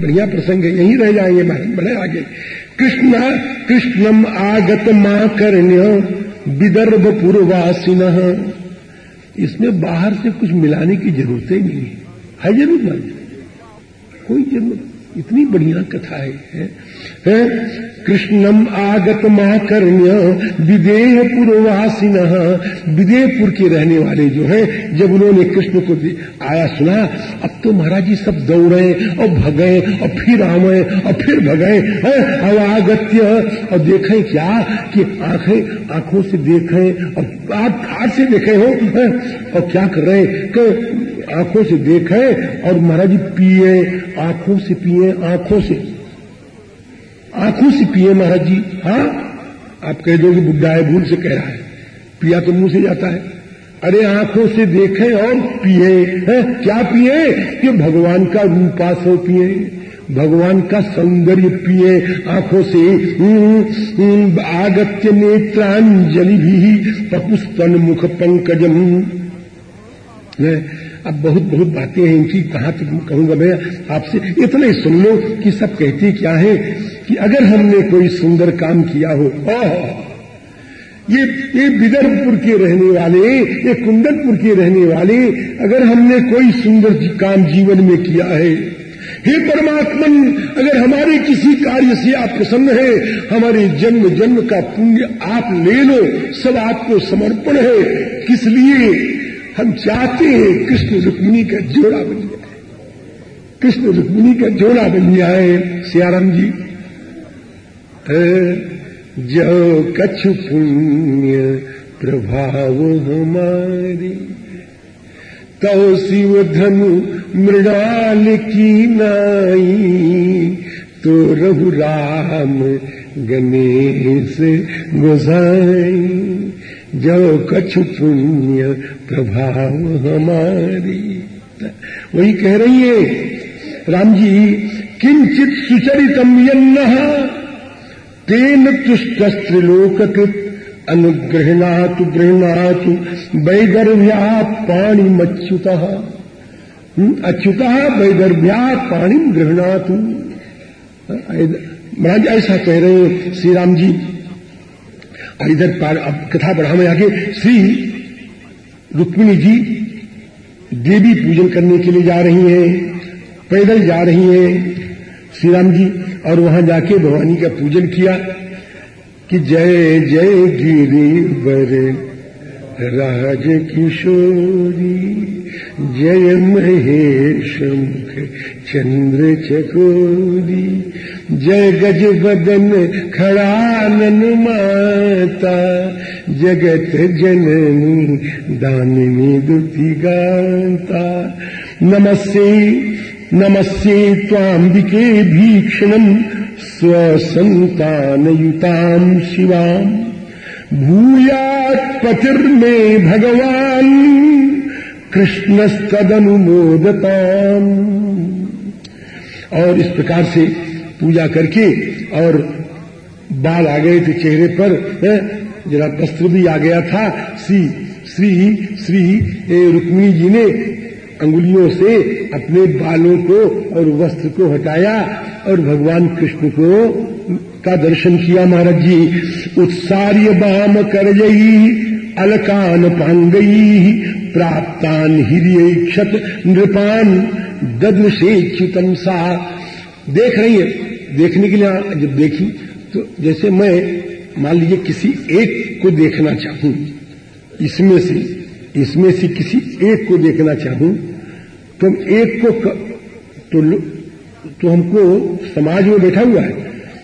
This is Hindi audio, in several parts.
बढ़िया प्रसंग है यहीं रह जाएँगे बड़े आगे। कृष्ण कृष्णम आगत माँ करण्य विदर्भ पूर्ववासिन इसमें बाहर से कुछ मिलाने की ज़रूरत ही। नहीं है ज़रूर ना कोई ज़रूरत इतनी बढ़िया कथा है, है? है? कृष्णम आगत महाकर्ण्य विदेह पुरवासिन विदेहपुर के रहने वाले जो हैं, जब उन्होंने कृष्ण को आया सुना, अब तो महाराज जी सब दौड़े और भगे और फिर आवे और फिर भगे अब आगत्य, और देखे क्या कि आँखें, आँखों से देखे, और आप ठाट से देखे हो और क्या कर रहे कि आँखों से देखे, और महाराज जी पिए, आँखों से पिए, आँखों से आँखों से पिए महाराज जी। हाँ आप कह दो कि बुढ़ा है भूल से कह रहा है। पिया तो मुँह से जाता है। अरे आँखों से देखे और पिए। क्या पिए? कि भगवान का रूपा सो पिए। भगवान का सौंदर्य पिए। आँखों से हम्म, हम्म, आगत्य नेत्रांजलि भी पपुस्तन मुख पंकजम। अब बहुत बहुत बातें हैं इनकी। कहाँ तक कहूँगा मैं आपसे? इतने सुन लो कि सब कहते क्या है? कि अगर हमने कोई सुंदर काम किया हो ये ये विदर्भपुर के रहने वाले, ये कुंदनपुर के रहने वाले, अगर हमने कोई सुंदर काम जीवन में किया है, हे परमात्मन, अगर हमारे किसी कार्य से आप प्रसन्न है, हमारे जन्म जन्म का पुण्य आप ले लो, सब आपको समर्पण है। किस लिए? हम चाहते हैं कृष्ण रुक्मिणी का जोड़ा बन जाए। कृष्ण रुक्मिणी का जोड़ा बन जाए। सियाराम जी। जो कछु पुण्य प्रभाव हमारी। तो शिव धनु मृणाल की नाई तो रघु राम गणेश गोसाई। जो कछु पुण्य प्रभाव हमारी। वही कह रही है राम जी, किंचित सुचरितम यन्न तेन तुष्टस्त्रिलोककृत अनुगृहणातु गृहणातु वैदर्भ्या पाणिमच्युत। अच्युत वैदर्भ्या पाणी गृहणातु। महाराज, ऐसा कह रहे हैं श्री राम जी। और इधर अब कथा बढ़ा में आगे, श्री रुक्मिणी जी देवी पूजन करने के लिए जा रही हैं, पैदल जा रही हैं। श्री राम जी और वहाँ जाके भवानी का पूजन किया कि जय जय गिरिवर राज किशोरी, जय महेश मुख चंद्र चकोरी, जय गज बदन खड़ानन माता, जगत जननी दानिनी दुति गाता नमस्ते। नमस्ते त्वाम्बिके भीक्षणम् स्वसन्तानयुताम् शिवाम्। भूयात् पतिर्मे भगवान् कृष्णस्तदनुमोदताम्। और इस प्रकार से पूजा करके और बाल आ गए थे चेहरे पर जरा वस्त्र भी आ गया था। श्री श्री श्री रुक्मिणी जी ने अंगुलियों से अपने बालों को और वस्त्र को हटाया और भगवान कृष्ण को का दर्शन किया महाराज जी। उत्सार्य बाम कर अलकान पांगई प्राप्तान हिरिय क्षत नृपान, दद्म से च्युतम सा। देख रही है, देखने के लिए जब देखी तो जैसे मैं, मान लीजिए किसी एक को देखना चाहूँ, इसमें से इसमें से किसी एक को देखना चाहूँ तो हम एक को क, तो तो हमको समाज में बैठा हुआ है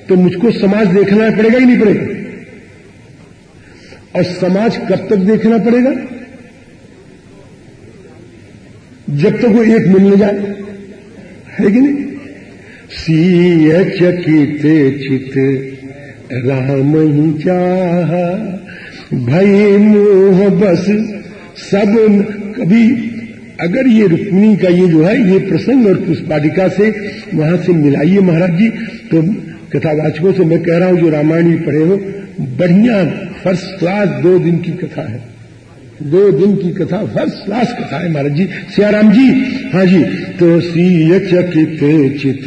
तो मुझको समाज देखना पड़ेगा ही नहीं पड़ेगा? और समाज कब तक देखना पड़ेगा? जब तक वो एक मिलने जाए है कि नहीं? सीय चकित चित राम ही चाह भय मोह बस सब कभी, अगर ये रुक्मिणी का ये जो है, ये प्रसंग और पुष्पादिका से वहाँ से मिलाइए महाराज जी तो कथावाचकों से मैं कह रहा हूँ, जो रामायण भी पढ़े हो, बढ़िया फ़र्स्ट क्लास दो दिन की कथा है। दो दिन की कथा फ़र्स्ट क्लास कथा है महाराज जी। सियाराम जी हाँ जी तो सी चकित चित,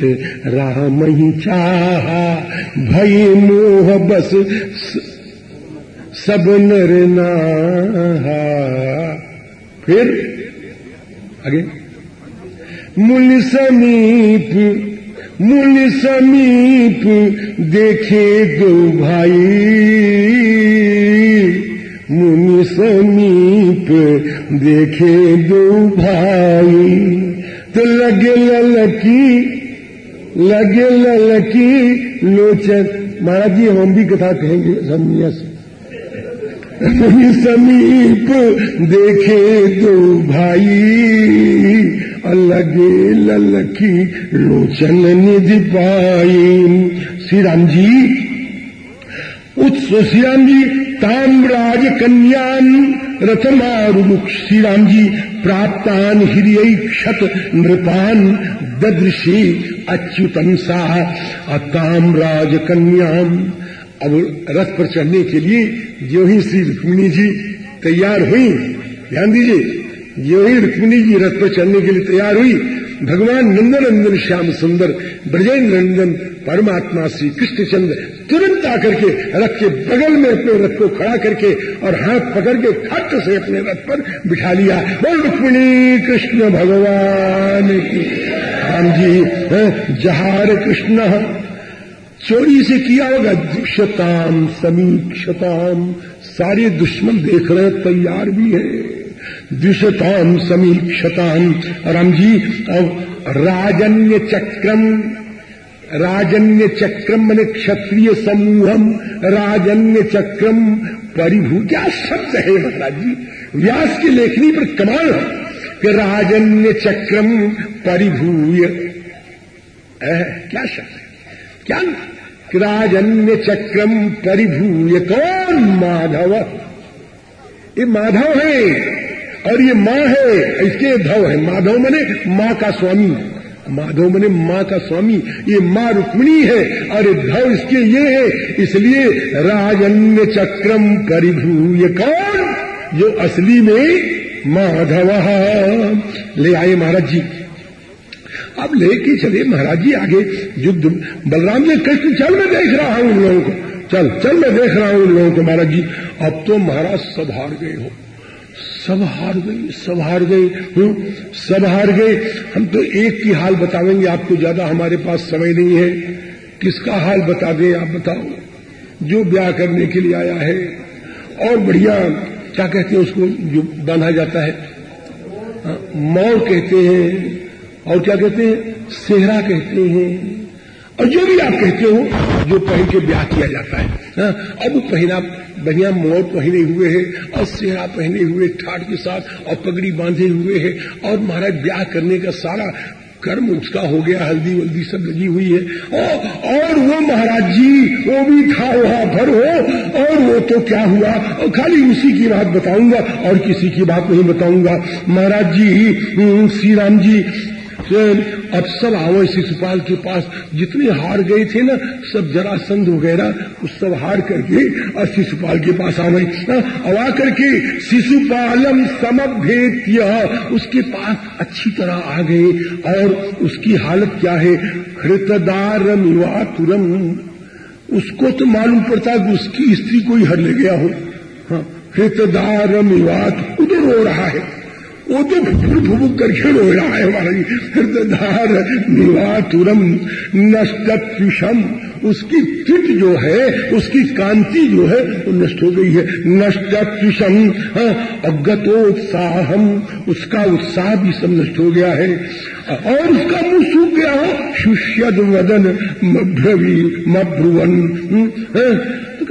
राम ही चाहा, भई मोह बस सब नर फिर, आगे। मूल समीप मूल समीप देखे दो भाई। मुनि समीप देखे दो भाई। तो लगे ललकी लगे ललकी लोचन। महाराज जी, हम भी कथा कहेंगे समिया से समीप देखे दो भाई, अलगे ललकी लोचन निधि पाई। श्री राम जी उत्सव श्री राम जी, ताम्राज कन्यान रथमारुमुख श्री राम जी, प्राप्तान हिरिय क्षत नृपान, ददृशी अच्युतम सा ताम्राज कन्याम अब रथ पर चढ़ने के लिए जो ही श्री रुक्मिणी जी तैयार हुई, ध्यान दीजिए, जो ही रुक्मिणी जी रथ पर चढ़ने के लिए तैयार हुई, भगवान नंदन नंदन श्याम सुंदर ब्रजेंद्र नंदन परमात्मा श्री कृष्णचंद्र तुरंत आकर के रथ के बगल में अपने रथ को खड़ा करके और हाथ पकड़ के खट से अपने रथ पर बिठा लिया। बोल, रुक्मिणी कृष्ण भगवान की। राम जी जहार कृष्ण। चोरी से किया होगा। दुष्यताम समीक्षताम, सारे दुश्मन देख रहे तैयार भी है। दुष्यताम समीक्षताम। राम जी, अब राजन्य चक्रम राजन्य चक्रम मैंने क्षत्रिय समूहम, राजन्य चक्रम। परिभू, क्या शब्द है महाराज जी? व्यास की लेखनी पर कमाल है कि राजन्य चक्रम परिभूय। क्या शब्द है? क्या? राजन्य चक्रम परिभूय कौन माधव। ये माधव है, और ये माँ है इसके धव है। माधव मने माँ का स्वामी। माधव मने माँ का स्वामी। ये माँ रुक्मिणी है, और धव इसके ये है, इसलिए राजन्य चक्रम परिभूय कौन जो असली में माधव ले आए महाराज जी। अब लेके चले महाराज जी, आगे युद्ध। बलराम जी, कृष्ण, चल मैं देख रहा हूँ उन लोगों को। चल चल मैं देख रहा हूँ उन लोगों को महाराज जी। अब तो महाराज सब हार गए हो। सब हार गए सब हार गए सब हार गए। हम तो एक की हाल बतावेंगे, आपको ज़्यादा हमारे पास समय नहीं है। किसका हाल बता दें, आप बताओ। जो ब्याह करने के लिए आया है, और बढ़िया, क्या कहते हैं उसको, जो बांधा जाता है? मोर कहते हैं। और क्या कहते हैं? सेहरा कहते हैं। और जो भी आप कहते हो जो पहन के ब्याह किया जाता है हा? अब पहना बढ़िया मोर पहने हुए है और सेहरा पहने हुए ठाट के साथ और पगड़ी बांधे हुए है और महाराज ब्याह करने का सारा कर्म उसका हो गया हल्दी वल्दी सब लगी हुई है। और, और वो महाराज जी वो भी था वहाँ भर हो और वो तो क्या हुआ? और खाली उसी की बात बताऊँगा और किसी की बात नहीं बताऊँगा। महाराज जी श्री राम जी अब सब आओ शिशुपाल के पास जितने हार गए थे ना सब जरासंध वगैरह उस सब हार करके और शिशुपाल के पास आ गए। अब आकर के शिशुपालम समभेत्य उसके पास अच्छी तरह आ गए। और उसकी हालत क्या है? हृतदार तुरम उसको तो मालूम पड़ता कि उसकी स्त्री कोई हर ले गया हो। हाँ, हृतदार मिवात उधर रो रहा है। वो तो फुक फुक करके रो रहा है हमारी हृदयधार निवातुरम नष्टम उसकी फिट जो है, उसकी कांति जो है, वो नष्ट हो गई है। नष्टम अगतोत्साहम। उसका उत्साह भी सब नष्ट हो गया है। और उसका मुँह सूख गया। हो शुष्यद वदन मभ्रवी मभ्रुवन तो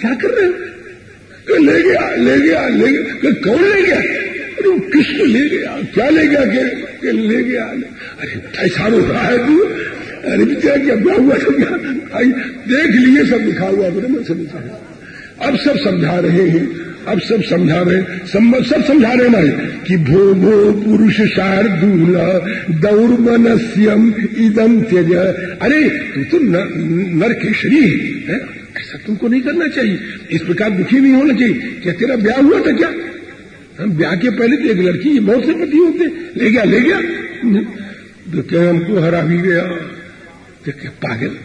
क्या कर रहे हो? ले गया ले गया ले गया। कौन ले गया? अरे कृष्ण ले गया? क्या ले गया के, के ले गया? अरे ऐसा रो रहा है तू। अरे क्या क्या ब्याह हुआ सब क्या? देख लिए सब लिखा हुआ बोले मैं समझ अब सब समझा रहे हैं अब सब समझा रहे सब समझा रहे हमारे कि भो भो पुरुष शार्दूल दौर्मनस्यम इदम त्यज। अरे तू तो नर है ऐसा तुमको नहीं करना चाहिए। इस प्रकार दुखी नहीं होना चाहिए। क्या तेरा ब्याह हुआ था क्या? हम ब्याह के पहले तो एक लड़की बहुत से पति होते ले गया ले गया। तो क्या हमको हरा भी गया। तो क्या पागल,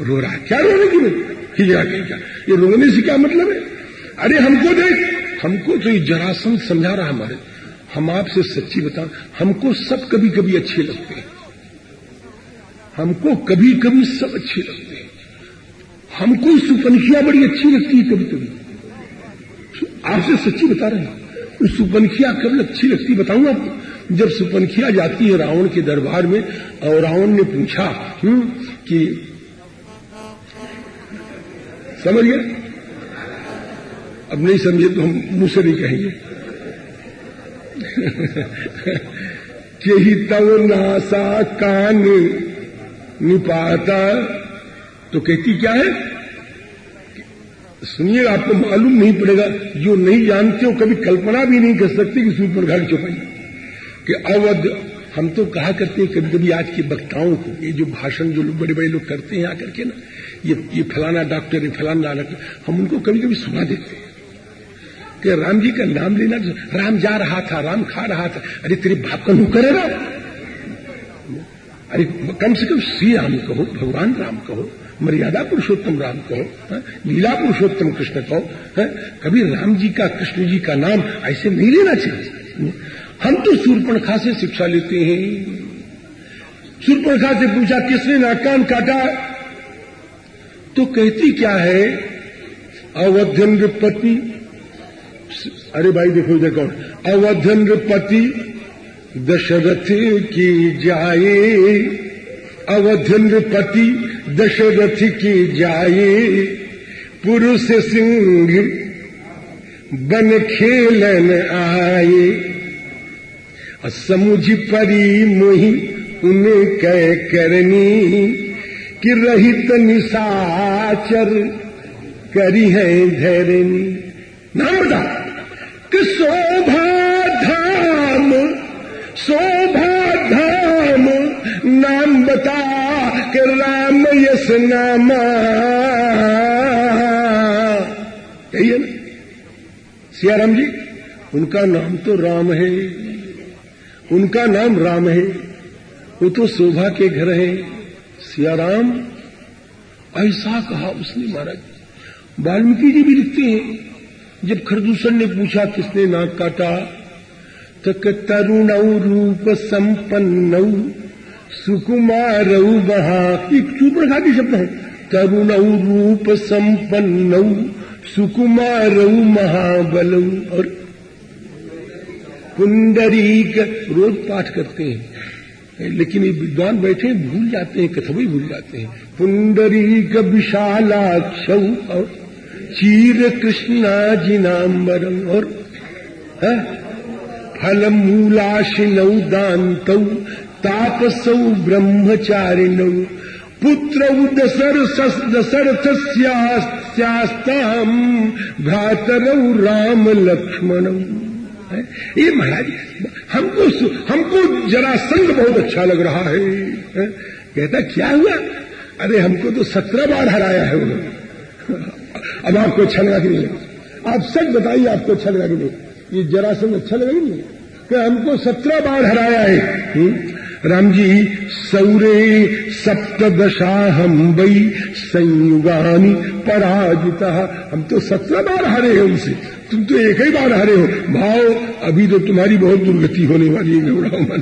रो रहा क्या रोने की नहीं जरा कहीं क्या? ये रोने से क्या मतलब है? अरे, हमको देख, हमको तो ये जरासन समझा रहा हमारे। हम आपसे सच्ची बताओ हमको सब कभी कभी अच्छे लगते हैं। हमको कभी कभी सब अच्छे लगते हैं। हमको सुपनखिया बड़ी अच्छी लगती है कभी कभी आपसे सच्ची बता रहे हैं। सुपनखिया कब अच्छी लगती बताऊँ आपको। जब सुपनखिया जाती है रावण के दरबार में और रावण ने पूछा हम्म, कि समझ गए अब नहीं समझे तो हम मुँह से नहीं कहेंगे। के ही तव नासा कान निपाता तो कहती क्या है? सुनिए, आपको मालूम नहीं पड़ेगा, जो नहीं जानते हो, कभी कल्पना भी नहीं कर सकते कि सूपर घर चुपाई कि अवध हम तो कहा करते हैं कभी कभी आज के वक्ताओं को, ये जो भाषण जो लोग बड़े बड़े लोग करते हैं आकर के ना, ये ये फलाना डॉक्टर है, फलाना डॉक्टर हम उनको कभी कभी सुना देते हैं। कि राम जी का नाम लेना, राम जा रहा था, राम खा रहा था, अरे तेरे बाप का मुँह करेगा? अरे कम से कम श्री राम कहो, भगवान राम कहो। मर्यादा पुरुषोत्तम राम कहो, हा? लीला पुरुषोत्तम कृष्ण कहो, हा? कभी राम जी का, कृष्ण जी का नाम ऐसे नहीं लेना चाहिए। हम तो सूर्पणखा से शिक्षा लेते हैं। सूर्पणखा से पूछा, किसने नाकान काटा? तो कहती क्या है? अवध्यन नृपति अरे भाई देखो इधर कौन अवध्य नृपति दशरथ की जाए। अवध्य नृपति दशरथ की जाए, पुरुष सिंह बन खेलन आए। समुझ परी मोही उन्हें कह करनी, कि रहित निशाचर करी है धैर्यनी नाम बता कि शोभा धाम, शोभा नाम बता कि राम यश नामा। यही है ना? सियाराम जी, उनका नाम तो राम है। उनका नाम राम है। वो तो शोभा के घर है। सियाराम, ऐसा कहा उसने महाराज। वाल्मीकि जी भी लिखते हैं। जब खरदूषण ने पूछा किसने नाक काटा तो तरुण रूप संपन्न। सुकुमार महा एक के शब्द है। तरुण रूप संपन्न। सुकुमार महाबल। और पुंडरीक रोज पाठ करते हैं। लेकिन ये विद्वान बैठे, भूल जाते हैं कथम ही भूल जाते हैं। पुंडरी विशालाक्ष। और चीर कृष्णा जिनाम्बरम और फल मूलाशिनौ दात तापसौ ब्रह्मचारिणौ पुत्र दशरथ स्यास्ताम भ्रातरौ राम लक्ष्मण ये महाराज, हमको हमको जरा संग बहुत अच्छा लग रहा है? कहता, क्या हुआ? अरे, हमको तो सत्रह बार हराया है उन्होंने। अब आपको अच्छा लगा कि नहीं? आप सच बताइए, आपको अच्छा लगा कि नहीं? ये जरा संग अच्छा लगा कि नहीं? हमको सत्रह बार हराया है। हुँ? राम जी सौरे सप्तदशा हम बई संयुगानी पराजिता। हम तो सत्रह बार हारे हैं उनसे। तुम तो एक ही बार हारे हो। भाव, अभी तो तुम्हारी बहुत दुर्गति होने वाली है घबराओ मन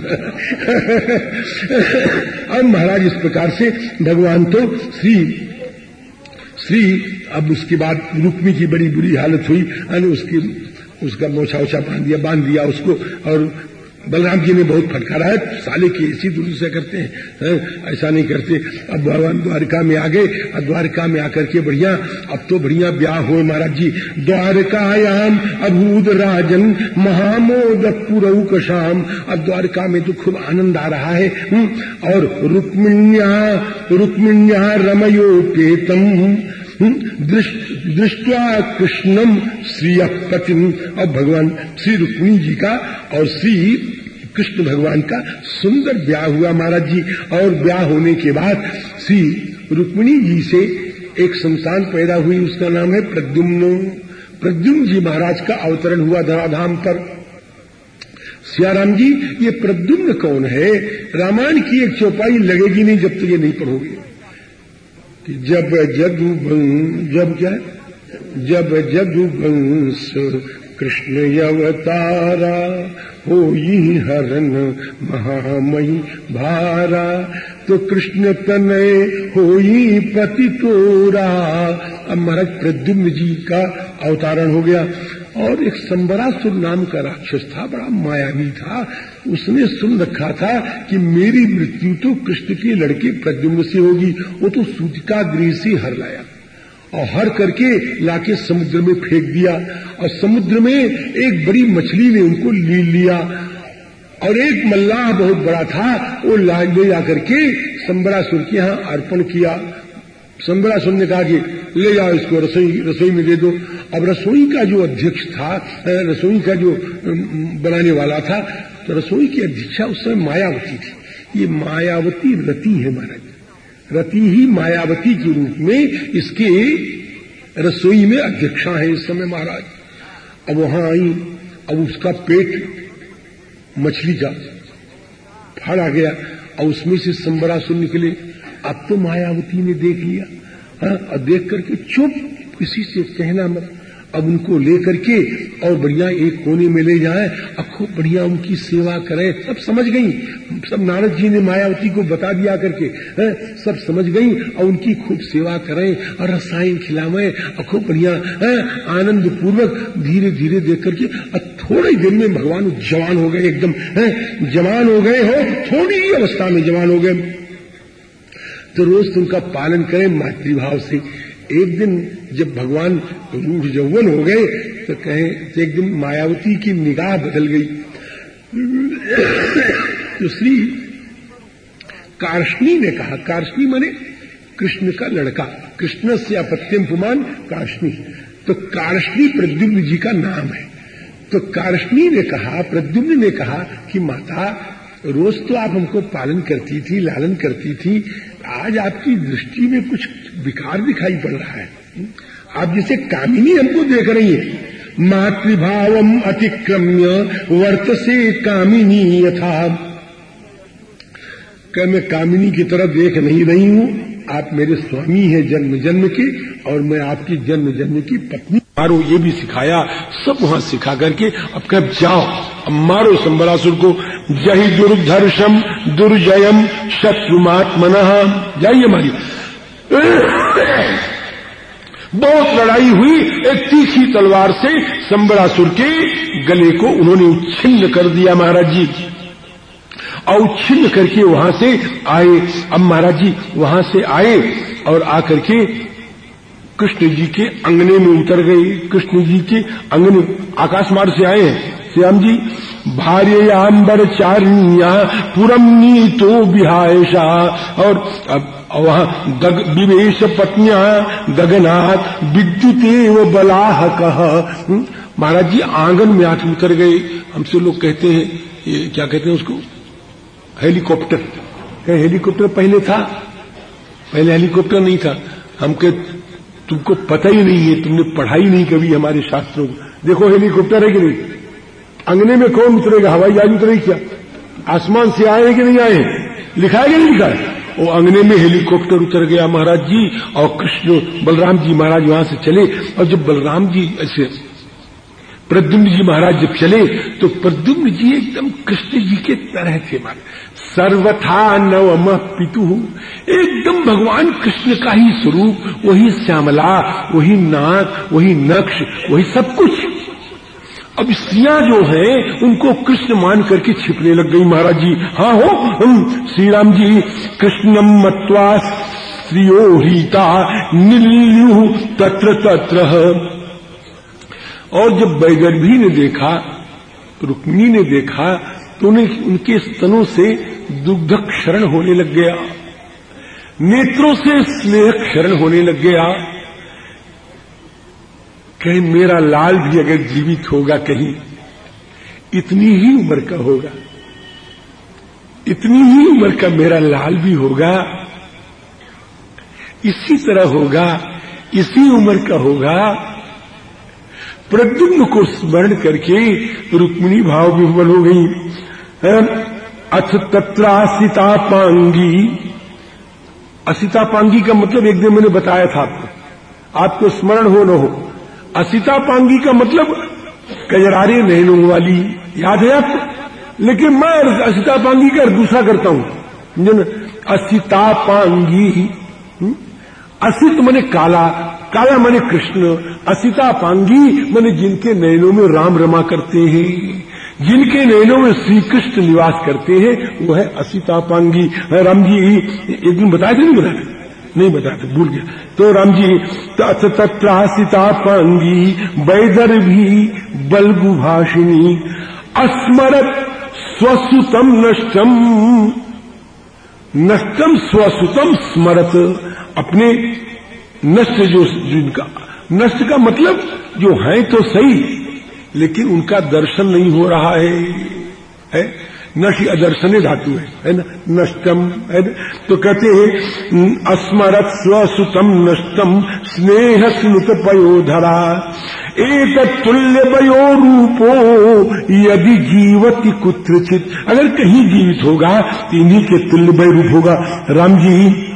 अब महाराज, इस प्रकार से भगवान तो श्री श्री, अब उसके बाद रुक्मी की बड़ी बुरी हालत हुई। और उसकी, उसका मोछा ओछा बाँध दिया बाँध दिया उसको, और बलराम जी ने बहुत फटकारा है, साले की ऐसी दूरी से करते हैं? ऐसा नहीं करते अब भगवान द्वारिका में आ गए और द्वारिका में आकर के बढ़िया, अब तो बढ़िया ब्याह हो महाराज जी द्वारकायाम अभूत राजन महामोद पुरऊ कशाम अब द्वारिका में तो खूब आनंद आ रहा है हुँ? और रुक्मिण्या रुक्मिण्या रमयोपेतम दृष्टवा कृष्णम श्री पतिम और भगवान श्री रुक्मिणी जी का और श्री कृष्ण भगवान का सुंदर ब्याह हुआ महाराज जी। और ब्याह होने के बाद श्री रुक्मिणी जी से एक संतान पैदा हुई, उसका नाम है प्रद्युम्न। प्रद्युम्न जी महाराज का अवतरण हुआ धराधाम पर। सियाराम जी, ये प्रद्युम्न कौन है? रामायण की एक चौपाई लगेगी नहीं जब तक तो ये नहीं पढ़ोगे। कि जब जदु जब क्या? जब जदु वंश कृष्ण अवतारा हो ही हरन महामयी भारा। तो कृष्ण तनय हो ही पति तोरा अब महाराज प्रद्युम्न जी का अवतारण हो गया। और एक संबरासुर नाम का राक्षस था, बड़ा मायावी था। उसने सुन रखा था कि मेरी मृत्यु तो कृष्ण के लड़के प्रद्युम्न से होगी, वो तो सूचिका गृह से हर लाया। और हर करके लाके समुद्र में फेंक दिया। और समुद्र में एक बड़ी मछली ने उनको ली लिया। और एक मल्लाह बहुत बड़ा था, वो ले जाकर के संबरासुर के यहाँ अर्पण किया। संबरासुर ने कहा कि ले जाओ इसको, रसोई रसोई में दे दो। अब रसोई का जो अध्यक्ष था रसोई का जो बनाने वाला था तो रसोई की अध्यक्षा उस समय मायावती थी। ये मायावती रति है महाराज। रति ही मायावती के रूप में इसके रसोई में अध्यक्षा है इस समय महाराज। अब वहाँ आई, अब उसका पेट मछली का फाड़ा गया। और उसमें से संबरासुर निकले। अब तो मायावती ने देख लिया। हाँ देख करके चुप किसी से कहना मत। अब उनको लेकर के और बढ़िया एक कोने में ले जाए, अब खूब बढ़िया उनकी सेवा करें। सब समझ गई। सब नारद जी ने मायावती को बता दिया करके, है? सब समझ गई और उनकी खूब सेवा करें और रसायन खिलावे और खूब बढ़िया आनंद पूर्वक धीरे धीरे देख करके और थोड़े दिन में भगवान जवान हो गए एकदम जवान हो गए हो, थोड़ी ही अवस्था में जवान हो गए। तो रोज उनका पालन करें मातृभाव से। एक दिन जब भगवान रूढ़ यौवन हो गए तो कहें तो एक दिन मायावती की निगाह बदल गई। तो श्री कार्षणी ने कहा कार्षणी माने कृष्ण का लड़का। कृष्ण से अपत्यम पुमान कार्षणी तो कार्षणी प्रद्युम्न जी का नाम है। तो कार्षणी ने कहा, प्रद्युम्न ने कहा कि माता, रोज तो आप हमको पालन करती थी, लालन करती थी आज आपकी दृष्टि में कुछ विकार दिखाई पड़ रहा है। आप जैसे कामिनी हमको देख रही है। मातृभावम अतिक्रम्य वर्त से कामिनी यथा। क्या मैं कामिनी की तरफ़ देख नहीं रही हूँ? आप मेरे स्वामी हैं जन्म जन्म के और मैं आपकी जन्म जन्म की पत्नी। मारो ये भी सिखाया, सब वहाँ सिखा करके अब कब जाओ? अब मारो संबरासुर को। जही दुर्धर्षम दुर्जयम शत्रुमात्मन। जाइए मारी बहुत लड़ाई हुई, एक तीखी तलवार से संबरासुर के गले को उन्होंने उच्छिन्न कर दिया महाराज जी। और उच्छिन्न करके वहाँ से आए, अब महाराज जी वहाँ से आए और आकर के कृष्ण जी के अंगने में उतर गए। कृष्ण जी के अंगने आकाश मार्ग से आए हैं। श्याम जी भार्याम्बर चारिया पुरम नीतो बिहायशा। और वहाँ गग विवेश पत्निया गगनाथ विद्युत बलाह कह हम्म, महाराज जी आँगन में आठ उतर गए। हमसे लोग कहते हैं ये क्या कहते हैं उसको? हेलीकॉप्टर। क्या हेलीकॉप्टर पहले था? पहले हेलीकॉप्टर नहीं था। हम के तुमको पता ही नहीं है तुमने पढ़ाई नहीं कभी हमारे शास्त्रों को। देखो हेलीकॉप्टर है कि नहीं? अंगने में कौन उतरेगा? हवाई जहाज़ उतरे क्या? आसमान से आए कि नहीं आए लिखा है? कि नहीं लिखा? है वो अंगने में हेलीकॉप्टर उतर गया महाराज जी, और कृष्ण बलराम जी महाराज वहाँ से चले, और जब बलराम जी ऐसे प्रद्युम्न जी महाराज जब चले तो प्रद्युम्न जी एकदम कृष्ण जी के तरह थे मान सर्वथा नवम पितु। एकदम भगवान कृष्ण का ही स्वरूप, वही श्यामला, वही नाक वही नक्श वही सब कुछ। अब स्त्रियाँ जो है, उनको कृष्ण मान करके छिपने लग गई महाराज जी। हाँ हो श्री राम जी कृष्णम मत्वा स्त्रियो रीता नीलु तत्र तत्र। और जब बैगर्भी ने देखा, रुक्मिणी ने देखा तो उन्हें, उनके स्तनों से दुग्ध क्षरण होने लग गया। नेत्रों से स्नेह क्षरण होने लग गया। कहीं, मेरा लाल भी अगर जीवित होगा कहीं, इतनी ही उम्र का होगा। इतनी ही उम्र का मेरा लाल भी होगा, इसी तरह होगा, इसी उम्र का होगा। प्रद्युम्न को स्मरण करके रुक्मिणी भाव विह्वल हो गई। अथ तत्रासिता पांगी असिता पांगी का मतलब एक दिन मैंने बताया था आपको। आपको स्मरण हो न हो असिता पांगी का मतलब कजरारे नैनों वाली, याद है आपको लेकिन मैं असिता पांगी का दूसरा करता हूँ। असिता पांगी हम्म? असित मने काला काला मने कृष्ण, असिता पांगी मने जिनके नैनों में राम रमा करते हैं। जिनके नैनों में श्री कृष्ण निवास करते हैं, वो है असिता पांगी। राम जी, एक दिन बताए थे नहीं बताए नहीं बताते भूल गया तो राम जी तत्रासिता पांगी बैदर भी बलगु भाषिनी अस्मरत स्वसुतम नष्टम नष्टम स्वसुतम स्मरत अपने नष्ट जो जिनका नष्ट का मतलब जो है तो सही लेकिन उनका दर्शन नहीं हो रहा है, है? नष्ट अदर्शन धातु है है ना? नष्टम, है ना? तो कहते हैं अस्मरत स्वसुतम नष्टम स्नेह स्मृत पयोधरा एक तुल्य पयो रूपो यदि जीवति कुत्रचित। अगर कहीं जीवित होगा तो इन्हीं के तुल्य वय रूप होगा। राम जी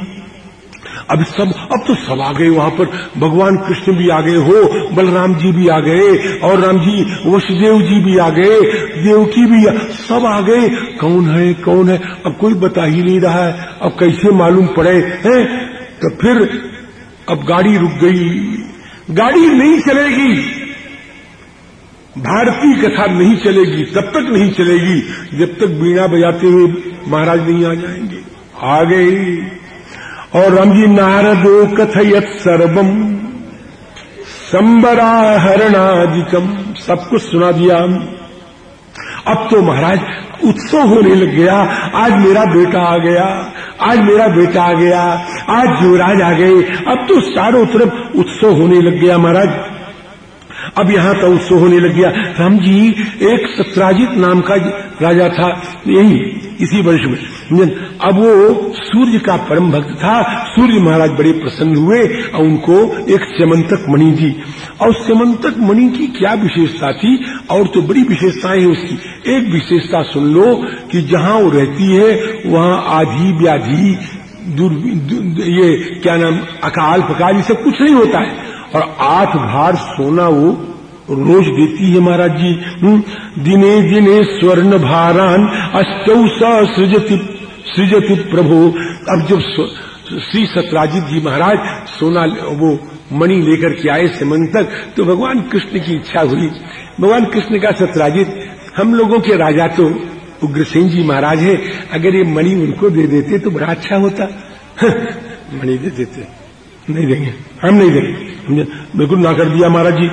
अब सब, अब तो सब आ गए वहाँ पर। भगवान कृष्ण भी आ गए, हो, बलराम जी भी आ गए, और राम जी, वसुदेव जी भी आ गए, देवकी भी, सब आ गए। कौन है कौन है? अब कोई बता ही नहीं रहा है। अब कैसे मालूम पड़े, हैं? तो फिर अब गाड़ी रुक गई। गाड़ी नहीं चलेगी। भारतीय कथा नहीं चलेगी, तब तक नहीं चलेगी। जब तक बीणा बजाते हुए महाराज नहीं आ जाएँगे। आ गए। और राम जी नारदो कथयत सर्वम। संबरा हरणादिकम सब कुछ सुना दिया। अब तो महाराज, उत्सव होने लग गया। आज मेरा बेटा आ गया। आज मेरा बेटा आ गया। आज युवराज आ गए। अब तो चारों तरफ़ उत्सव होने लग गया महाराज। अब यहाँ तो उत्सव होने लग गया। राम जी, एक सत्राजित नाम का राजा था। यही, इसी वर्ष में। अब वो सूर्य का परम भक्त था। सूर्य महाराज बड़े प्रसन्न हुए और उनको एक सेमंतक मणि दी। और सेमंतक मणि की क्या विशेषता थी? और तो बड़ी विशेषताएँ है उसकी। एक विशेषता सुन लो कि जहाँ वो रहती है वहाँ आधी व्याधि दूर, ये क्या नाम अकाल पकाल ये सब कुछ नहीं होता है। और आठ भार सोना वो रोज देती है महाराज जी। हम्म, दिने दिने स्वर्ण भारान अष्टौ सृजति सृजति प्रभु। अब जब श्री सतराजित जी महाराज सोना वो मणि लेकर के आए समन तक तो भगवान कृष्ण की इच्छा हुई। भगवान कृष्ण का सतराजित, हम लोगों के राजा तो उग्रसेन जी महाराज है, अगर ये मणि उनको दे देते तो बड़ा अच्छा होता। मणि दे देते, नहीं देंगे, हम नहीं देंगे। बिल्कुल ना कर दिया महाराज जी।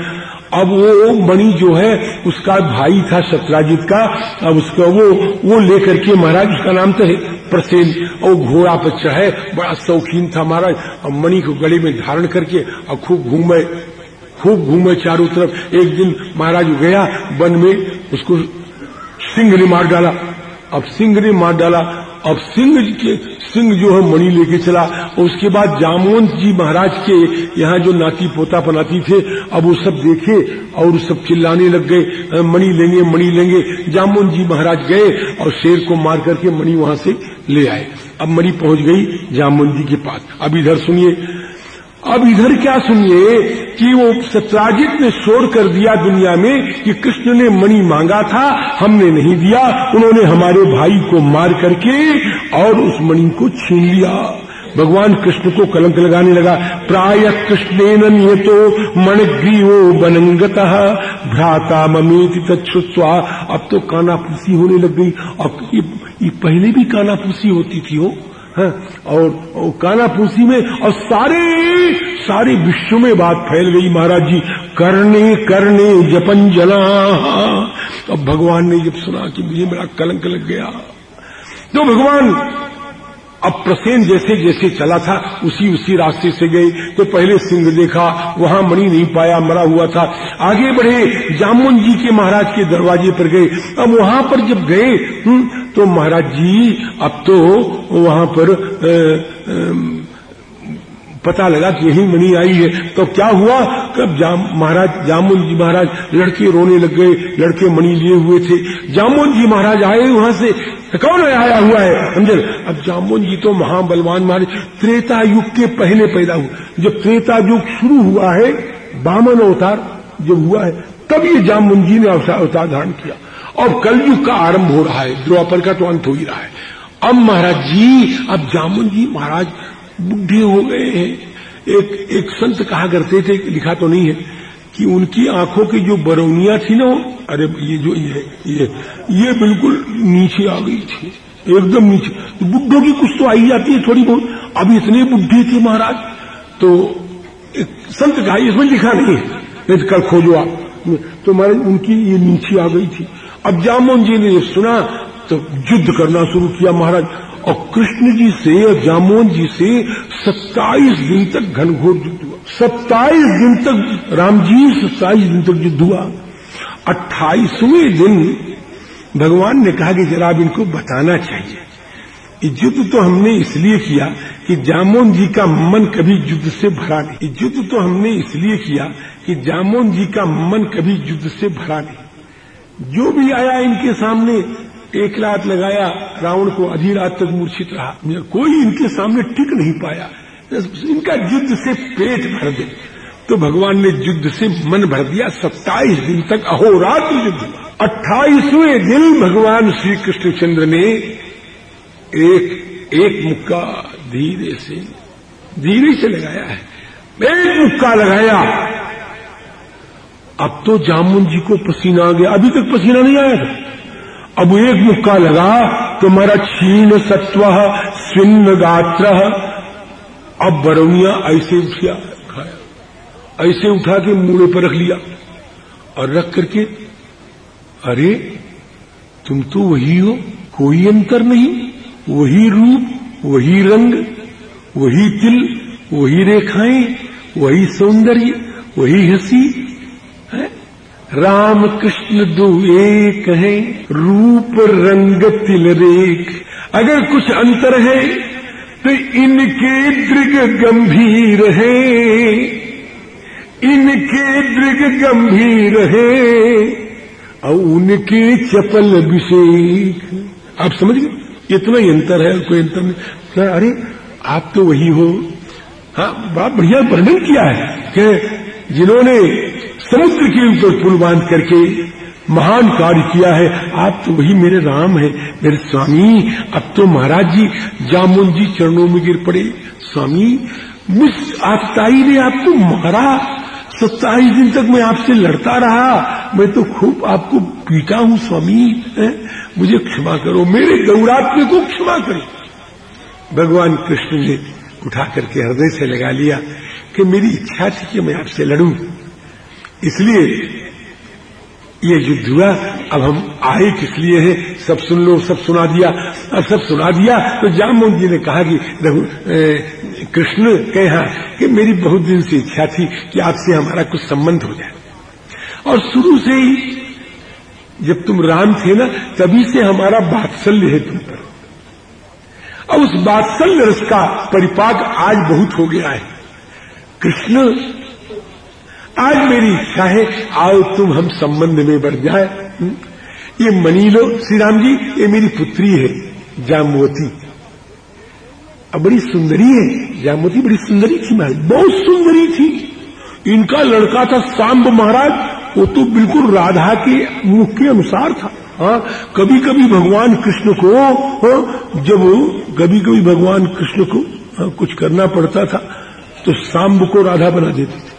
अब वो मणि जो है, उसका भाई था सत्राजित का, अब उसका वो वो लेकर के महाराज, उसका नाम तो है प्रसेन। और घोड़ा पर चढ़े, बड़ा शौकीन था महाराज। और मणि को गले में धारण करके और खूब घूमे खूब घूमे चारों तरफ़। एक दिन महाराज गया, वन में उसको सिंह ने मार डाला। अब सिंह ने मार डाला अब सिंह के, सिंह जो है मणि लेके चला। और उसके बाद जामवंत जी महाराज के यहाँ जो नाती पोता पनाती थे, अब वो सब देखे और सब चिल्लाने लग गए मणि लेंगे मणि लेंगे। जामवंत जी महाराज गए और शेर को मार करके मणि वहाँ से ले आए। अब मणि पहुँच गई जामवंत जी के पास। अब इधर सुनिए, अब इधर क्या सुनिए? कि वो सत्राजित ने शोर कर दिया दुनिया में कि कृष्ण ने मणि मांगा था हमने नहीं दिया। उन्होंने हमारे भाई को मार करके और उस मणि को छीन लिया। भगवान कृष्ण को कलंक लगाने लगा। प्राय कृष्ण नियतो मणग्रीवो बनंगत भ्राता ममेति तत्वा अब तो कानापूसी होने लग गई। अब ये, ये पहले भी कानापूसी होती थी वो है और, और कानापूसी में और सारे सारे विश्व में बात फैल गई महाराज जी। करने करने जपन जला। अब भगवान ने जब सुना कि मुझे मेरा कलंक लग गया तो भगवान अब प्रसेन जैसे जैसे चला था उसी उसी रास्ते से गए। तो पहले सिंह देखा वहाँ मणि नहीं पाया मरा हुआ था। आगे बढ़े जामुन जी के महाराज के दरवाजे पर गए। अब वहाँ पर जब गए हम्म, तो महाराज जी अब तो वहाँ पर पता लगा कि यही मणि आई है। तो क्या हुआ? कब जाम, महाराज, जामुन जी महाराज लड़के रोने लग गए। लड़के मणि लिए हुए थे। जामुन जी महाराज आए वहाँ से। कौन आया हुआ है? समझे अब जामुन जी तो महाबलवान महाराज। त्रेता युग के पहले पैदा हुआ जब त्रेता युग शुरू हुआ है, बामन अवतार जब हुआ है, तब ये जामुन जी ने अवतार धारण किया। और कलयुग का आरंभ हो रहा है। द्वापर का तो अंत हो ही रहा है। अब महाराज जी, अब जामुन जी महाराज बुढ़े हो गए हैं। एक एक संत कहा करते थे, लिखा तो नहीं है, कि उनकी आँखों की जो बरौनिया थी ना, अरे ये जो, ये ये ये बिल्कुल नीचे आ गई थी, एकदम नीचे। तो बुढ़ों की कुछ तो आई जाती है थोड़ी बहुत। अब इतने बुढ़े थे महाराज तो संत कहा इसमें लिखा नहीं है। कल खोजो आप। तो महाराज, उनकी ये नीचे आ गई थी। अब जामुन जी ने सुना तो युद्ध करना शुरू किया महाराज। और कृष्ण जी से और जामोन जी से सत्ताईस दिन तक घनघोर युद्ध हुआ। सत्ताईस दिन तक राम जी सत्ताईस दिन तक युद्ध हुआ। अट्ठाईसवें दिन भगवान ने कहा कि जरा इनको बताना चाहिए। युद्ध तो हमने इसलिए किया कि जामोन जी का मन कभी युद्ध से भरा नहीं। युद्ध तो हमने इसलिए किया कि जामोन जी का मन कभी युद्ध से भरा नहीं। जो भी आया इनके सामने एक रात लगाया, रावण को आधी रात तक मूर्छित रहा। कोई इनके सामने टिक नहीं पाया। इनका युद्ध से पेट भर दे तो भगवान ने युद्ध से मन भर दिया। सत्ताईस दिन तक अहोरात्र युद्ध। अट्ठाईसवें दिन भगवान श्री कृष्णचंद्र ने एक एक मुक्का धीरे से धीरे से लगाया है। एक मुक्का लगाया। अब तो जामुन जी को पसीना आ गया। अभी तक पसीना नहीं आया था। अब एक मुक्का लगा तो मेरा क्षीण सत्व स्विन्न गात्र। अब बरौनिया ऐसे उठिया, खाया। ऐसे उठा के मूड़े पर रख लिया। और रख करके, अरे, तुम तो वही हो, कोई अंतर नहीं। वही रूप, वही रंग, वही तिल, वही रेखाएँ, वही सौंदर्य, वही हँसी राम कृष्ण दो एक है रूप रंग तिल रेख। अगर कुछ अंतर है तो इनके दृग गंभीर है। इनके दृग गंभीर है। और उनके चपल अभिषेक। आप समझ गए? इतना ही अंतर है, कोई अंतर नहीं। अरे, आप तो वही हो। हाँ बड़ा बढ़िया वर्णन किया है कि जिन्होंने समुद्र के ऊपर पुल बाँध करके महान कार्य किया है। आप तो वही मेरे राम है, मेरे स्वामी। अब तो महाराज जी, जामुन जी चरणों में गिर पड़े। स्वामी, मुझ आपताई ने आपको मारा। सत्ताईस दिन तक मैं आपसे लड़ता रहा। मैं तो खूब आपको पीटा हूँ, स्वामी। है? मुझे क्षमा करो, मेरे गौरात्म को क्षमा करो। भगवान कृष्ण ने उठा करके हृदय से लगा लिया कि मेरी इच्छा थी कि मैं आपसे लड़ूं। इसलिए ये युद्ध हुआ। अब हम आए किस लिए है? सब सुन लो, सब सुना दिया। अब सब सुना दिया तो जामोहन जी ने कहा कि कृष्ण कहे कि मेरी बहुत दिन से इच्छा थी कि आपसे हमारा कुछ संबंध हो जाए। और शुरू से ही जब तुम राम थे ना, तभी से हमारा बात्सल्य है तुम पर। और उस बात्सल्य रस का परिपाक आज बहुत हो गया है। कृष्ण आज मेरी इच्छा है आओ तुम हम संबंध में बढ़ जाए। हम्म? ये मनी लो श्री राम जी ये मेरी पुत्री है जामवती। अब बड़ी सुंदरी है जामवती बड़ी सुंदरी थी महाराज बहुत सुंदरी थी। इनका लड़का था सांब महाराज वो तो बिल्कुल राधा के मुख के अनुसार था। हाँ कभी कभी भगवान कृष्ण को हाँ, जब कभी कभी भगवान कृष्ण को हाँ, कुछ करना पड़ता था तो सांब को राधा बना देते थे।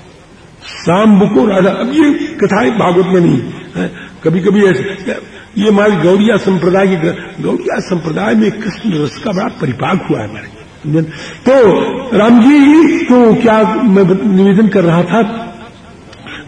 शाम को राधा अब ये कथाएँ भागवत में नहीं है। कभी कभी ऐसे, ये हमारे गौड़िया संप्रदाय के गौड़िया संप्रदाय में कृष्ण रस का बड़ा परिपाक हुआ है हमारे। तो राम जी तो क्या मैं निवेदन कर रहा था?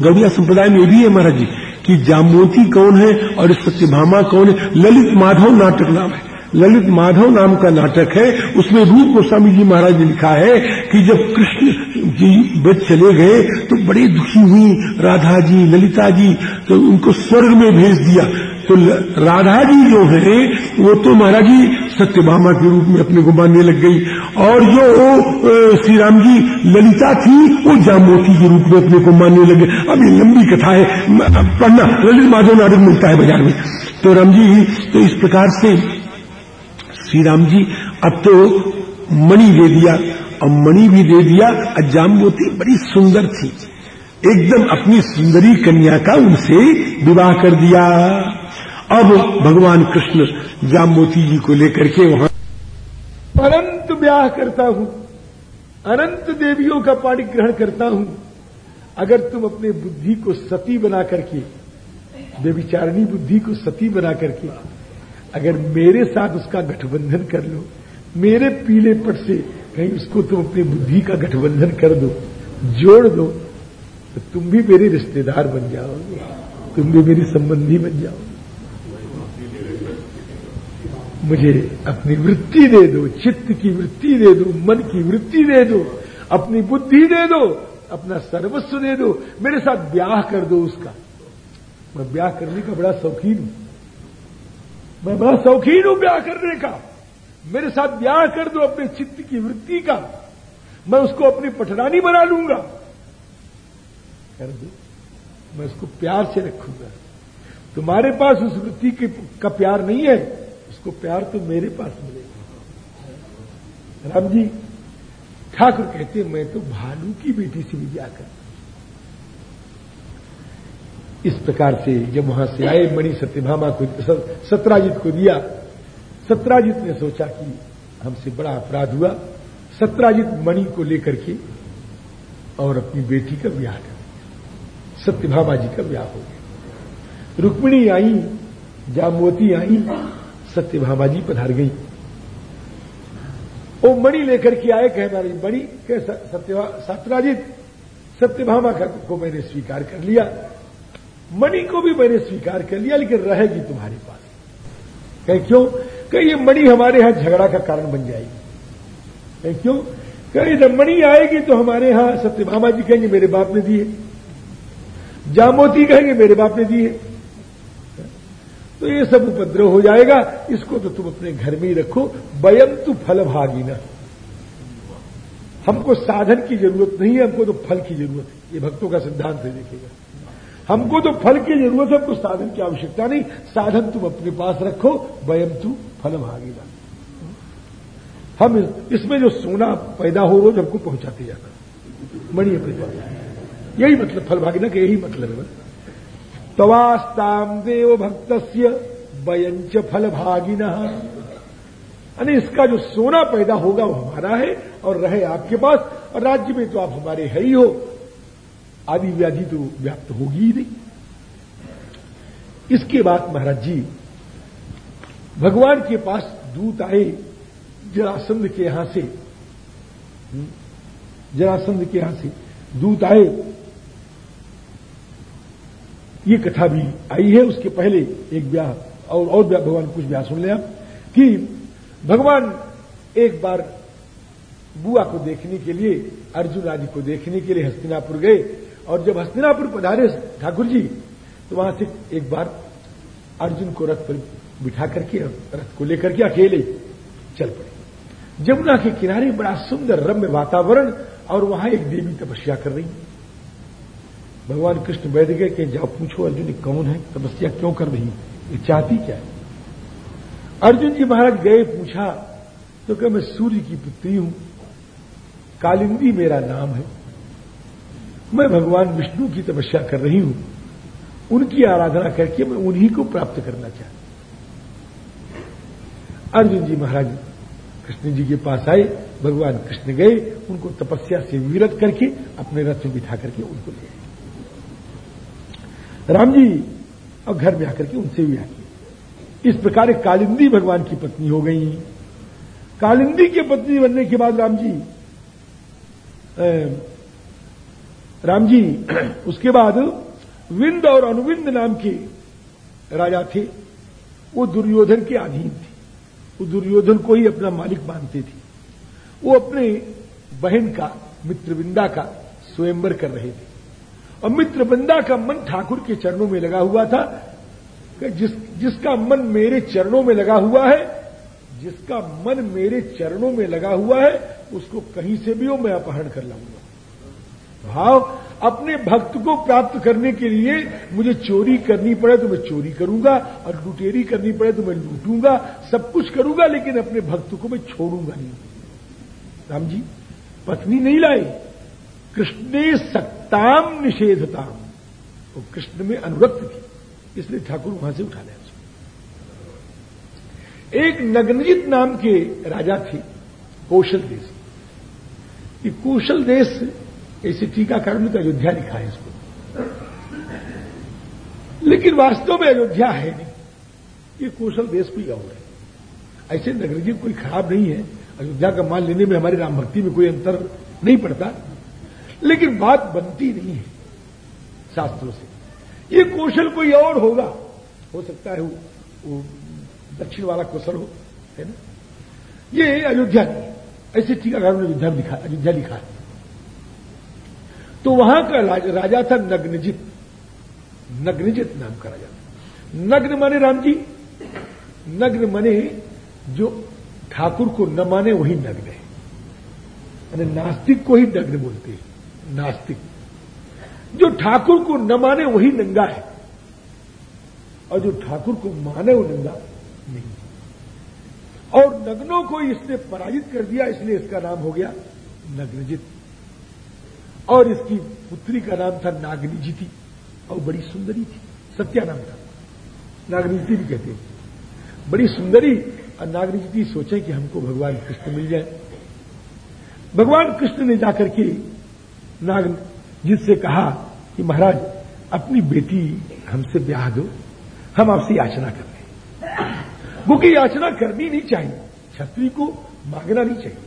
गौड़िया संप्रदाय में ये भी है महाराज जी, कि जामोती कौन है और सत्यभामा कौन है? ललित माधव नाटक नाम है। ललित माधव नाम का नाटक है। उसमें रूप गोस्वामी जी महाराज ने लिखा है कि जब कृष्ण जी बच चले गए तो बड़े दुखी हुई राधा जी, ललिता जी तो उनको स्वर्ग में भेज दिया। तो राधा जी जो है, वो तो महाराज जी सत्यभामा के रूप में अपने को मानने लग गई। और जो श्री राम जी ललिता थी, वो जामोती के रूप में अपने को मानने लग गई अब ये लंबी कथा है। पढ़ना, ललित माधव नाटक मिलता है बाज़ार में। तो राम जी तो इस प्रकार से श्री राम जी, अब तो मणि दे दिया और मणि भी दे दिया और जामवती बड़ी सुंदर थी। एकदम अपनी सुंदरी कन्या का उनसे विवाह कर दिया। अब भगवान कृष्ण जामोती जी को लेकर के वहाँ अनंत ब्याह करता हूँ। अनंत देवियों का पाणी ग्रहण करता हूँ। अगर तुम अपने बुद्धि को सती बना करके व्यविचारणी बुद्धि को सती बना करके अगर मेरे साथ उसका गठबंधन कर लो, मेरे पीले पट से कहीं उसको तुम अपनी बुद्धि का गठबंधन कर दो, जोड़ दो तो तुम भी मेरे रिश्तेदार बन जाओगे, तुम भी मेरी संबंधी बन जाओगे। मुझे अपनी वृत्ति दे दो, चित्त की वृत्ति दे दो, मन की वृत्ति दे दो, अपनी बुद्धि दे दो, अपना सर्वस्व दे दो, मेरे साथ ब्याह कर दो उसका। मैं ब्याह करने का बड़ा शौकीन हूँ। मैं बड़ा शौकीन हूँ ब्याह करने का। मेरे साथ ब्याह कर दो अपने चित्त की वृत्ति का। मैं उसको अपनी पटरानी बना लूँगा। कर दो मैं उसको प्यार से रखूँगा। तुम्हारे पास उस वृत्ति का प्यार नहीं है, उसको प्यार तो मेरे पास मिलेगा। राम जी ठाकुर कहते मैं तो भालू की बेटी से भी ब्याह कर इस प्रकार से जब वहाँ से आए, मणि सत्यभामा को सत्राजित को दिया। सत्राजित ने सोचा कि हमसे बड़ा अपराध हुआ। सत्राजित मणि को लेकर के और अपनी बेटी का ब्याह कर सत्यभामा जी का ब्याह हो गया। रुक्मिणी आई, जामवती आई, सत्यभामा जी पधार गई। वो मणि लेकर के आए, कहे मारी मणि, कह सत्यराजित सत्यभामा को मैंने स्वीकार कर लिया। मणि को भी मैंने स्वीकार कर लिया, लेकिन रहेगी तुम्हारे पास। कहे क्यों? कहे ये मणि हमारे यहाँ झगड़ा का कारण बन जाएगी। कहे क्यों? कहे जब मणि आएगी तो हमारे यहाँ सत्यभामा जी कहेंगे, मेरे बाप ने दिए। जामोती कहेंगे, मेरे बाप ने दिए। तो ये सब उपद्रव हो जाएगा। इसको तो तुम अपने घर में ही रखो। वयम तु फल भागी न हमको साधन की ज़रूरत नहीं है, हमको तो फल की ज़रूरत है। ये भक्तों का सिद्धांत है, देखिएगा। हमको तो फल की ज़रूरत है, हमको साधन की आवश्यकता नहीं। साधन तुम अपने पास रखो, वयम तू फल भागीना हम इसमें जो सोना पैदा हो, रोज हमको पहुंचाते जाना मणि अपने पास। यही मतलब फल भागीना का यही मतलब है तवास्ताम देव भक्त वयंच फल भागिन यानी इसका जो सोना पैदा होगा वो हमारा है, और रहे आपके पास। और राज्य में तो आप हमारे है ही हो। आदि व्याधि तो व्याप्त होगी ही नहीं। इसके बाद महाराज जी, भगवान के पास दूत आए, जरासंध के यहाँ से। जरासंध के यहाँ से दूत आए। ये कथा भी आई है, उसके पहले एक ब्याह और और ब्याह भगवान कुछ ब्याह सुन ले आप कि भगवान एक बार बुआ को देखने के लिए, अर्जुन आदि को देखने के लिए हस्तिनापुर गए। और जब हस्तिनापुर पधारे ठाकुर जी तो वहाँ से एक बार अर्जुन को रथ पर बिठा करके रथ को लेकर के अकेले चल पड़े। जमुना के किनारे बड़ा सुंदर रम्य वातावरण और वहाँ एक देवी तपस्या कर रही भगवान कृष्ण बैठ गए कि जाओ पूछो अर्जुन कौन है? तपस्या क्यों कर रही ये चाहती क्या है? अर्जुन जी महाराज गए, पूछा तो क्या मैं सूर्य की पुत्री हूँ। कालिंदी मेरा नाम है। मैं भगवान विष्णु की तपस्या कर रही हूँ। उनकी आराधना करके मैं उन्हीं को प्राप्त करना चाहती अर्जुन जी महाराज, कृष्ण जी के पास आए, भगवान कृष्ण गए, उनको तपस्या से विरत करके, अपने रथ में बिठा करके उनको ले आए। राम जी, अब घर में आकर के उनसे भी आके इस प्रकार कालिंदी भगवान की पत्नी हो गई। कालिंदी की पत्नी बनने के बाद राम जी राम जी उसके बाद विंद और अनुविंद नाम के राजा थे। वो दुर्योधन के अधीन थे। वो दुर्योधन को ही अपना मालिक मानते थे। वो अपने बहन का, मित्रविंदा का स्वयंवर कर रहे थे। और मित्र बंदा का मन ठाकुर के चरणों में लगा हुआ था कि जिस, जिसका मन मेरे चरणों में लगा हुआ है, जिसका मन मेरे चरणों में लगा हुआ है, उसको कहीं से भी हो मैं अपहरण कर लाऊँगा। भाव अपने भक्त को प्राप्त करने के लिए मुझे चोरी करनी पड़े तो मैं चोरी करूँगा, और लुटेरी करनी पड़े तो मैं लूटूँगा, सब कुछ करूँगा, लेकिन अपने भक्त को मैं छोड़ूँगा नहीं। राम जी, पत्नी नहीं लाई। कृष्ण सक्ताम निषेधताम। वो कृष्ण में अनुरक्त थी, इसलिए ठाकुर वहाँ से उठा लिया। एक नग्नजित नाम के राजा थे, कौशल देश। कौशल देश ऐसे टीकाकरण में तो अयोध्या लिखा है इसको। लेकिन वास्तव में अयोध्या है नहीं। ये कौशल देश कोई और है। ऐसे नगरजीत कोई खराब नहीं है। अयोध्या का मान लेने में हमारी राम भक्ति में कोई अंतर नहीं पड़ता। लेकिन बात बनती नहीं है शास्त्रों से। ये कौशल कोई और होगा। हो सकता है वो, दक्षिण वाला कौशल हो है ना? ये अयोध्या ऐसे टीकाकरण ने अयोध्या लिखा अयोध्या लिखा है। तो वहाँ का राजा था नग्नजित। नग्नजित नाम का राजा था। नग्न माने राम जी, नग्न माने जो ठाकुर को न माने वही नग्न है। यानी नास्तिक को ही नग्न बोलते हैं, नास्तिक। जो ठाकुर को न माने वही नंगा है, और जो ठाकुर को माने वो नंगा नहीं और नग्नों को इसने पराजित कर दिया, इसलिए इसका नाम हो गया नग्नजित। और इसकी पुत्री का नाम था नागनी जी थी। और बड़ी सुंदरी थी। सत्या नाम था। नागनीति भी कहते हैं। बड़ी सुंदरी और नागनीति सोचे कि हमको भगवान कृष्ण मिल जाए। भगवान कृष्ण ने जाकर के नाग जिससे कहा कि महाराज, अपनी बेटी हमसे ब्याह दो। हम आपसे याचना कर रहे हैं। वो की याचना करनी नहीं चाहिए। छत्री को मांगना नहीं चाहिए।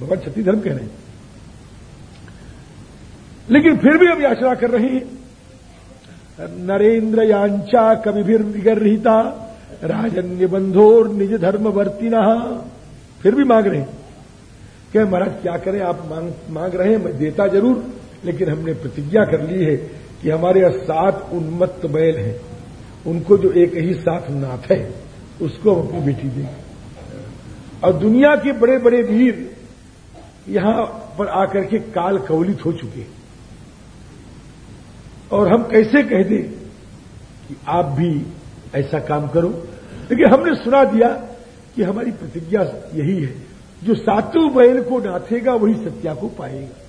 भगवान छत्री धर्म कह रहे हैं। लेकिन फिर भी हम याचना कर रहे हैं। नरेंद्र यांचा कविभिर्निगर्हिता राजन्य बंधोर निज धर्म वर्तिना। फिर भी मांग रहे हैं। महाराज, क्या करें? आप मांग मांग रहे हैं, मैं देता ज़रूर, लेकिन हमने प्रतिज्ञा कर ली है कि हमारे यहाँ सात उन्मत्त बैल हैं। उनको जो एक ही साथ नाथ है, उसको हम अपनी बेटी देंगे। और दुनिया के बड़े बड़े वीर यहाँ पर आकर के काल कवलित हो चुके हैं। और हम कैसे कह दें कि आप भी ऐसा काम करो। लेकिन हमने सुना दिया कि हमारी प्रतिज्ञा यही है, जो सातों बैल को नाथेगा, वही सत्या को पाएगा।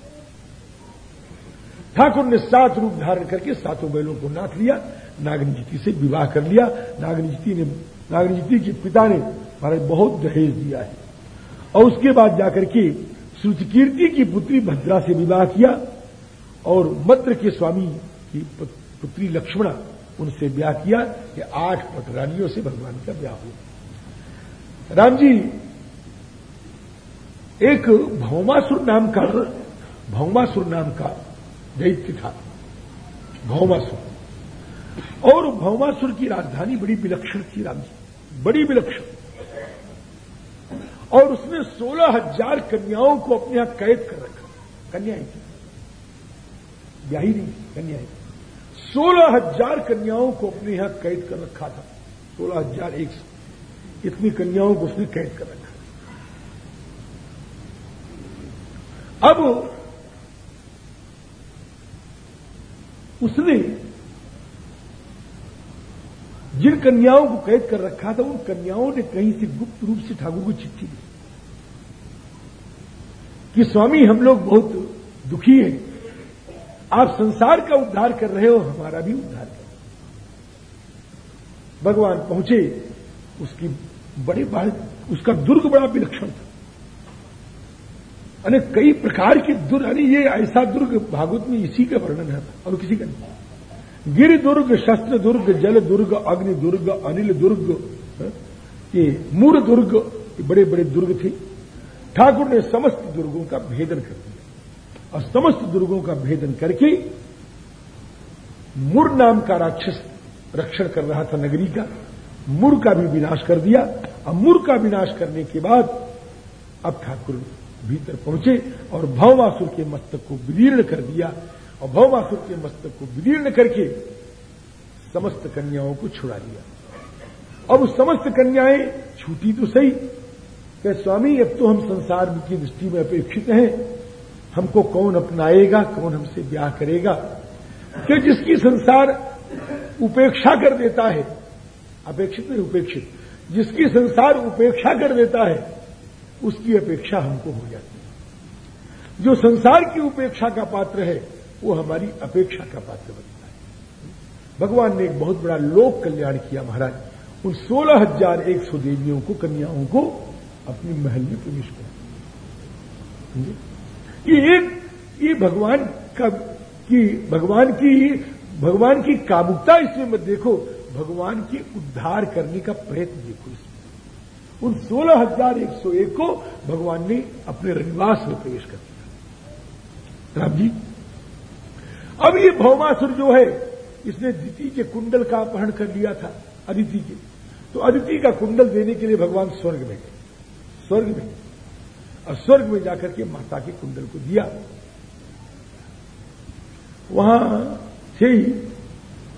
ठाकुर ने सात रूप धारण करके सातों बैलों को नाथ लिया नागनजीती से विवाह कर लिया। नागनजीती ने नागनजीती के पिता ने महाराज बहुत दहेज दिया है। और उसके बाद जाकर के श्रुतिकीर्ति की पुत्री भद्रा से विवाह किया और मद्र के स्वामी की पुत्री लक्ष्मणा उनसे ब्याह किया कि आठ पटरानियों से भगवान का ब्याह हुआ। राम जी, एक भौमासुर नाम का भौमासुर नाम का दैत्य था। भौमासुर। और भौमासुर की राजधानी बड़ी विलक्षण थी राम जी। बड़ी विलक्षण। और उसने सोलह हज़ार कन्याओं को अपने यहाँ कैद कर रखा। कन्याएँ थी। ब्याही नहीं, कन्याएँ सोलह हज़ार कन्याओं को अपने यहाँ कैद कर रखा था। सोलह हज़ार एक सौ। इतनी कन्याओं को उसने कैद कर रखा अब उसने जिन कन्याओं को कैद कर रखा था, उन कन्याओं ने कहीं से गुप्त रूप से ठाकुर को चिट्ठी दी कि, स्वामी, हम लोग बहुत दुखी हैं। आप संसार का उद्धार कर रहे हो, हमारा भी उद्धार कर भगवान पहुँचे, उसकी बड़े बड़े उसका दुर्ग बड़ा विलक्षण था। अने कई प्रकार के दुर्ग, यानी ये ऐसा दुर्ग भागवत में इसी का वर्णन है, और किसी का नहीं। गिर दुर्ग, शस्त्र दुर्ग, जल दुर्ग, अग्नि दुर्ग, अनिल दुर्ग ये मूर दुर्ग बड़े बड़े दुर्ग थे। ठाकुर ने समस्त दुर्गों का भेदन कर दिया। और समस्त दुर्गों का भेदन करके मुर नाम का राक्षस रक्षण कर रहा था नगरी का। मुर का भी विनाश कर दिया। और मुर का विनाश करने के बाद अब ठाकुर भीतर पहुँचे और भवमासुर के मस्तक को विदीर्ण कर दिया। और भवमासुर के मस्तक को विदीर्ण करके समस्त कन्याओं को छुड़ा लिया अब समस्त कन्याएँ छूटी तो सही कि स्वामी, अब तो हम संसार की दृष्टि में अपेक्षित हैं। हमको कौन अपनाएगा, कौन हमसे ब्याह करेगा? कि जिसकी संसार उपेक्षा कर देता है, अपेक्षित नहीं, उपेक्षित, जिसकी संसार उपेक्षा कर देता है, उसकी अपेक्षा हमको हो जाती है। जो संसार की उपेक्षा का पात्र है, वो हमारी अपेक्षा का पात्र बनता है। भगवान ने एक बहुत बड़ा लोक कल्याण किया महाराज। उन सोलह हज़ार एक सौ देवियों को, कन्याओं को अपनी महल में प्रवेश कर। ये एक, ये भगवान का, की भगवान की भगवान की कामुकता इसमें मत देखो। भगवान के उद्धार करने का प्रयत्न देखो इसमें। उन सोलह हज़ार एक सौ एक को भगवान ने अपने रनिवास में प्रवेश कर दिया। राम जी, अब ये भौमासुर जो है, इसने दिति के कुंडल का अपहरण कर लिया था, अदिति के। तो अदिति का कुंडल देने के लिए भगवान स्वर्ग में गए। स्वर्ग में और स्वर्ग में जाकर के माता के कुंडल को दिया। वहाँ थे ही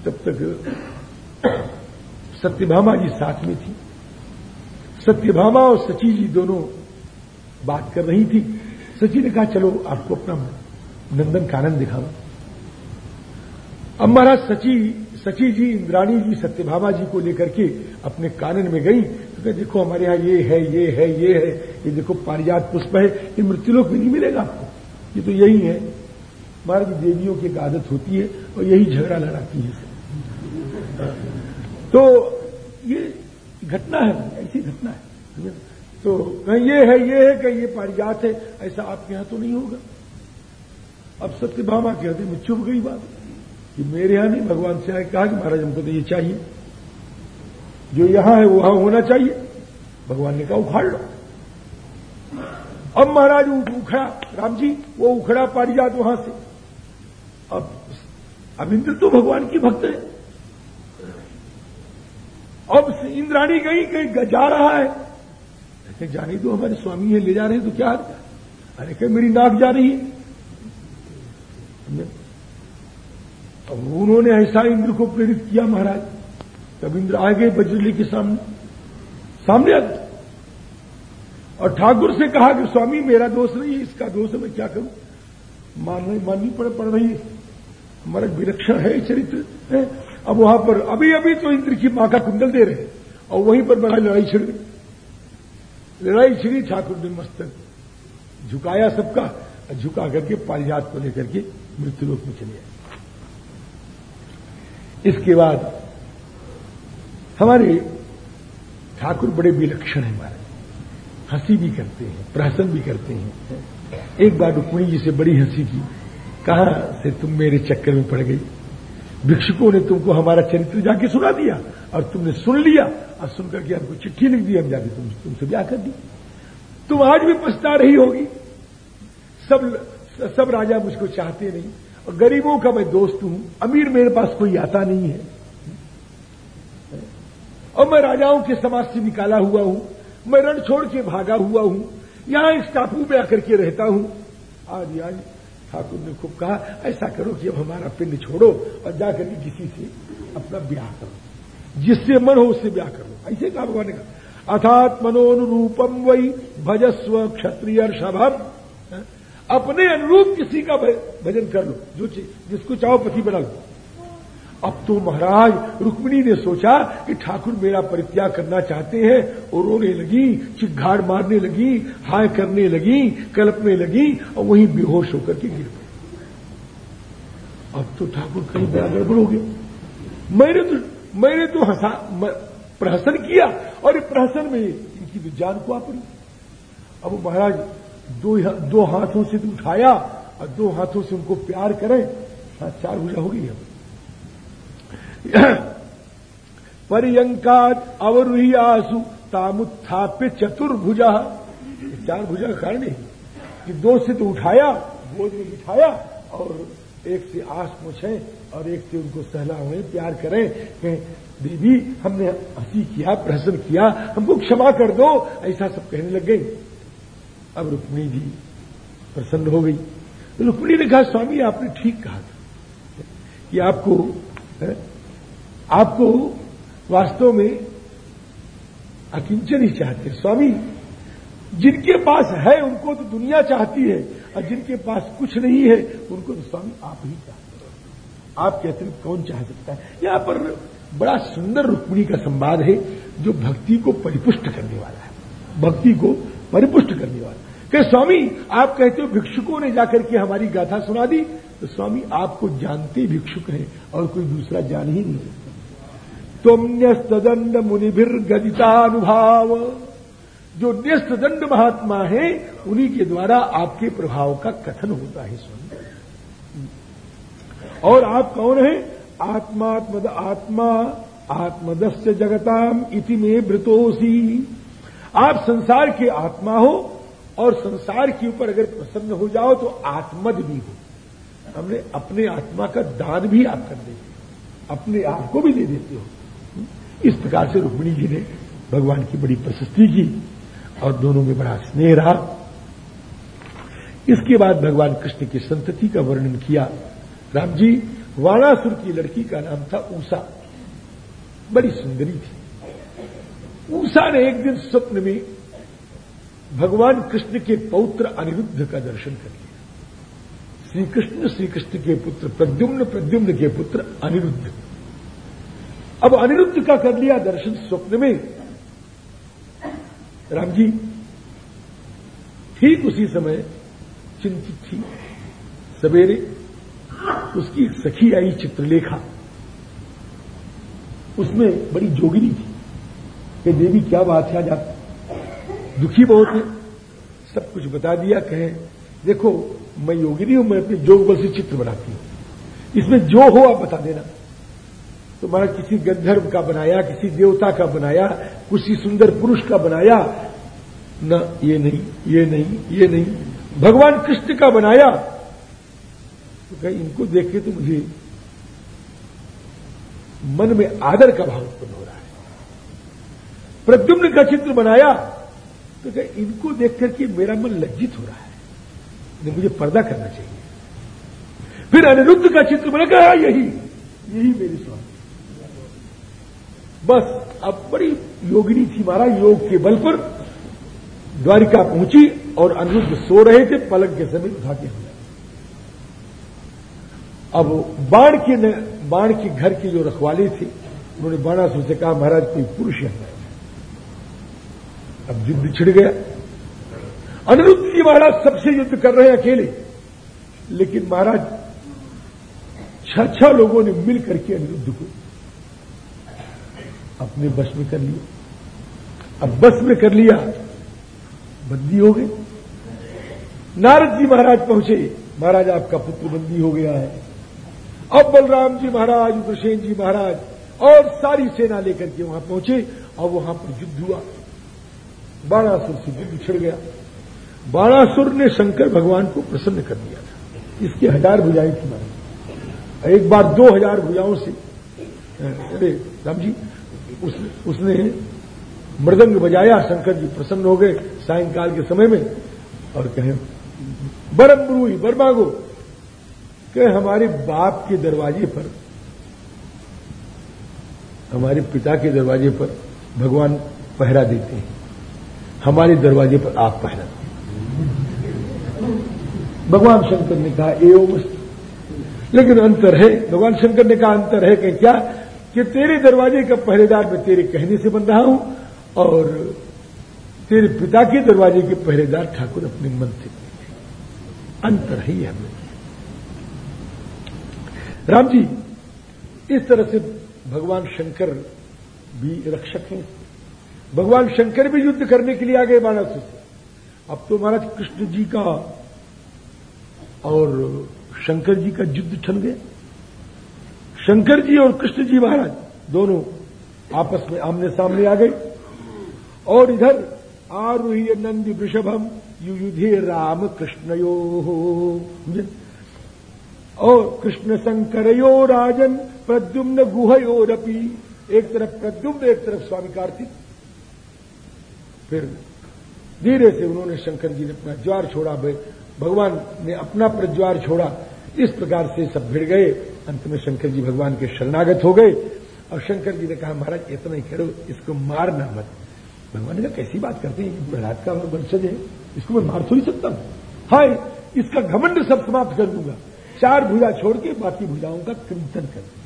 तब तक सत्यभामा जी साथ में थी, सत्यभामा और सची जी दोनों बात कर रही थी, सची ने कहा, चलो, आपको अपना नंदन कानन दिखावा अब महाराज सची सची जी, इंद्राणी जी, सत्यभामा जी को लेकर के अपने कानन में गई तो कहा, देखो, हमारे यहाँ ये है ये है ये है, ये देखो, पारिजात पुष्प है, ये मृत्युलोक में नहीं मिलेगा आपको। ये तो यही है। महाराज देवियों की एक आदत होती है और यही झगड़ा लड़ाती है। तो ये घटना है, ऐसी घटना है। तो कहीं, ये है ये है, कहीं, ये पारिजात है, ऐसा आपके यहाँ तो नहीं होगा। अब सत्यभामा के हृदय में चुभ गई बात। कि मेरे यहाँ नहीं, भगवान से आए, कहा कि महाराज, हमको तो ये चाहिए। जो यहाँ है, वहाँ होना चाहिए। भगवान ने कहा, उखाड़ लो। अब महाराज उखड़ा, राम जी, वो उखड़ा पारिजात वहाँ से। अब अब इंद्र तो भगवान की भक्त है। अब इंद्राणी गई कहीं जा रहा है। ऐसे जाने दो, हमारे स्वामी है, ले जा रहे हैं तो क्या अरे कहीं मेरी नाक जा रही है। अब उन्होंने ऐसा इंद्र को प्रेरित किया महाराज। तब इंद्र आ गए बजरली के सामने सामने आ और ठाकुर से कहा कि, स्वामी, मेरा दोष नहीं है, इसका दोष है, मैं क्या करूँ? माननी माननी पड़ पड़ रही हमारा विरक्षण है, चरित्र है। अब वहाँ पर अभी अभी तो इंद्र की माँ का कुंडल दे रहे हैं। और वहीं पर बड़ा लड़ाई छिड़ गई। लड़ाई छिड़ी, ठाकुर ने मस्तक झुकाया सबका। झुका करके पारिजात को लेकर के मृत्युलोक में चले आए। इसके बाद हमारे ठाकुर बड़े विलक्षण हैं हमारे हँसी भी करते हैं, प्रहसन भी करते हैं। एक बार रुक्मणी जी से बड़ी हँसी की, कहा, से तुम मेरे चक्कर में पड़ गई। भिक्षुकों ने तुमको हमारा चरित्र जाके सुना दिया और तुमने सुन लिया और सुनकर के हमको चिट्ठी लिख दी, हम जाके तुम, तुमसे ब्याह कर दी तुम आज भी पछता रही होगी। सब सब राजा मुझको चाहते नहीं। और गरीबों का मैं दोस्त हूँ। अमीर मेरे पास कोई आता नहीं है। और मैं राजाओं के समाज से निकाला हुआ हूँ। मैं रण छोड़ के भागा हुआ हूँ। यहाँ इस टापू में आकर के रहता हूँ। आज आज ठाकुर ने खूब कहा, ऐसा करो कि अब हमारा पिंड छोड़ो और जाकर के किसी से अपना ब्याह करो। जिससे मन हो उससे ब्याह करो। ऐसे कहा भगवान ने कहा अर्थात मनोनुरूपम वही भजस्व क्षत्रिय शभम अपने अनुरूप किसी का भजन कर लो। जो जिसको चाहो पति बना लो। अब तो महाराज, रुक्मिणी ने सोचा कि ठाकुर मेरा परित्याग करना चाहते हैं और रोने लगी, चिघाड़ मारने लगी, हाय करने लगी, कल्पने लगी और वहीं बेहोश होकर के गिर पड़े। अब तो ठाकुर कहीं बड़ा गड़बड़ हो गया मैंने तो मैंने तो हंसा प्रहसन किया और प्रहसन में इनकी तो जान को आ पड़ी अब महाराज दो दो हाथों से उठाया और दो हाथों से उनको प्यार करें हाँ, चार भुजा हो गई अब। परियंका अवरुही आसु तामुत्थाप्य चतुर्भुजा। चार भुजा का कारण है कि दो से तो उठाया गोद में बिठाया और एक से आस पूछे और एक से उनको सहला हुए प्यार करें। कि दीदी हमने हँसी किया प्रहसन किया हमको क्षमा कर दो ऐसा सब कहने लग गई अब रुक्मिणी जी प्रसन्न हो गई। रुक्मिणी ने कहा, स्वामी, आपने ठीक कहा था कि आपको आपको वास्तव में अकिंचन ही चाहते स्वामी, जिनके पास है उनको तो दुनिया चाहती है, और जिनके पास कुछ नहीं है, उनको तो स्वामी आप ही चाहते हो। आपके अतिरिक्त कौन चाह सकता है? यहाँ पर बड़ा सुंदर रुक्मिणी का संवाद है, जो भक्ति को परिपुष्ट करने वाला है। भक्ति को परिपुष्ट करने वाला। कि स्वामी, आप कहते हो भिक्षुकों ने जाकर के हमारी गाथा सुना दी? तो स्वामी, आपको जानते भिक्षुक हैं और कोई दूसरा जान ही नहीं तुम न्यस्तदंड मुनिभिर गदितानुभाव जो न्यस्त दंड महात्मा है, उन्हीं के द्वारा आपके प्रभाव का कथन होता है, स्वामी। और आप कौन है? आत्मात्मद आत्मा, आत्मदस्य जगताम इति में वृतोसी आप संसार की आत्मा हो और संसार के ऊपर अगर प्रसन्न हो जाओ तो आत्मद भी हो। हमने अपने आत्मा का दान भी आप कर देते हो। अपने आप को भी दे देते हो। इस प्रकार से रुक्मिणी जी ने भगवान की बड़ी प्रशस्ति की और दोनों में बड़ा स्नेह रहा। इसके बाद भगवान कृष्ण की संतति का वर्णन किया। राम जी वाणासुर की लड़की का नाम था ऊषा। बड़ी सुंदरी थी। ऊषा ने एक दिन स्वप्न में भगवान कृष्ण के पौत्र अनिरुद्ध का दर्शन कर लिया। श्री कृष्ण श्री कृष्ण के पुत्र, प्रद्युम्न प्रद्युम्न के पुत्र अनिरुद्ध। अब अनिरुद्ध का कर लिया दर्शन स्वप्न में। राम जी, ठीक उसी समय चिंतित थी। सवेरे उसकी सखी आई चित्रलेखा। उसमें बड़ी जोगिनी थी। कि देवी क्या बात है आज आप दुखी बहुत है। सब कुछ बता दिया, कहे, देखो, मैं योगिनी हूँ, मैं अपने जोग बल से चित्र बनाती हूँ। इसमें जो हो आप बता देना। तुम्हारा किसी गंधर्व का बनाया, किसी देवता का बनाया, किसी सुंदर पुरुष का बनाया, न, ये नहीं ये नहीं ये नहीं। भगवान कृष्ण का बनाया। तो कहीं, इनको देखे तो मुझे मन में आदर का भाव उत्पन्न है। प्रद्युम्न का चित्र बनाया तो क्या इनको देख करके मेरा मन लज्जित हो रहा है। मुझे पर्दा करना चाहिए। फिर अनिरुद्ध का चित्र बना, कहा यही यही मेरी स्वामी। बस, अब बड़ी योगिनी थी मारा, योग के बल पर। द्वारिका पहुँची और अनिरुद्ध सो रहे थे, पलक के समय उठा के हमला अब बाण के बाण के घर के जो रखवाले थे, उन्होंने बाणासुर से कहा, महाराज, कोई पुरुष है अब युद्ध छिड़ गया। अनिरुद्ध जी महाराज सबसे युद्ध कर रहे हैं अकेले। लेकिन महाराज, छह छह लोगों ने मिल करके अनिरुद्ध को अपने बस में कर लिया। अब बस में कर लिया, बंदी हो गए। नारद जी महाराज पहुँचे। महाराज, आपका पुत्र बंदी हो गया है। अब बलराम जी महाराज, उग्रसेन जी महाराज और सारी सेना लेकर के वहाँ पहुँचे और वहाँ पर युद्ध हुआ। बाणासुर से युद्ध छिड़ गया। बाणासुर ने शंकर भगवान को प्रसन्न कर दिया था। इसकी हज़ार भुजाएँ थी महाराज एक बार दो हज़ार भुजाओं से अरे राम जी उस, उसने मृदंग बजाया शंकर जी प्रसन्न हो गए सायंकाल के समय में और कहें बरम बर मांगो। कहे हमारे बाप के दरवाजे पर हमारे पिता के दरवाजे पर भगवान पहरा देते हैं। हमारे दरवाजे पर आप पहरा भगवान शंकर ने कहा एवं लेकिन अंतर है, भगवान शंकर ने कहा, अंतर है कि क्या? कि तेरे दरवाजे का पहरेदार मैं तेरे कहने से बन रहा हूँ और तेरे पिता के दरवाजे के पहरेदार ठाकुर अपने मन से अंतर है ही हमें। राम जी, इस तरह से भगवान शंकर भी रक्षक हैं। भगवान शंकर भी युद्ध करने के लिए आ गए बाणासुर से अब तो महाराज कृष्ण जी का और शंकर जी का युद्ध ठन गया। शंकर जी और कृष्ण जी महाराज दोनों आपस में आमने सामने आ गए। और इधर आरूही नंदी वृषभम युयुधे राम कृष्णयो और कृष्ण शंकरयो राजन प्रद्युम्न गुहयोरपी। एक तरफ़ प्रद्युम्न, एक तरफ़ स्वामी कार्तिक। फिर धीरे से उन्होंने शंकर जी ने अपना ज्वार छोड़ा भगवान ने अपना प्रज्वार छोड़ा। इस प्रकार से सब भिड़ गए। अंत में शंकर जी भगवान के शरणागत हो गए। और शंकर जी ने कहा, महाराज, इतना ही करो इसको मारना मत। भगवान ने कहा, कैसी बात करते हैं? प्रहलाद का वंशज है। इसको मैं मार थोड़ी सकता हूँ? हाय, इसका घमंड सब समाप्त कर दूँगा। चार भुजा छोड़ के बाकी भुजाओं का कीर्तन कर दिया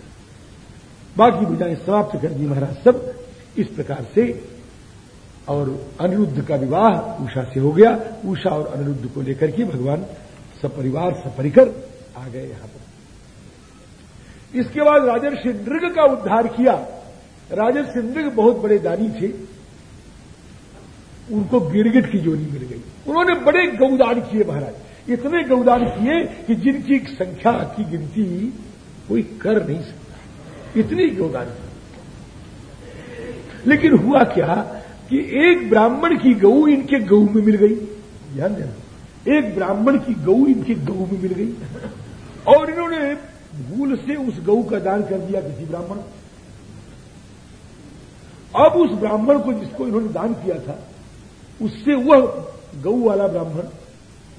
बाकी भुजाएँ समाप्त कर दी महाराज सब। इस प्रकार से और अनिरुद्ध का विवाह उषा से हो गया। उषा और अनिरुद्ध को लेकर के भगवान सपरिवार, सपरिकर आ गए यहाँ पर। इसके बाद राजर्षि नृग का उद्धार किया। राजर्षि नृग बहुत बड़े दानी थे। उनको गिरगिट की जोड़ी मिल गई। उन्होंने बड़े गौदान किए महाराज। इतने गौदान किए कि जिनकी संख्या की गिनती कोई कर नहीं सकता। इतनी गौदान। की लेकिन हुआ क्या? कि एक ब्राह्मण की गऊ इनके गऊ में मिल गई। ध्यान देना। एक ब्राह्मण की गऊ इनके गऊ में मिल गई। और इन्होंने भूल से उस गऊ का दान कर दिया किसी ब्राह्मण। अब उस ब्राह्मण को जिसको इन्होंने दान किया था, उससे वह गऊ वाला ब्राह्मण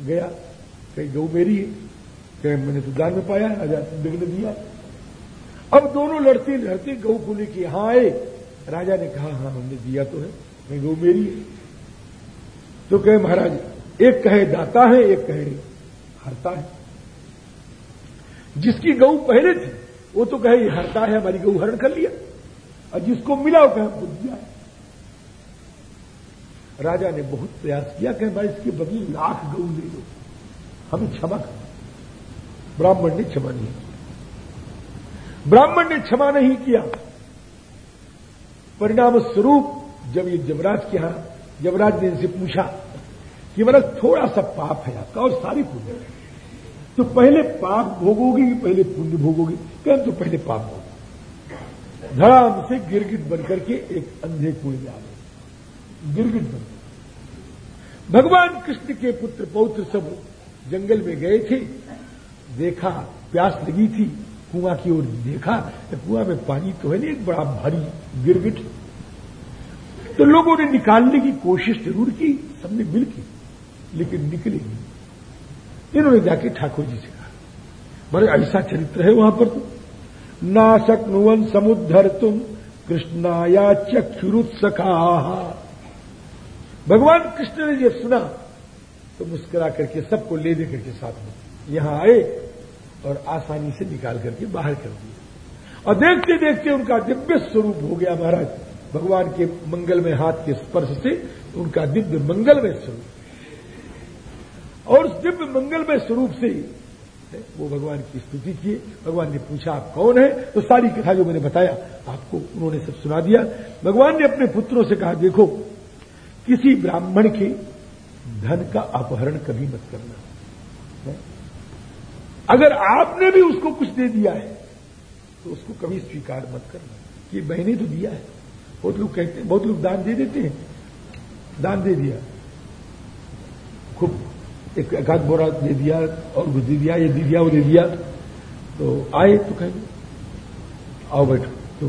गया। कहीं, गऊ मेरी है। कहीं, मैंने तो दान में पाया राजा ने दिया। अब दोनों लड़ते लड़ते गऊ को लेके यहाँ आए। राजा ने कहा हाँ हमने दिया तो है। मैं गऊ मेरी है तो कहे महाराज, एक कहे दाता है, एक कहे हरता है। जिसकी गऊ पहले थी, वो तो कहे हरता है, हमारी गऊ हरण कर लिया। और जिसको मिला, वो कहे हमको दिया राजा ने बहुत प्रयास किया कि भाई, इसके बदले लाख गऊ ले लो हमें क्षमा कर ब्राह्मण ने क्षमा नहीं किया। ब्राह्मण ने क्षमा नहीं किया। परिणाम स्वरूप जब ये जबराज के यहाँ जबराज ने इनसे पूछा कि मतलब थोड़ा सा पाप है आपका और सारी पुण्य। तो पहले पाप भोगोगे कि पहले पुण्य भोगोगे? कहें तो पहले पाप भोगोगे धड़ाम से गिरगिट बनकर के एक अंधे कुएँ में आ गए। गिरगिट बन भगवान कृष्ण के पुत्र पौत्र सब जंगल में गए थे। देखा, प्यास लगी थी, कुआँ की ओर देखा तो कुआँ में पानी तो है नहीं, एक बड़ा भारी गिरगिट तो लोगों ने निकालने की कोशिश ज़रूर की, सबने मिल की, लेकिन निकले नहीं। इन्होंने जाके ठाकुर जी से कहा, बड़े ऐसा चरित्र है वहाँ पर तो। नाशक नुवन समुद्धर तुम कृष्णाया चक्षुरुत्सखा। भगवान कृष्ण ने जब सुना तो मुस्कुरा करके सबको ले दे करके साथ में यहाँ आए और आसानी से निकाल करके बाहर कर दिया और देखते देखते उनका दिव्य स्वरूप हो गया महाराज। भगवान के मंगल में हाथ के स्पर्श से उनका दिव्य मंगलमय स्वरूप। और उस दिव्य मंगलमय स्वरूप से वो भगवान की स्तुति किए। भगवान ने पूछा, आप कौन है? तो सारी कथा जो मैंने बताया, आपको उन्होंने सब सुना दिया। भगवान ने अपने पुत्रों से कहा, देखो, किसी ब्राह्मण के धन का अपहरण कभी मत करना अगर आपने भी उसको कुछ दे दिया है तो उसको कभी स्वीकार मत करना। कि मैंने तो दिया है। बहुत लोग कहते हैं बहुत लोग दान दे देते हैं। दान दे दिया। खूब एक एकाध बोरा दे दिया और कुछ दे दिया ये दे दिया वो दे दिया। तो आए तो कहेंगे आओ बैठो। तो,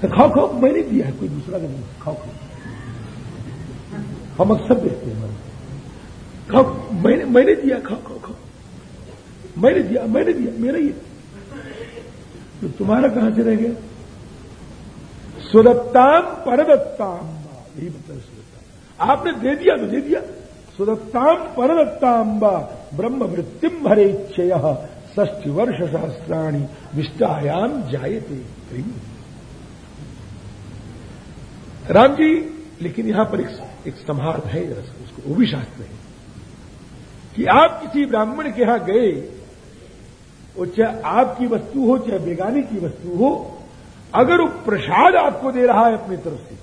तो खाओ खाओ मैंने दिया है कोई दूसरा का नहीं खाओ खाओ। हम अक्सर देखते हैं खाओ मैंने मैंने दिया खाओ खाओ खाओ। मैंने दिया मैंने दिया मेरा ही तो तुम्हारा कहाँ से रह गया? सुदत्ताम परदत्ताम यही मतलब सुदत्ता। आपने दे दिया तो दे दिया। सुदत्ताम परदत्ताम्बा ब्रह्म वृत्तिम भरे क्षय ष्ठी वर्ष सहस्त्राणी विष्टायाम जायते राम जी लेकिन यहाँ पर एक, एक संभार है उसको वो भी शास्त्र है कि आप किसी ब्राह्मण के यहाँ गए वो चाहे आपकी वस्तु हो चाहे बेगानी की वस्तु हो अगर वो प्रसाद आपको दे रहा है अपनी तरफ़ से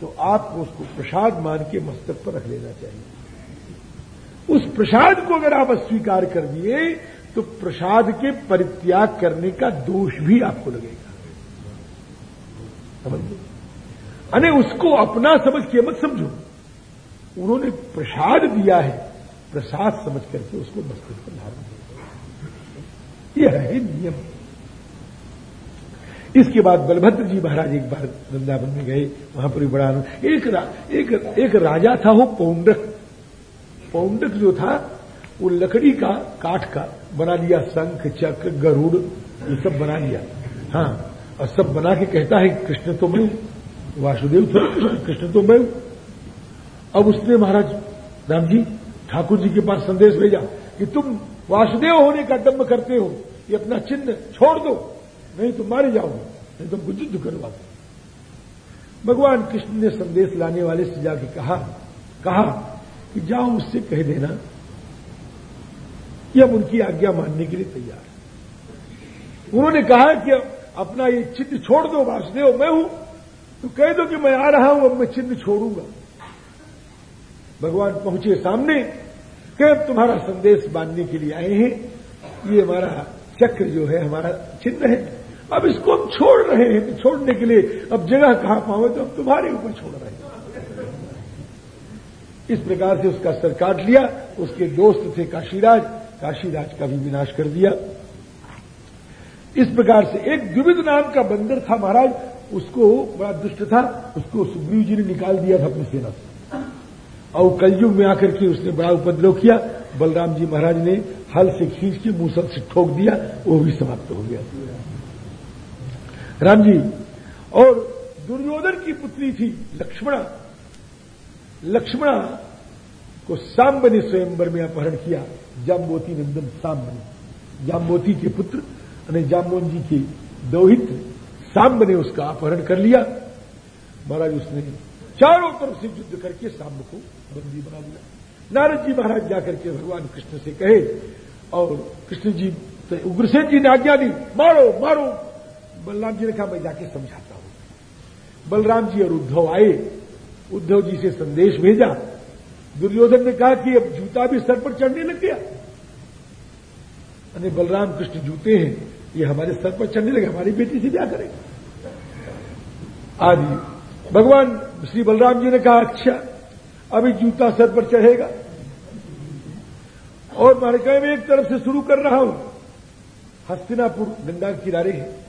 तो आपको उसको प्रसाद मान के मस्तक पर रख लेना चाहिए। उस प्रसाद को अगर आप अस्वीकार कर दिए तो प्रसाद के परित्याग करने का दोष भी आपको लगेगा। समझ अने उसको अपना समझ के मत समझो। उन्होंने प्रसाद दिया है, प्रसाद समझ करके उसको मस्तक पर धारण यह है नियम। इसके बाद बलभद्र जी महाराज एक बार वृंदावन में गए वहाँ पर भी बड़ा आनंद। एक रा, एक एक राजा था वो पौंडक। पौंडक जो था वो लकड़ी का काठ का बना लिया शंख चक गरुड़ ये सब बना लिया। हाँ और सब बना के कहता है कृष्ण तो मैं वासुदेव थे कृष्ण तो मैं अब उसने महाराज राम जी ठाकुर जी के पास संदेश भेजा कि तुम वासुदेव होने का दम्भ करते हो ये अपना चिन्ह छोड़ दो। नहीं तो मारे जाओगे नहीं तुमको युद्ध करवा दो भगवान कृष्ण ने संदेश लाने वाले से जाके कहा कहा कि जाओ उससे कह देना, कि हम उनकी आज्ञा मानने के लिए तैयार हैं। उन्होंने कहा कि अपना ये चिन्ह छोड़ दो, वासुदेव, मैं हूँ तो कह दो कि मैं आ रहा हूँ, अब मैं चिन्ह छोड़ूँगा। भगवान पहुँचे सामने, कह, तुम्हारा संदेश मानने के लिए आए हैं, ये हमारा चक्र जो है, हमारा चिन्ह है। अब इसको हम छोड़ रहे हैं तो छोड़ने के लिए अब जगह कहाँ पाओ तो अब तुम्हारे ऊपर छोड़ रहे हैं। इस प्रकार से उसका सर काट लिया, उसके दोस्त थे काशीराज काशीराज का भी विनाश कर दिया। इस प्रकार से एक द्विविध नाम का बंदर था महाराज, उसको बड़ा दुष्ट था, उसको सुग्रीव जी ने निकाल दिया था अपनी सेना से। और कलयुग में आकर के उसने बड़ा उपद्रव किया, बलराम जी महाराज ने हल से खींच के मूसल से ठोक दिया, वो भी समाप्त हो गया। राम जी और दुर्योधन की पुत्री थी लक्ष्मणा। लक्ष्मणा को सांब ने स्वयंवर में अपहरण किया। जाम्बोती नंदन सांब ने जाम्बोती के पुत्र जामोन जी के दोहित सांब ने उसका अपहरण कर लिया। महाराज, उसने चारों तरफ़ से युद्ध करके सांब को बंदी बना दिया। नारद जी महाराज जाकर के भगवान कृष्ण से कहे, और कृष्ण जी उग्रसेन जी ने आज्ञा दी, मारो मारो बलराम जी ने कहा, मैं जाके समझाता हूँ। बलराम जी और उद्धव आए। उद्धव जी से संदेश भेजा। दुर्योधन ने कहा कि अब जूता भी सर पर चढ़ने लग गया। अरे, बलराम कृष्ण, जूते हैं। ये हमारे सर पर चढ़ने लगे, हमारी बेटी से क्या करेंगे। आदि। भगवान श्री बलराम जी ने कहा अच्छा अभी जूता सर पर चढ़ेगा। और मारे कहे मैं एक तरफ़ से शुरू कर रहा हूँ। हस्तिनापुर गंगा किनारे है।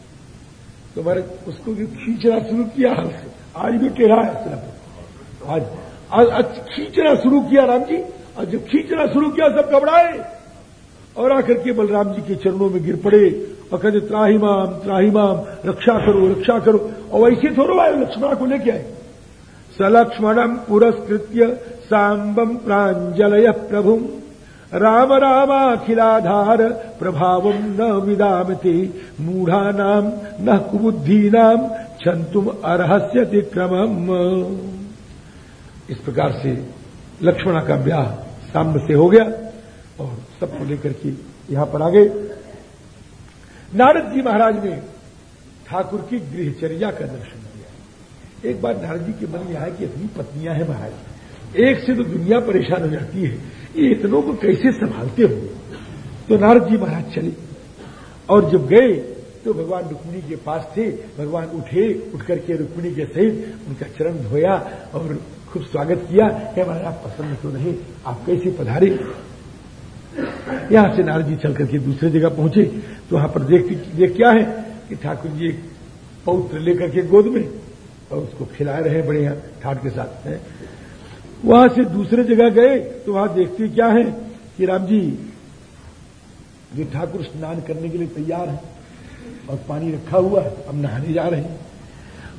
तो मैंने उसको भी खींचना शुरू किया। हाल से आज भी टेढ़ा है हस्तिनापुर आज आज, खींचना शुरू किया राम जी। और जब खींचना शुरू किया सब घबराए। और आकर के बलराम जी के चरणों में गिर पड़े। और कहते त्राहीमाम त्राहीमाम रक्षा करो रक्षा करो। और वैसे थोड़ा आए लक्ष्मणा को लेके आए। सलक्ष्मणम पुरस्कृत्य सांबम प्रांजलय प्रभु राम रामाखिलाधार प्रभाव न विदामते। मूढ़ानाम न कुबुद्धीनाम छंतुम अर्हस्य क्रमम। इस प्रकार से लक्ष्मणा का ब्याह सांब से हो गया और सबको लेकर के यहाँ पर आ गए। नारद जी महाराज ने ठाकुर की गृहचर्या का दर्शन किया। एक बार नारद जी के मन में आया कि अपनी पत्नियाँ हैं महाराज। एक से तो दुनिया परेशान हो जाती है। ये इतनों को कैसे संभालते हो? तो नारद जी महाराज चले। और जब गए तो भगवान रुक्मिणी के पास थे। भगवान उठे, उठ करके रुक्मिणी के सहित उनका चरण धोया और खूब स्वागत किया। कि महाराज, आप पसंद तो नहीं, आप कैसे पधारे? यहाँ से नारद जी चल करके दूसरे जगह पहुँचे। तो वहाँ पर देख देख क्या है कि ठाकुर जी एक पौत्र लेकर के गोद में और उसको खिला रहे बढ़िया ठाट के साथ, है। वहाँ से दूसरे जगह गए तो वहाँ देखते क्या है कि राम जी, ये ठाकुर स्नान करने के लिए तैयार है और पानी रखा हुआ है, अब नहाने जा रहे हैं।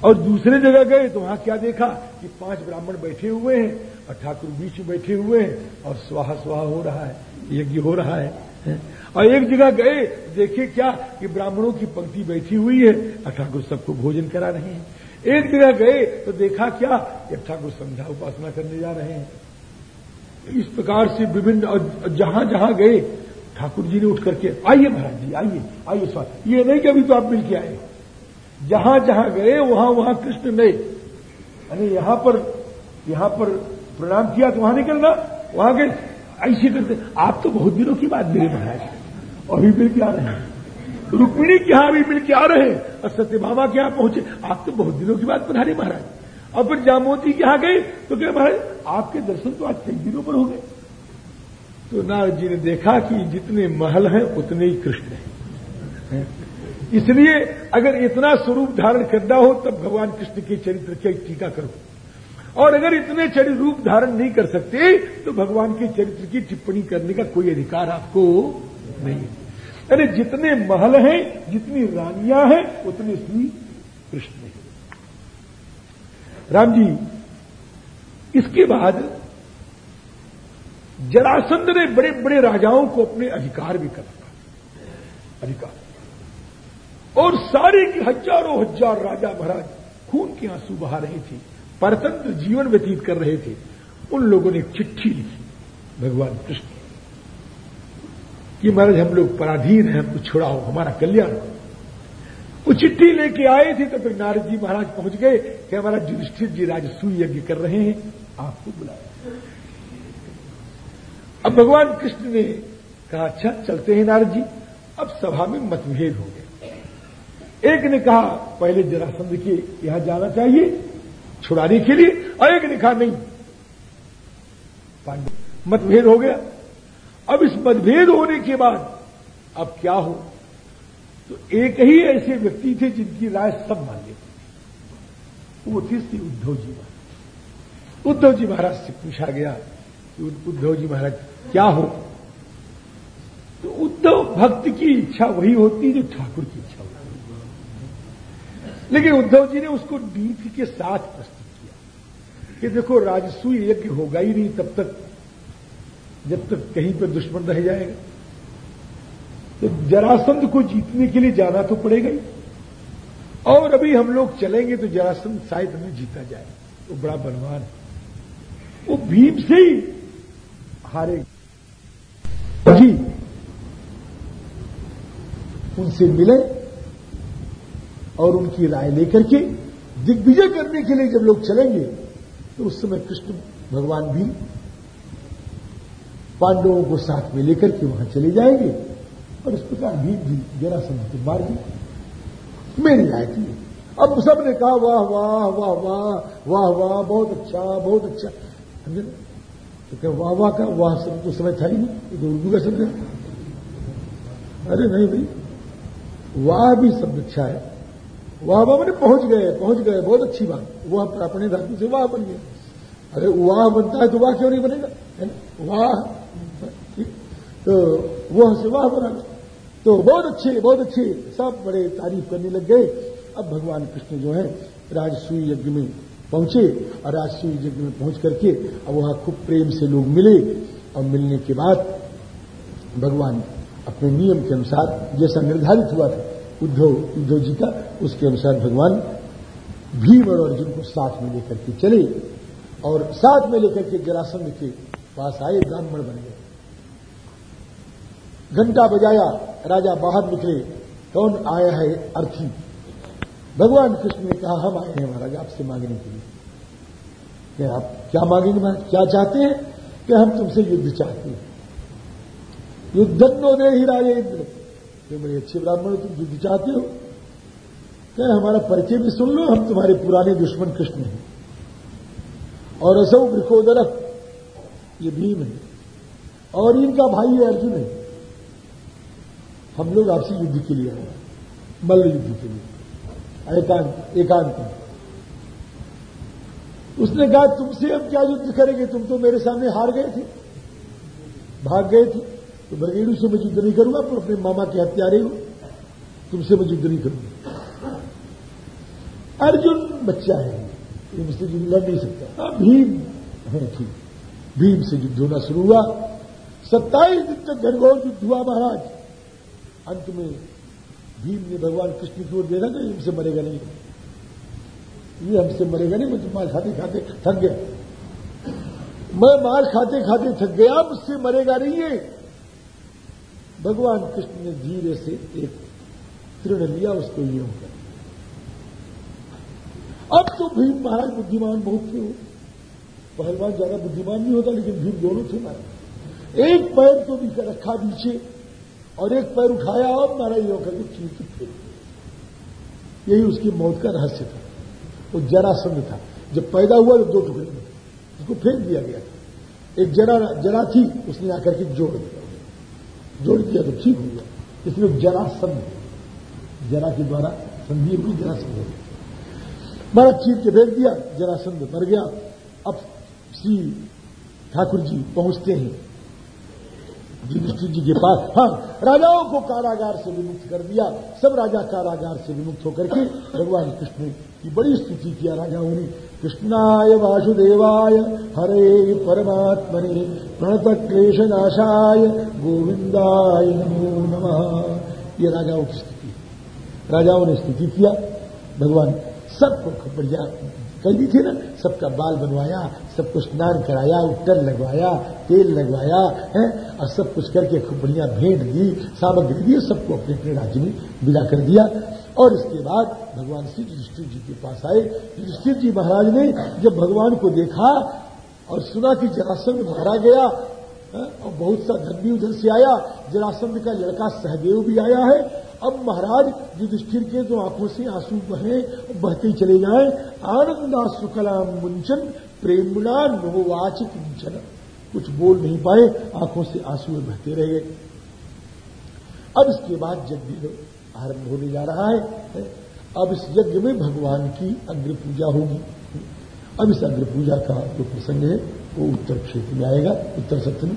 और दूसरे जगह गए तो वहाँ क्या देखा कि पाँच ब्राह्मण बैठे हुए हैं और ठाकुर बीच में बैठे हुए हैं और स्वाहा स्वाहा हो रहा है, यज्ञ हो रहा है। और एक जगह गए, देखे क्या कि ब्राह्मणों की पंक्ति बैठी हुई है और ठाकुर सबको भोजन करा रहे हैं। एक जगह गए तो देखा क्या? कि ठाकुर संध्या उपासना करने जा रहे हैं। इस प्रकार से विभिन्न जहाँ जहाँ गए ठाकुर जी ने उठ करके, आइए महाराज जी आइए आइए स्वास्थ्य ये नहीं कि अभी तो आप मिल के आए जहाँ जहाँ गए, वहाँ वहाँ कृष्ण में यानी यहाँ पर यहाँ पर प्रणाम किया तो वहाँ निकलना वहाँ गए। ऐसे करते आप तो बहुत दिनों की बात मेरे महाराज। अभी मिल के आ रहे हैं। रुक्मिणी के यहाँ भी मिल के आ रहे हैं। और सत्यभामा के यहाँ पहुँचे। आप तो बहुत दिनों की बात रहे महाराज। और फिर जामोती के यहाँ गए तो क्या महाराज, आपके दर्शन तो आज कई दिनों पर हो गए। तो नारद जी ने देखा कि जितने महल हैं, उतने ही कृष्ण हैं। इसलिए अगर इतना स्वरूप धारण करना हो, तब भगवान कृष्ण के चरित्र की टीका करो। और अगर इतने चरित्र रूप धारण नहीं कर सकते तो भगवान के चरित्र की टिप्पणी करने का कोई अधिकार आपको नहीं है। यानी जितने महल हैं, जितनी रानियाँ हैं, उतने श्री कृष्ण हैं। राम जी, इसके बाद जरासंध ने बड़े बड़े राजाओं को अपने अधिकार भी कर रखा अधिकार। और सारे की हज़ारों हज़ार राजा महाराज खून के आँसू बहा रहे थे, परतंत्र जीवन व्यतीत कर रहे थे। उन लोगों ने चिट्ठी लिखी, भगवान कृष्ण। कि महाराज, हम लोग पराधीन हैं, हमको छुड़ाओ, हमारा कल्याण वो चिट्ठी लेके आए थे तो फिर नारद जी महाराज पहुँच गए, कि हमारा युधिष्ठिर जी राजसूय यज्ञ कर रहे हैं, आपको बुलाया। अब भगवान कृष्ण ने कहा अच्छा चलते हैं नारद जी। अब सभा में मतभेद हो गए। एक ने कहा, पहले जरासंध के यहाँ जाना चाहिए, छुड़ाने के लिए। और एक ने कहा, नहीं। मतभेद हो गया। अब इस मतभेद होने के बाद अब क्या हो? तो एक ही ऐसे व्यक्ति थे जिनकी राय सब मान लेते थे। वो थे श्री उद्धव जी महाराज। उद्धव जी महाराज से पूछा गया कि उद्धव जी महाराज क्या हो? तो उद्धव भक्त की इच्छा वही होती जो ठाकुर की इच्छा होती। लेकिन उद्धव जी ने उसको नीति के साथ प्रस्तुत किया कि देखो राजसूय यज्ञ होगा ही नहीं तब तक जब तक कहीं पर दुश्मन रह जाएगा। तो जरासंध को जीतने के लिए जाना तो पड़ेगा ही। और अभी हम लोग चलेंगे तो जरासंध शायद हमें जीता जाए। वो तो बड़ा बलवान है। वो भीम से ही हारेगा जी। उनसे मिले और उनकी राय लेकर के दिग्विजय करने के लिए जब लोग चलेंगे तो उस समय कृष्ण भगवान भी पांडवों को साथ में लेकर के वहाँ चले जाएँगे और इस प्रकार भीम जी जरासंध को मार दी मेरी थी। अब सबने कहा, वाह वाह वाह वाह वाह वाह, बहुत अच्छा बहुत अच्छा। समझे? तो क्या वाह वाह का, वाह शब्द तो समय था ही नहीं तो उर्दू का शब्द है। अरे नहीं भाई, वाह भी शब्द अच्छा है। वाह वाह मैंने पहुँच गए पहुँच गए, बहुत अच्छी बात। वह अपने धातु से वाह बन गया अरे वाह बनता है तो वाह क्यों नहीं बनेगा? वाह तो वह से वाह बना तो बहुत अच्छे बहुत अच्छे। सब बड़े तारीफ़ करने लग गए। अब भगवान कृष्ण जो है, राजसूय यज्ञ में पहुँचे और राजसूय यज्ञ में पहुँच करके अब वहाँ खूब प्रेम से लोग मिले और मिलने के बाद भगवान अपने नियम के अनुसार, जैसा निर्धारित हुआ था, उद्धव उद्धव जी का, उसके अनुसार भगवान भीम और अर्जुन को साथ में लेकर के चले और साथ में लेकर के जरासंध के पास आए, ब्राह्मण बन गए। घंटा बजाया, राजा बाहर निकले, कौन आया है अर्थी? भगवान कृष्ण ने कहा, हम आए हैं महाराज, आपसे मांगने के लिए। कि आप, क्या मांगेंगे महाराज, क्या चाहते हैं कि हम तुमसे युद्ध चाहते हैं? युद्धनो दे ही राजे इंद्र कि बड़े अच्छे ब्राह्मण तुम युद्ध चाहते हो। क्या हमारा परिचय भी सुन लो, हम तुम्हारे पुराने दुश्मन कृष्ण हैं। और असौ वृकोदरक ये भीम है। और इनका भाई अर्जुन है। हम लोग आपसी युद्ध के लिए आए मल्ल युद्ध के लिए। एकांत एकांत। उसने कहा, तुमसे हम क्या युद्ध करेंगे? तुम तो मेरे सामने हार गए थे। भाग गए थे। तो बरगेड़ू से मैं युद्ध नहीं करूँगा, पर अपने मामा के हत्यारे हो। तुमसे मैं युद्ध नहीं करूँगा। अर्जुन बच्चा है। ये मुझसे युद्ध लड़ नहीं सकता। हाँ भीम है, ठीक। भीम से युद्ध होना शुरू हुआ। सत्ताईस दिन तक घनघोर युद्ध हुआ महाराज। अंत में भीम ने भगवान कृष्ण की ओर देखा कि हमसे मरेगा नहीं। ये हमसे मरेगा नहीं मैं तो मार खाते खाते थक गया। मैं मार खाते खाते थक गया, मुझसे मरेगा नहीं ये। भगवान कृष्ण ने धीरे से एक तृण लिया, उसको यूँ कर अब तो भीम महाराज बुद्धिमान बहुत थे हो पहलवान ज़्यादा बुद्धिमान नहीं होता, लेकिन भीम दोनों थे महाराज एक पैर तो भी रखा पीछे और एक पैर उठाया और मारा यो करके चीख फेंक यही उसकी मौत का रहस्य था। वो जरासंध था। जब पैदा हुआ तो दो टुकड़े में। उसको फेंक दिया गया था। एक जरा जरा थी, उसने आकर के जोड़ दिया। जोड़ दिया तो ठीक हो गया इसलिए जरासंध जरा के द्वारा संधि हुई जरासंध मारा चीख के फेंक दिया जरासंध मर गया। अब श्री ठाकुर जी पहुँचते हैं। युधिष्ठिर जी के पास हाँ राजाओं को कारागार से विमुक्त कर दिया। सब राजा कारागार से विमुक्त होकर के भगवान कृष्ण की बड़ी स्तुति किया राजाओं ने। कृष्णाय वासुदेवाय हरे परमात्मने प्रणत क्लेश नाशाय गोविंदाय नमो नमः। ये राजाओं की स्थिति राजाओं ने स्थिति किया। भगवान सबको बढ़िया कल भी थे ना, सबका बाल बनवाया सबको स्नान कराया उत्तर लगवाया, तेल लगवाया, है, और सब कुछ करके खूब बढ़िया भेंट दी, सामग्री दी सबको अपने अपने राज्य में विदा कर दिया। और इसके बाद भगवान श्री युधिष्ठिर जी के पास आए। युधिष्ठिर जी महाराज ने जब भगवान को देखा और सुना कि जरासंध मारा गया और बहुत सा धन भी उधर से आया, जरासंध का लड़का सहदेव भी आया है अब महाराज युधिष्ठिर के जो आँखों से आँसू बहे, बहते चले जाए। आनंदा सुकलाम मुंचन प्रेमणा नोवाच किंचन कुछ बोल नहीं पाए, आँखों से आँसू बहते रह गए। अब इसके बाद यज्ञ आरंभ होने जा रहा है अब इस यज्ञ में भगवान की अग्र पूजा होगी। अब इस अग्र पूजा का जो प्रसंग है, वो उत्तर क्षेत्र में आएगा, उत्तर सत्र में।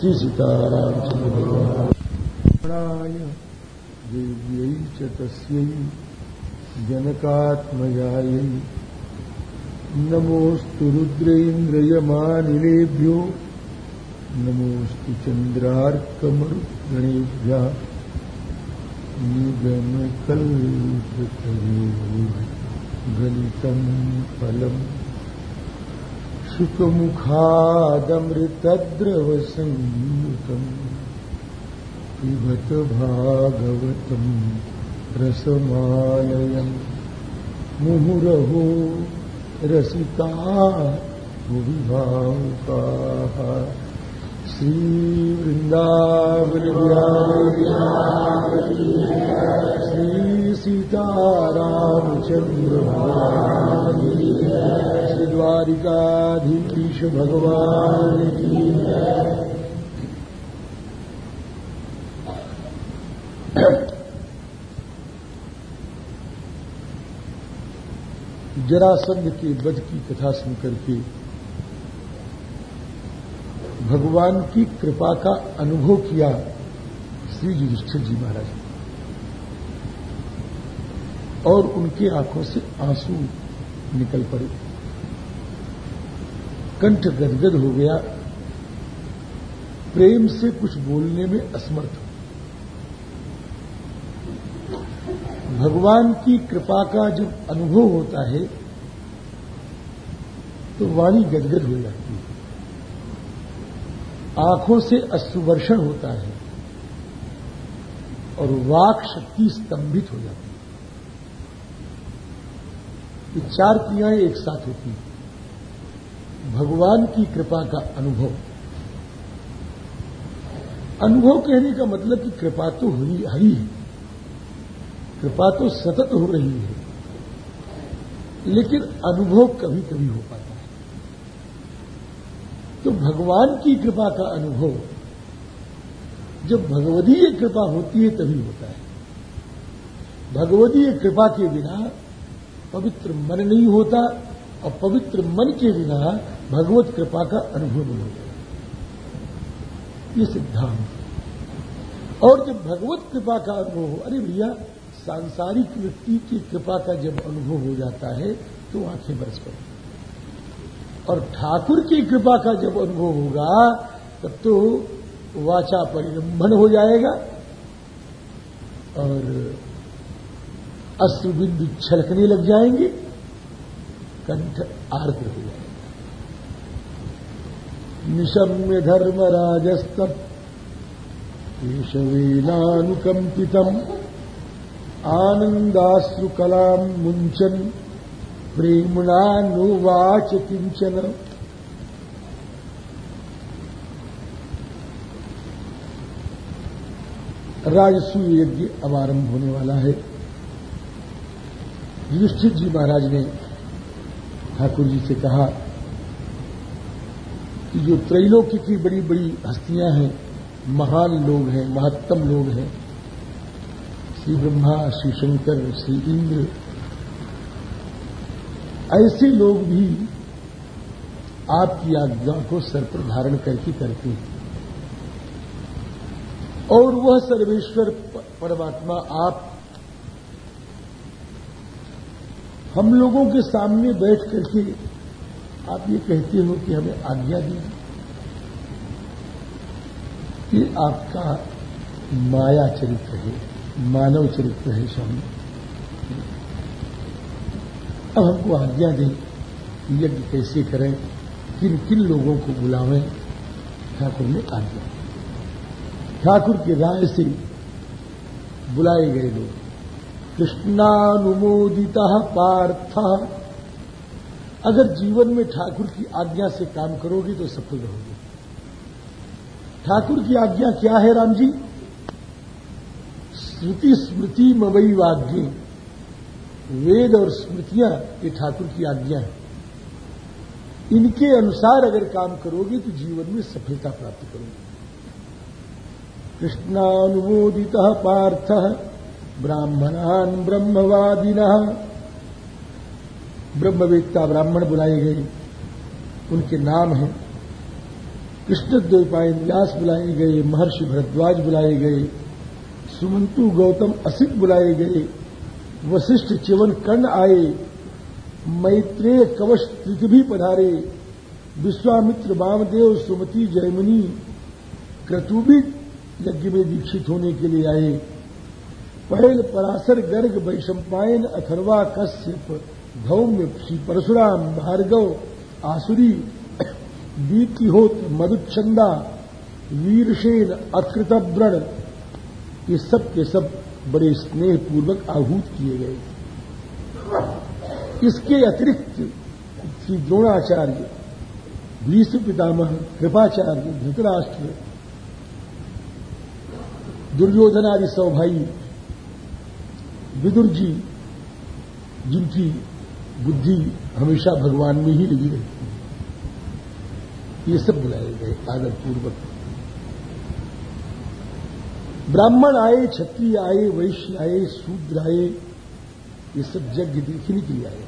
श्री सीताराम चंद्र भगवान। देव्यै च तस्यै जनकात्मजायै। नमोऽस्तु रुद्रेन्द्रयमानिलेभ्यो नमोऽस्तु चन्द्रार्कमरुगणेभ्यः निगमकल्पतरेगलितम् फलम् सुखमुखादमृतद्रवसंयुतम्। पिबत भागवतम् रसमालयम्। मुहुरहो रसिका भुविभावुकाः। श्रीवृन्दावनविहारी श्रीसीतारामचन्द्र श्रीद्वारिकाधीश भगवान् जरासंध के वध की कथा सुनकर के भगवान की कृपा का अनुभव किया श्री युधिष्ठिर जी महाराज। और उनकी आँखों से आँसू निकल पड़े। कंठ गदगद हो गया। प्रेम से कुछ बोलने में असमर्थ। भगवान की कृपा का जब अनुभव होता है तो वाणी गदगद हो जाती है। आँखों से अश्रुवर्षण होता है और वाक शक्ति स्तंभित हो जाती है। ये चार क्रियाएँ एक साथ होती हैं। भगवान की कृपा का अनुभव। अनुभव कहने का मतलब कि कृपा तो हुई ही है। कृपा तो सतत हो रही है, लेकिन अनुभव कभी कभी हो पाता है। तो भगवान की कृपा का अनुभव, जब भगवदीय कृपा होती है, तभी होता है। भगवदीय कृपा के बिना पवित्र मन नहीं होता, और पवित्र मन के बिना भगवत कृपा का अनुभव नहीं होता। ये सिद्धांत। और जब भगवत कृपा का अनुभव हो, अरे भैया सांसारिक व्यक्ति की कृपा का जब अनुभव हो जाता है तो आँखें बरस पड़ती और ठाकुर की कृपा का जब अनुभव होगा, तब तो वाचा परिलंबन हो जाएगा और अश्रुबिंदु छलकने लग जाएँगे, कंठ आर्द्र हो जाएगा। निशम्य धर्म राजस्त केशवेनानुकंपितम। आनंदाश्रु कलाम मुंचन प्रेमणा नुवाच किंचन राजस्व यज्ञ अब आरंभ होने वाला है। युधिष्ठिर जी महाराज ने ठाकुर जी से कहा कि जो त्रैलोक्य की बड़ी बड़ी हस्तियाँ हैं, महान लोग हैं, महत्तम लोग हैं श्री ब्रह्मा श्री शंकर श्री इंद्र ऐसे लोग भी आपकी आज्ञा को सर पर धारण करके करते हैं। और वह सर्वेश्वर परमात्मा आप, हम लोगों के सामने बैठ करके आप ये कहते हो कि हमें आज्ञा दी कि आपका माया चरित्र है। मानव चरित्र है स्वामी। अब हमको आज्ञा दें यज्ञ कैसे करें, किन किन लोगों को बुलावें, ठाकुर ने आज्ञा ठाकुर की राय से बुलाए गए लोग, कृष्णानुमोदिता पार्थ। अगर जीवन में ठाकुर की आज्ञा से काम करोगे तो सफल रहोगे। ठाकुर की आज्ञा क्या है राम जी? श्रुति स्मृति मवई वाग्य वेद और स्मृतियाँ ये ठाकुर की आज्ञा है। इनके अनुसार अगर काम करोगे तो जीवन में सफलता प्राप्त करोगे। कृष्णानुमोदित पार्थ, ब्राह्मणान ब्रह्मवादिन। ब्रह्मवेत्ता ब्राह्मण बुलाए गए। उनके नाम हैं। कृष्णद्वैपायन व्यास बुलाए गए, महर्षि भरद्वाज बुलाए गए। सुमंतु गौतम असित बुलाए गए। वशिष्ठ चिवन कर्ण आए। मैत्रेय कवच भी पधारे। विश्वामित्र वामदेव सुमति जयमुनि क्रतु भी यज्ञ में दीक्षित होने के लिए आए। पहल पराशर गर्ग वैशंपायन अथर्वा कश्यप धौम्य श्री परशुराम भार्गव आसुरी दीप्तिहोत मधुचंदा वीरसेन अकृतव्रण ये सब के सब बड़े स्नेह पूर्वक आहूत किए गए। इसके अतिरिक्त श्री द्रोणाचार्य, भीष्म पितामह, कृपाचार्य, धृतराष्ट्र दुर्योधन आदि सौ भाई विदुर जी जिनकी बुद्धि हमेशा भगवान में ही लगी रहती है। ये सब बुलाए गए आदर पूर्वक ब्राह्मण आए, क्षत्रिय आए वैश्य आए, शूद्र आए, ये सब यज्ञ देखने के लिए आए।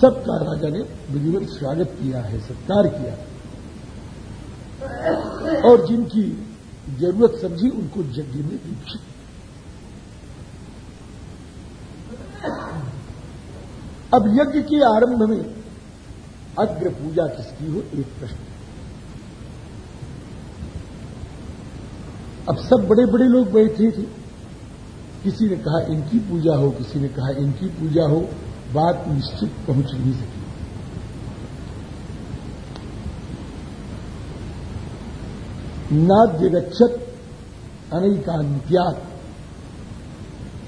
सबका राजा ने विधिवत स्वागत किया है, सत्कार किया। और जिनकी ज़रूरत समझी, उनको यज्ञ में दीक्षित। अब यज्ञ के आरंभ में अग्र पूजा किसकी हो, एक प्रश्न। अब सब बड़े बड़े लोग बैठे थे। किसी ने कहा इनकी पूजा हो, किसी ने कहा इनकी पूजा हो, बात निश्चित पहुँच नहीं सकी। नाद्य गच्छत अनेकांत्यात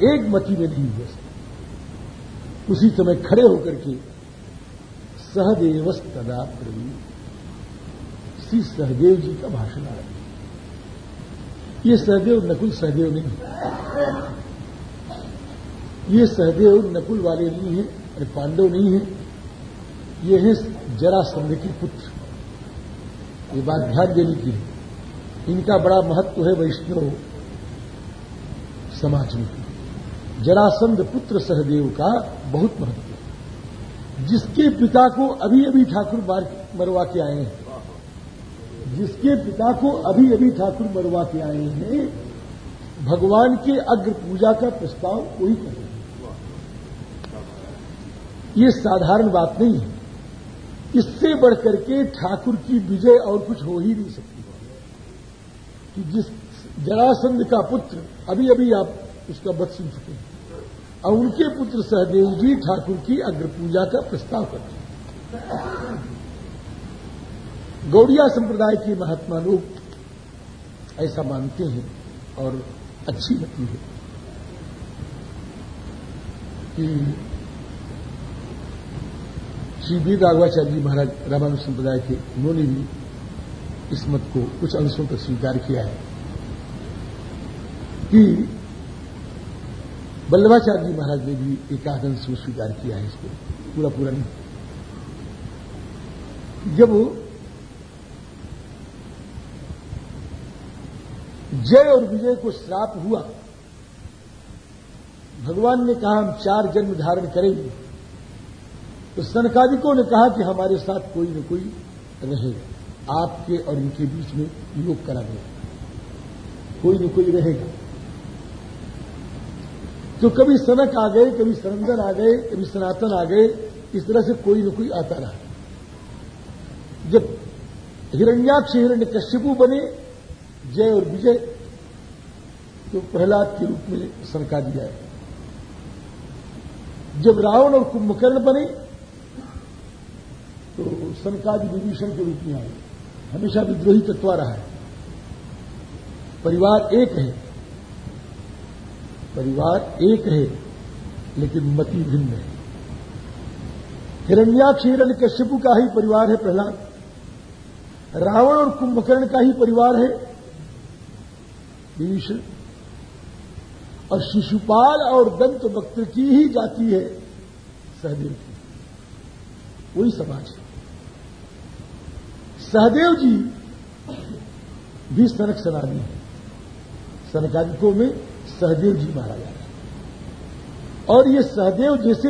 एक मती में नहीं हो सकता उसी समय खड़े होकर के सहदेवस्तदा प्रवीण। श्री सहदेव जी का भाषण आ ये सहदेव नकुल सहदेव नहीं ये सहदेव नकुल वाले नहीं है, अरे पांडव नहीं है। ये है जरासंध के पुत्र। ये बात ध्यान देने की है। इनका बड़ा महत्व है वैष्णव समाज में। जरासंध पुत्र सहदेव का बहुत महत्व है। जिसके पिता को अभी अभी ठाकुर मरवा के आए हैं। जिसके पिता को अभी अभी ठाकुर मरवा के आए हैं, भगवान के अग्र पूजा का प्रस्ताव कोई कर रहे ये साधारण बात नहीं है। इससे बढ़कर के ठाकुर की विजय और कुछ हो ही नहीं सकती। कि जिस जरासंध का पुत्र, अभी अभी आप उसका बच सुन चुके हैं, और उनके पुत्र सहदेव जी ठाकुर की अग्र पूजा का प्रस्ताव करते हैं। गौड़िया संप्रदाय के महात्मा लोग ऐसा मानते हैं और अच्छी लगती है कि श्री वीर राघवाचार्य जी महाराज रामानुज संप्रदाय के, उन्होंने भी इस मत को कुछ अंशों पर स्वीकार किया है कि वल्लभाचार्य जी महाराज ने भी एकाध अंश स्वीकार किया है इसको। पूरा पूरा नहीं। जब जय और विजय को श्राप हुआ। भगवान ने कहा, हम चार जन्म धारण करेंगे। तो सनकादिकों ने कहा कि हमारे साथ कोई न कोई रहेगा। आपके और इनके बीच में योग करा गया। कोई न कोई रहेगा। तो कभी सनक आ गए, कभी सरंदन आ गए, कभी सनातन आ गए, इस तरह से कोई न कोई आता रहा। जब हिरण्याक्ष हिरण्य कश्यपु बने जय और विजय तो प्रहलाद के रूप में सनका दिया है। जब रावण और कुंभकर्ण बने तो सनकादि विभीषण के रूप में आए। हमेशा विद्रोही तत्व रहा है। परिवार एक है। परिवार एक है, लेकिन मति भिन्न है। हिरण्याक्ष हिरण्य कश्यपु का ही परिवार है प्रहलाद। रावण और कुंभकर्ण का ही परिवार है। विभीषण और शिशुपाल और दंत वक्त की ही जाति है सहदेव की। वही समाज है। सहदेव जी भी सनक सनानी है। सनकादिकों में सहदेव जी मारा जा रहा है। और ये सहदेव जैसे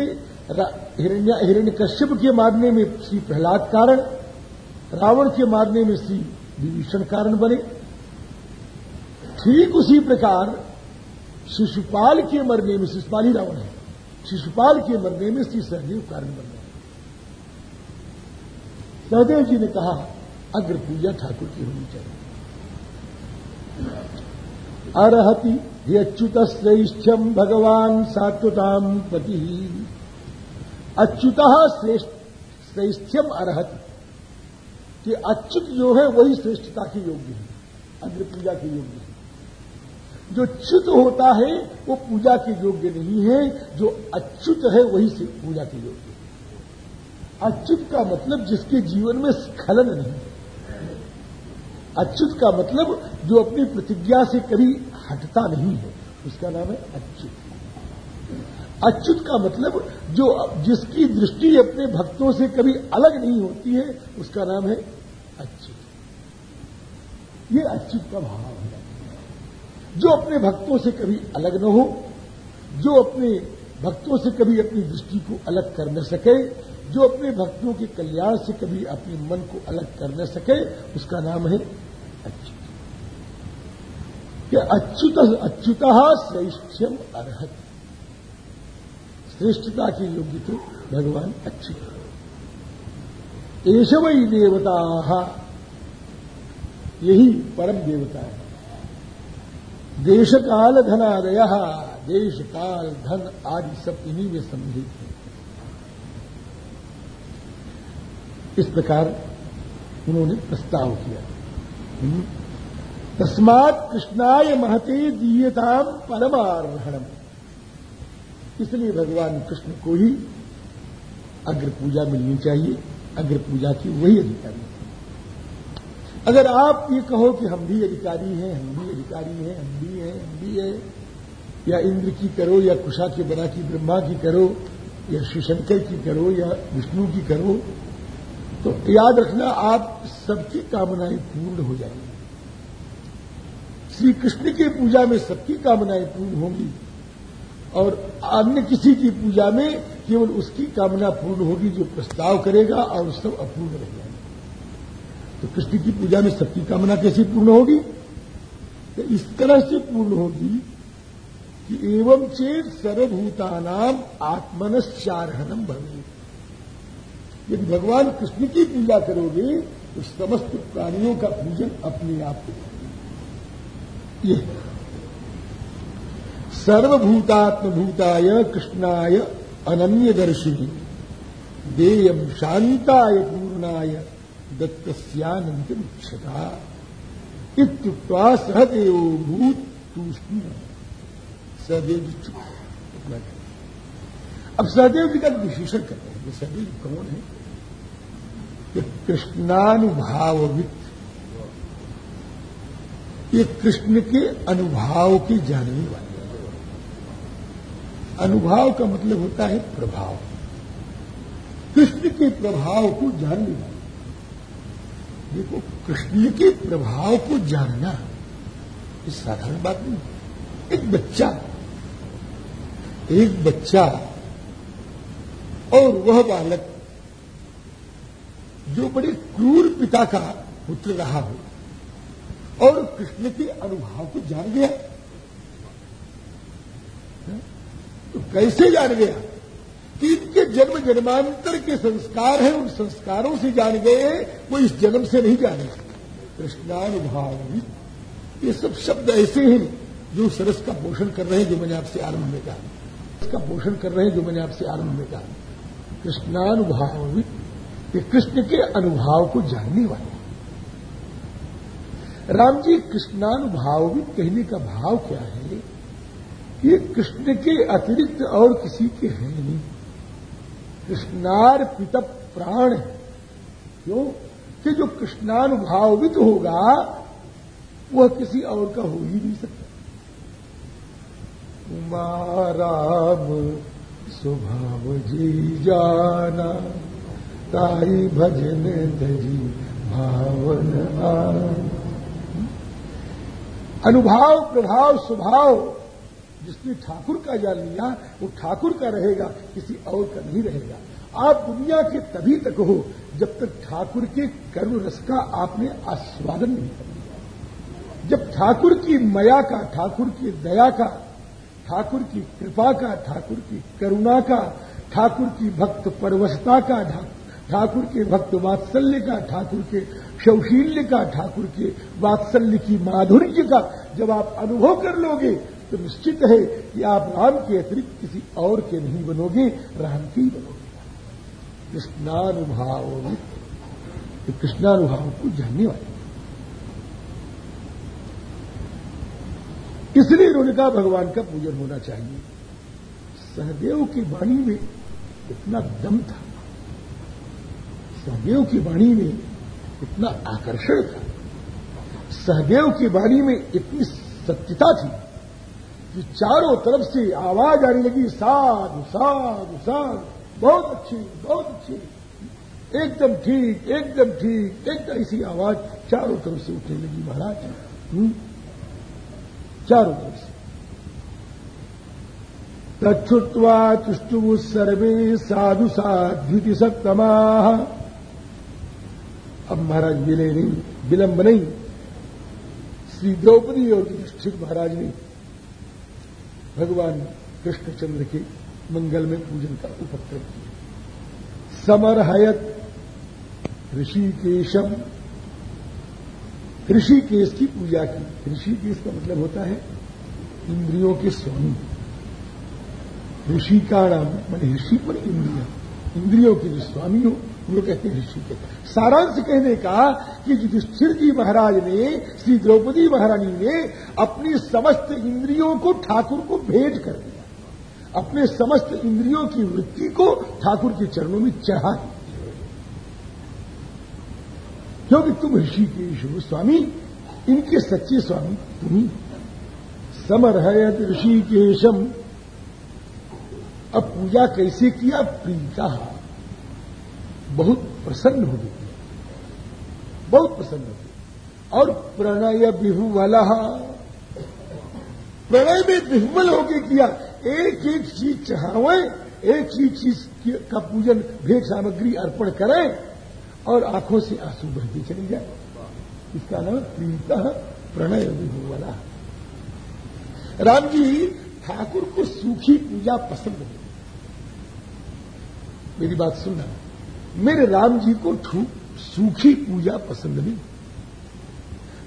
हिरण्य कश्यप के मारने में श्री प्रहलाद कारण, रावण के मारने में श्री विभीषण कारण बने। ठीक उसी प्रकार शिशुपाल के मरने में शिशुपाल रावण है। शिशुपाल के मरने में श्री सहदेव कारण बन गए। सहदेव जी ने कहा, अग्र पूजा ठाकुर की होनी चाहिए। अरहति ही अच्युत श्रेष्ठम भगवान सात्वताम पति। अच्युत श्रेष्ठम अरहति। कि अच्युत जो है, वही श्रेष्ठता के योग्य है, अग्र पूजा के योग्य है। जो च्युत होता है, वो पूजा के योग्य नहीं है। जो अच्युत है, वही से पूजा के योग्य है। अच्युत का मतलब जिसके जीवन में स्खलन नहीं है। अच्युत का मतलब जो अपनी प्रतिज्ञा से कभी हटता नहीं है। उसका नाम है अच्युत। अच्युत का मतलब जो जिसकी दृष्टि अपने भक्तों से कभी अलग नहीं होती है, उसका नाम है अच्युत। ये अच्युत का भाव जो अपने भक्तों से कभी अलग न हो, जो अपने भक्तों से कभी अपनी दृष्टि को अलग कर न सके, जो अपने भक्तों के कल्याण से कभी अपने मन को अलग कर न सके, उसका नाम है अच्युत। अच्युत अच्युत श्रेष्ठम अर्हत? श्रेष्ठता के योग्य तो भगवान अच्युत एश वही देवता, यही परम देवता है। देश काल धनादय देश काल धन आदि सब इन्हीं में सम्मिलित है। इस प्रकार उन्होंने प्रस्ताव किया। हम्म। तस्मात कृष्णाय महते दीयताम परमारोहणम। इसलिए भगवान कृष्ण को ही अग्र पूजा मिलनी चाहिए। अग्र पूजा की वही अधिकारी। अगर आप ये कहो कि हम भी अधिकारी हैं, हम भी अधिकारी हैं, हम भी हैं, हम भी हैं, या इंद्र की करो, या कुशा की बना की, ब्रह्मा की करो, या श्रीशंकर की करो, या विष्णु की करो तो याद रखना आप सबकी कामनाएँ पूर्ण हो जाएँगी। श्री कृष्ण की पूजा में सबकी कामनाएँ पूर्ण होंगी, और अन्य किसी की पूजा में केवल उसकी कामना पूर्ण होगी जो प्रस्ताव करेगा और सब अपूर्ण रह जाएगा तो कृष्ण की पूजा में सबकी कामना कैसे पूर्ण होगी? तो इस तरह से पूर्ण होगी कि एवं चेत सर्वभूतानाम आत्मनश्चारहनम भवे यदि भगवान कृष्ण की पूजा करोगे तो समस्त प्राणियों का पूजन अपने आप को ये सर्वभूतात्मभूताय कृष्णाय अनन्य दर्शिनी देयम शांताय पूर्णाय। दत्तस्यानंतमिक्षता इत्युक्ता सहदेव भूत तूष्ण सहदेव जी चुप। अब सहदेव जी का विशेषण कर रहे हैं सहदेव जी कौन है? कि कृष्णानुभावित ये कृष्ण के अनुभाव की जानने वाले अनुभाव का मतलब होता है प्रभाव। कृष्ण के प्रभाव को जानने वाले देखो, कृष्ण के प्रभाव को जानना ये साधारण बात नहीं एक बच्चा एक बच्चा और वह बालक जो बड़े क्रूर पिता का पुत्र रहा हो और कृष्ण के अनुभाव को जान गया तो कैसे जान गया? कि इनके जन्म जन्मांतर के संस्कार हैं, उन संस्कारों से जान गए वो इस जन्म से नहीं जाने कृष्णानुभावी ये सब शब्द ऐसे हैं जो सरस का पोषण कर रहे हैं जो मैंने आपसे आरंभ में कहा। इसका पोषण कर रहे हैं जो मैंने आपसे आरंभ में कहा। कृष्णानुभावी ये कृष्ण के अनुभाव को जानने वाले राम जी कृष्णानुभावित कहने का भाव क्या है? ये कृष्ण के अतिरिक्त और किसी के हैं नहीं। कृष्णार पित प्राण है। क्यों? कि जो कृष्णानुभावित होगा, वह किसी और का हो ही नहीं सकता। राम स्वभाव जी जाना, ताई भजन दजी भावन अनुभाव, प्रभाव, स्वभाव जिसने ठाकुर का जान लिया, वो ठाकुर का रहेगा, किसी और का नहीं रहेगा। आप दुनिया के तभी तक हो जब तक ठाकुर के कर्म रस का आपने आस्वादन नहीं कर लिया। जब ठाकुर की मया का, ठाकुर की दया का, ठाकुर की कृपा का, ठाकुर की करुणा का, ठाकुर की भक्त परवशता का ठाकुर के भक्त वात्सल्य का, ठाकुर के शौशील्य का, ठाकुर के वात्सल्य की माधुर्य का जब आप अनुभव कर लोगे तो निश्चित है कि आप राम के अतिरिक्त किसी और के नहीं बनोगे राम के ही बनोगे। कृष्णानुभाव तो कृष्णानुभाव को जानने वाले। इसलिए इन्होंने कहा, भगवान का पूजन होना चाहिए। सहदेव की वाणी में इतना दम था। सहदेव की वाणी में इतना आकर्षण था। सहदेव की वाणी में इतनी सत्यता थी। कि चारों तरफ़ से आवाज़ आने लगी, साधु साधु साधु। बहुत अच्छी बहुत अच्छी। एकदम ठीक एकदम ठीक, एकदम ऐसी आवाज़ चारों तरफ़ से उठने लगी महाराज। हम्म? चारों तरफ़ से। तछुत्वा तुष्टु सर्वे साधु साध्युति सप्तमा। अब महाराज मिले नहीं, विलंब नहीं। श्री द्रौपदी और युधिष्ठिर महाराज ने भगवान कृष्णचंद्र के मंगल में पूजन का उपक्रम किया। समरहयत ऋषिकेशम। ऋषिकेश की पूजा की। ऋषिकेश का मतलब होता है इंद्रियों के स्वामी। ऋषि का नाम मैंने ऋषि पर इंद्रिया। इंद्रियों के जो स्वामी हो वो कहते हैं ऋषि के सारांश कहने का कि युधिष्ठिर जी महाराज ने, श्री द्रौपदी महारानी ने अपनी समस्त इंद्रियों को ठाकुर को भेंट कर दिया। अपने समस्त इंद्रियों की वृत्ति को ठाकुर के चरणों में चढ़ा दिया। क्योंकि तुम ऋषि के स्वामी, इनके सच्चे स्वामी तुम्ही समरहयत ऋषिकेशम। अब पूजा कैसे किया प्रीता बहुत प्रसन्न हो गई बहुत प्रसन्न हो गई और प्रणय बिहुवल प्रणय में बिहुवल होके किया। एक एक चीज़ चढ़ावे, एक ही चीज़ का पूजन, भेंट सामग्री अर्पण करें और आँखों से आँसू बहते चली जाए। इसका नाम प्रीता प्रणय विभुवला राम जी, ठाकुर को सूखी पूजा पसंद नहीं मेरी बात सुनना मेरे राम जी को सूखी पूजा पसंद नहीं।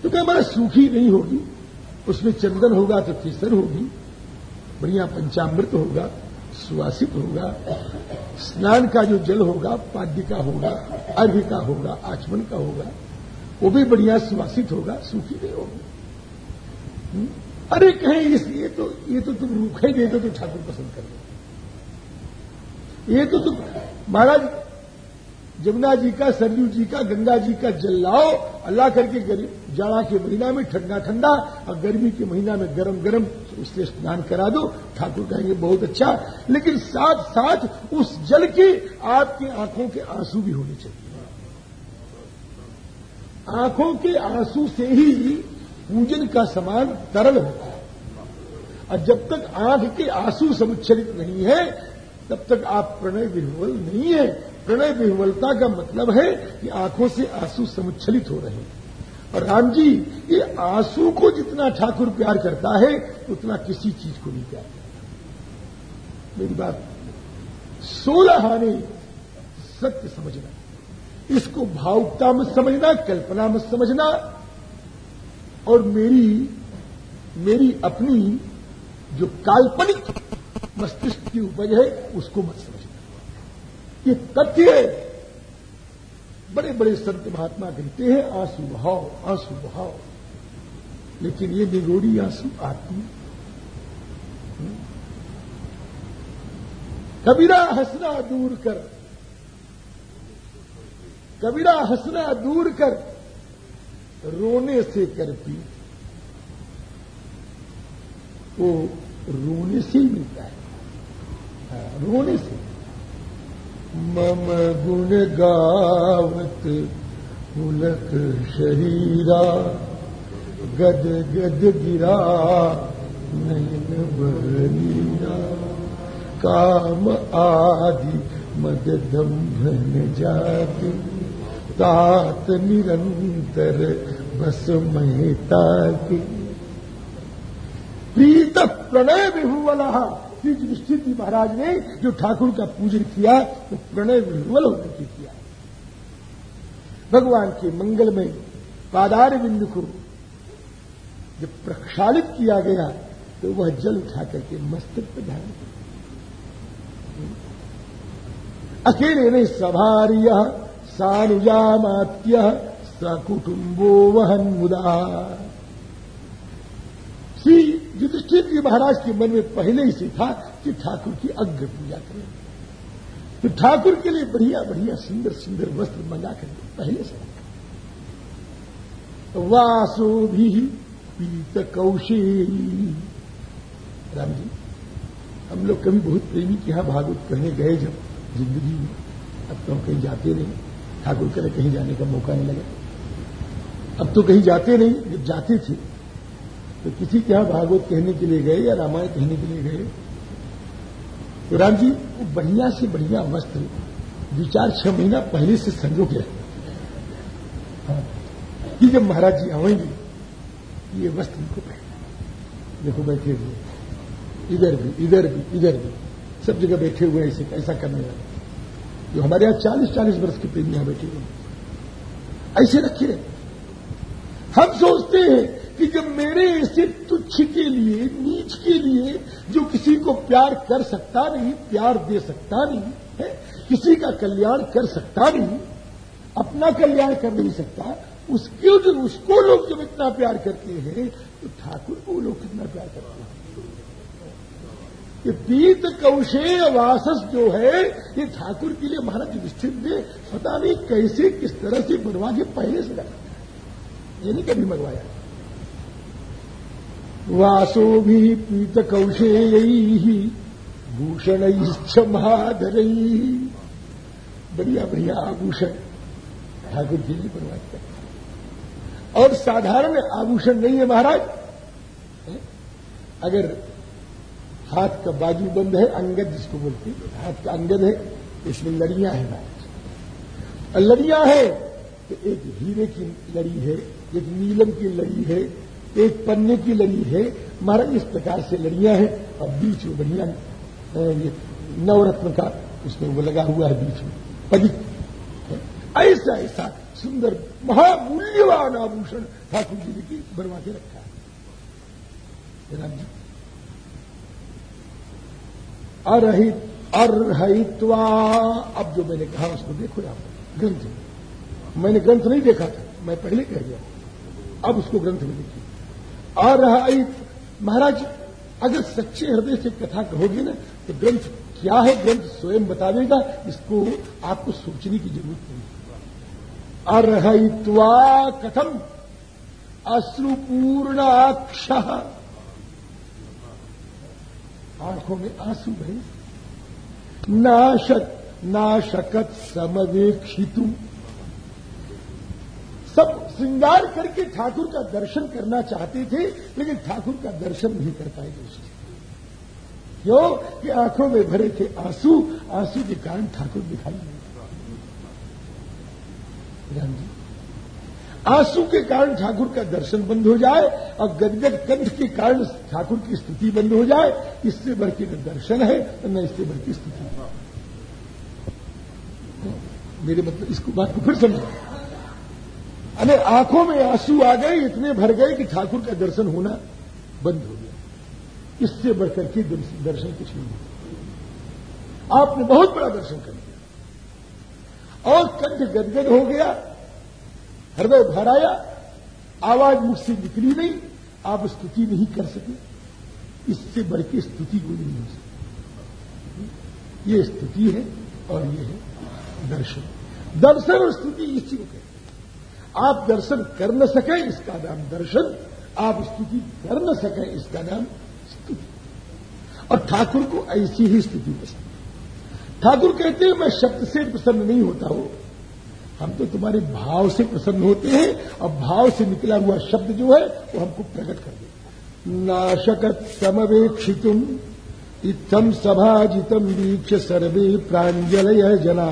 तो क्या हमारा सूखी नहीं होगी? उसमें चंदन होगा तो केसर होगी, बढ़िया पंचामृत होगा, सुवासित होगा, स्नान का जो जल होगा, पाद्य का होगा, अर्घ्य का होगा, आचमन का होगा, वो भी बढ़िया सुवासित होगा, सूखी नहीं होगी। हम्म? अरे कहें इसलिए तो ये तो तुम रूखे दे दो तो ठाकुर पसंद कर दो ये तो तुम, महाराज जमुना जी का, सरयू जी का, गंगा जी का जल लाओ। अल्लाह करके जाड़ा के महीना में ठंडा ठंडा, और गर्मी के महीना में गरम गरम उससे स्नान करा दो। ठाकुर कहेंगे, बहुत अच्छा। लेकिन साथ साथ उस जल के आपकी आँखों के आँसू भी होने चाहिए। आँखों के आँसू से ही पूजन का समान तरल होता है। और जब तक आँख के आँसू समुच्छलित नहीं है, तब तक आप प्रणय विह्वल नहीं है। प्रणय विह्वलता का मतलब है कि आँखों से आँसू समुच्छलित हो रहे हैं। और राम जी, ये आँसू को जितना ठाकुर प्यार करता है, उतना किसी चीज़ को नहीं प्यार करता। मेरी बात, सोलह आने सत्य समझना, इसको भावुकता में समझना, कल्पना में समझना, और मेरी मेरी अपनी जो काल्पनिक मस्तिष्क की उपज है, उसको मत समझना। ये तथ्य बड़े बड़े संत महात्मा कहते हैं आँसू बहाओ आँसू बहाओ। लेकिन ये निगोड़ी आँसू आती कबीरा हंसना दूर कर। कबीरा हंसना दूर कर। रोने से कर पी। वो रोने से ही मिलता है। हाँ, रोने से। मम गुण गावत मुलक शरीरा, गद गद गिरा, नयन बनीरा काम आदि मद दम्भन जाति, तात निरंतर बस महता की प्रीत प्रणय विभुवल। श्री युधिष्ठिर जी महाराज ने जो ठाकुर का पूजन किया तो प्रणय विभुवल होकर के किया। भगवान के मंगल में पादार बिंदु को जब प्रक्षालित किया गया तो वह जल उठा करके मस्तक पर किया अकेले ने सभार्य, सानुजामात्य सकुटुंबो वहन मुदा। श्री युधिष्ठिर जी महाराज के मन में पहले ही से था कि ठाकुर की अग्र पूजा करें। तो ठाकुर के लिए बढ़िया बढ़िया सुंदर सुंदर वस्त्र मंगा कर पहले से वासो भी पीत कौशे राम जी, हम लोग कभी बहुत प्रेमी के यहाँ भागवत कहने गए जब ज़िंदगी में। अब तो हम कहीं जाते नहीं। ठाकुर करे कहीं जाने का मौका नहीं लगा। अब तो कहीं जाते नहीं, जब जाते थे तो किसी के यहाँ भागवत कहने के लिए गए या रामायण कहने के लिए गए? तो राम जी, वो बढ़िया से बढ़िया वस्त्र, दो चार छह महीना पहले से संजो के हाँ। कि जब महाराज जी आवेंगे ये वस्त्र इनको पहने देखो बैठे हुए, इधर भी इधर भी इधर भी। सब जगह बैठे हुए ऐसे ऐसा करने वाले। जो हमारे यहाँ चालीस चालीस वर्ष के प्रेमी यहाँ बैठे हुए ऐसे रखे हम सोचते हैं कि जब मेरे ऐसे तुच्छ के लिए, नीच के लिए, जो किसी को प्यार कर सकता नहीं, प्यार दे सकता नहीं, है? किसी का कल्याण कर सकता नहीं, अपना कल्याण कर नहीं सकता, उसके जो उसको लोग जब इतना प्यार करते हैं तो ठाकुर को लोग कितना प्यार करते हैं। ये पीत कौशेय वासस जो है, ये ठाकुर के लिए महाराज युधिष्ठिर ने पता नहीं कैसे, किस तरह से बनवा के पहले से रखा ये नहीं कभी मंगवाया। वासो भी पीत कौशेय भूषण महाधर बढ़िया बढ़िया आभूषण। ठाकुर जी ने बनवाते और साधारण आभूषण नहीं है महाराज। अगर हाथ का बाजू बंद है, अंगद जिसको बोलते हैं, हाथ का अंगद है, इसमें लड़ियाँ हैं महाराज। लड़ियाँ है तो एक हीरे की लड़ी है, एक नीलम की लड़ी है एक पन्ने की लड़ी है। महाराज, इस प्रकार से लड़ियाँ हैं और बीच में बढ़िया नवरत्न का उसमें वो लगा हुआ है बीच में। पदिक ऐसा ऐसा सुंदर, महामूल्यवान आभूषण ठाकुर जी ने बनवा के रखा है। अरहित अर्हित्वा अब जो मैंने कहा, उसको देखो आप ग्रंथ। मैंने ग्रंथ नहीं देखा था, मैं पहले कह गया। अब उसको ग्रंथ में देखिए। अरहित महाराज, अगर सच्चे हृदय से कथा कहोगे ना तो ग्रंथ क्या है? ग्रंथ स्वयं बता देगा इसको आपको सोचने की ज़रूरत नहीं। अर्हित्वा कथम अश्रुपूर्णाक्ष। आँखों में आँसू भरे नाशक नाशकत समवेक्षितु सब श्रृंगार करके ठाकुर का दर्शन करना चाहते थे, लेकिन ठाकुर का दर्शन नहीं कर पाए दोस्तों क्यों? कि आँखों में भरे थे आँसू आँसू के कारण ठाकुर दिखाई नहीं राम जी। आँसू के कारण ठाकुर का दर्शन बंद हो जाए और गदगद कंठ के कारण ठाकुर की स्तुति बंद हो जाए, इससे बढ़ के दर्शन है न इससे बढ़ की स्तुति। मेरे मतलब इसको बात को फिर समझो अरे आँखों में आँसू आ गए, इतने भर गए कि ठाकुर का दर्शन होना बंद हो गया। इससे बढ़कर के दर्शन कुछ नहीं हुआ आपने बहुत बड़ा दर्शन कर दिया और कंठ गदगद हो गया, हृदय भर आया आवाज़ मुझसे निकली नहीं, आप स्तुति नहीं कर सके। इससे बढ़ के स्तुति को नहीं हो सकती। ये स्तुति है और ये है दर्शन। दर्शन और स्तुति इसी को कहते आप दर्शन कर न सके इसका नाम दर्शन, आप स्तुति कर न सके इसका नाम स्तुति। और ठाकुर को ऐसी ही स्थिति पसंद ठाकुर कहते हैं, मैं शब्द से प्रसन्न नहीं होता हूँ। हम तो तुम्हारे भाव से प्रसन्न होते हैं और भाव से निकला हुआ शब्द जो है, वो हमको प्रकट कर दे नाशकत समवेक्षितुम इतम सभाजितम वीक्ष सर्वे प्रांजल जना।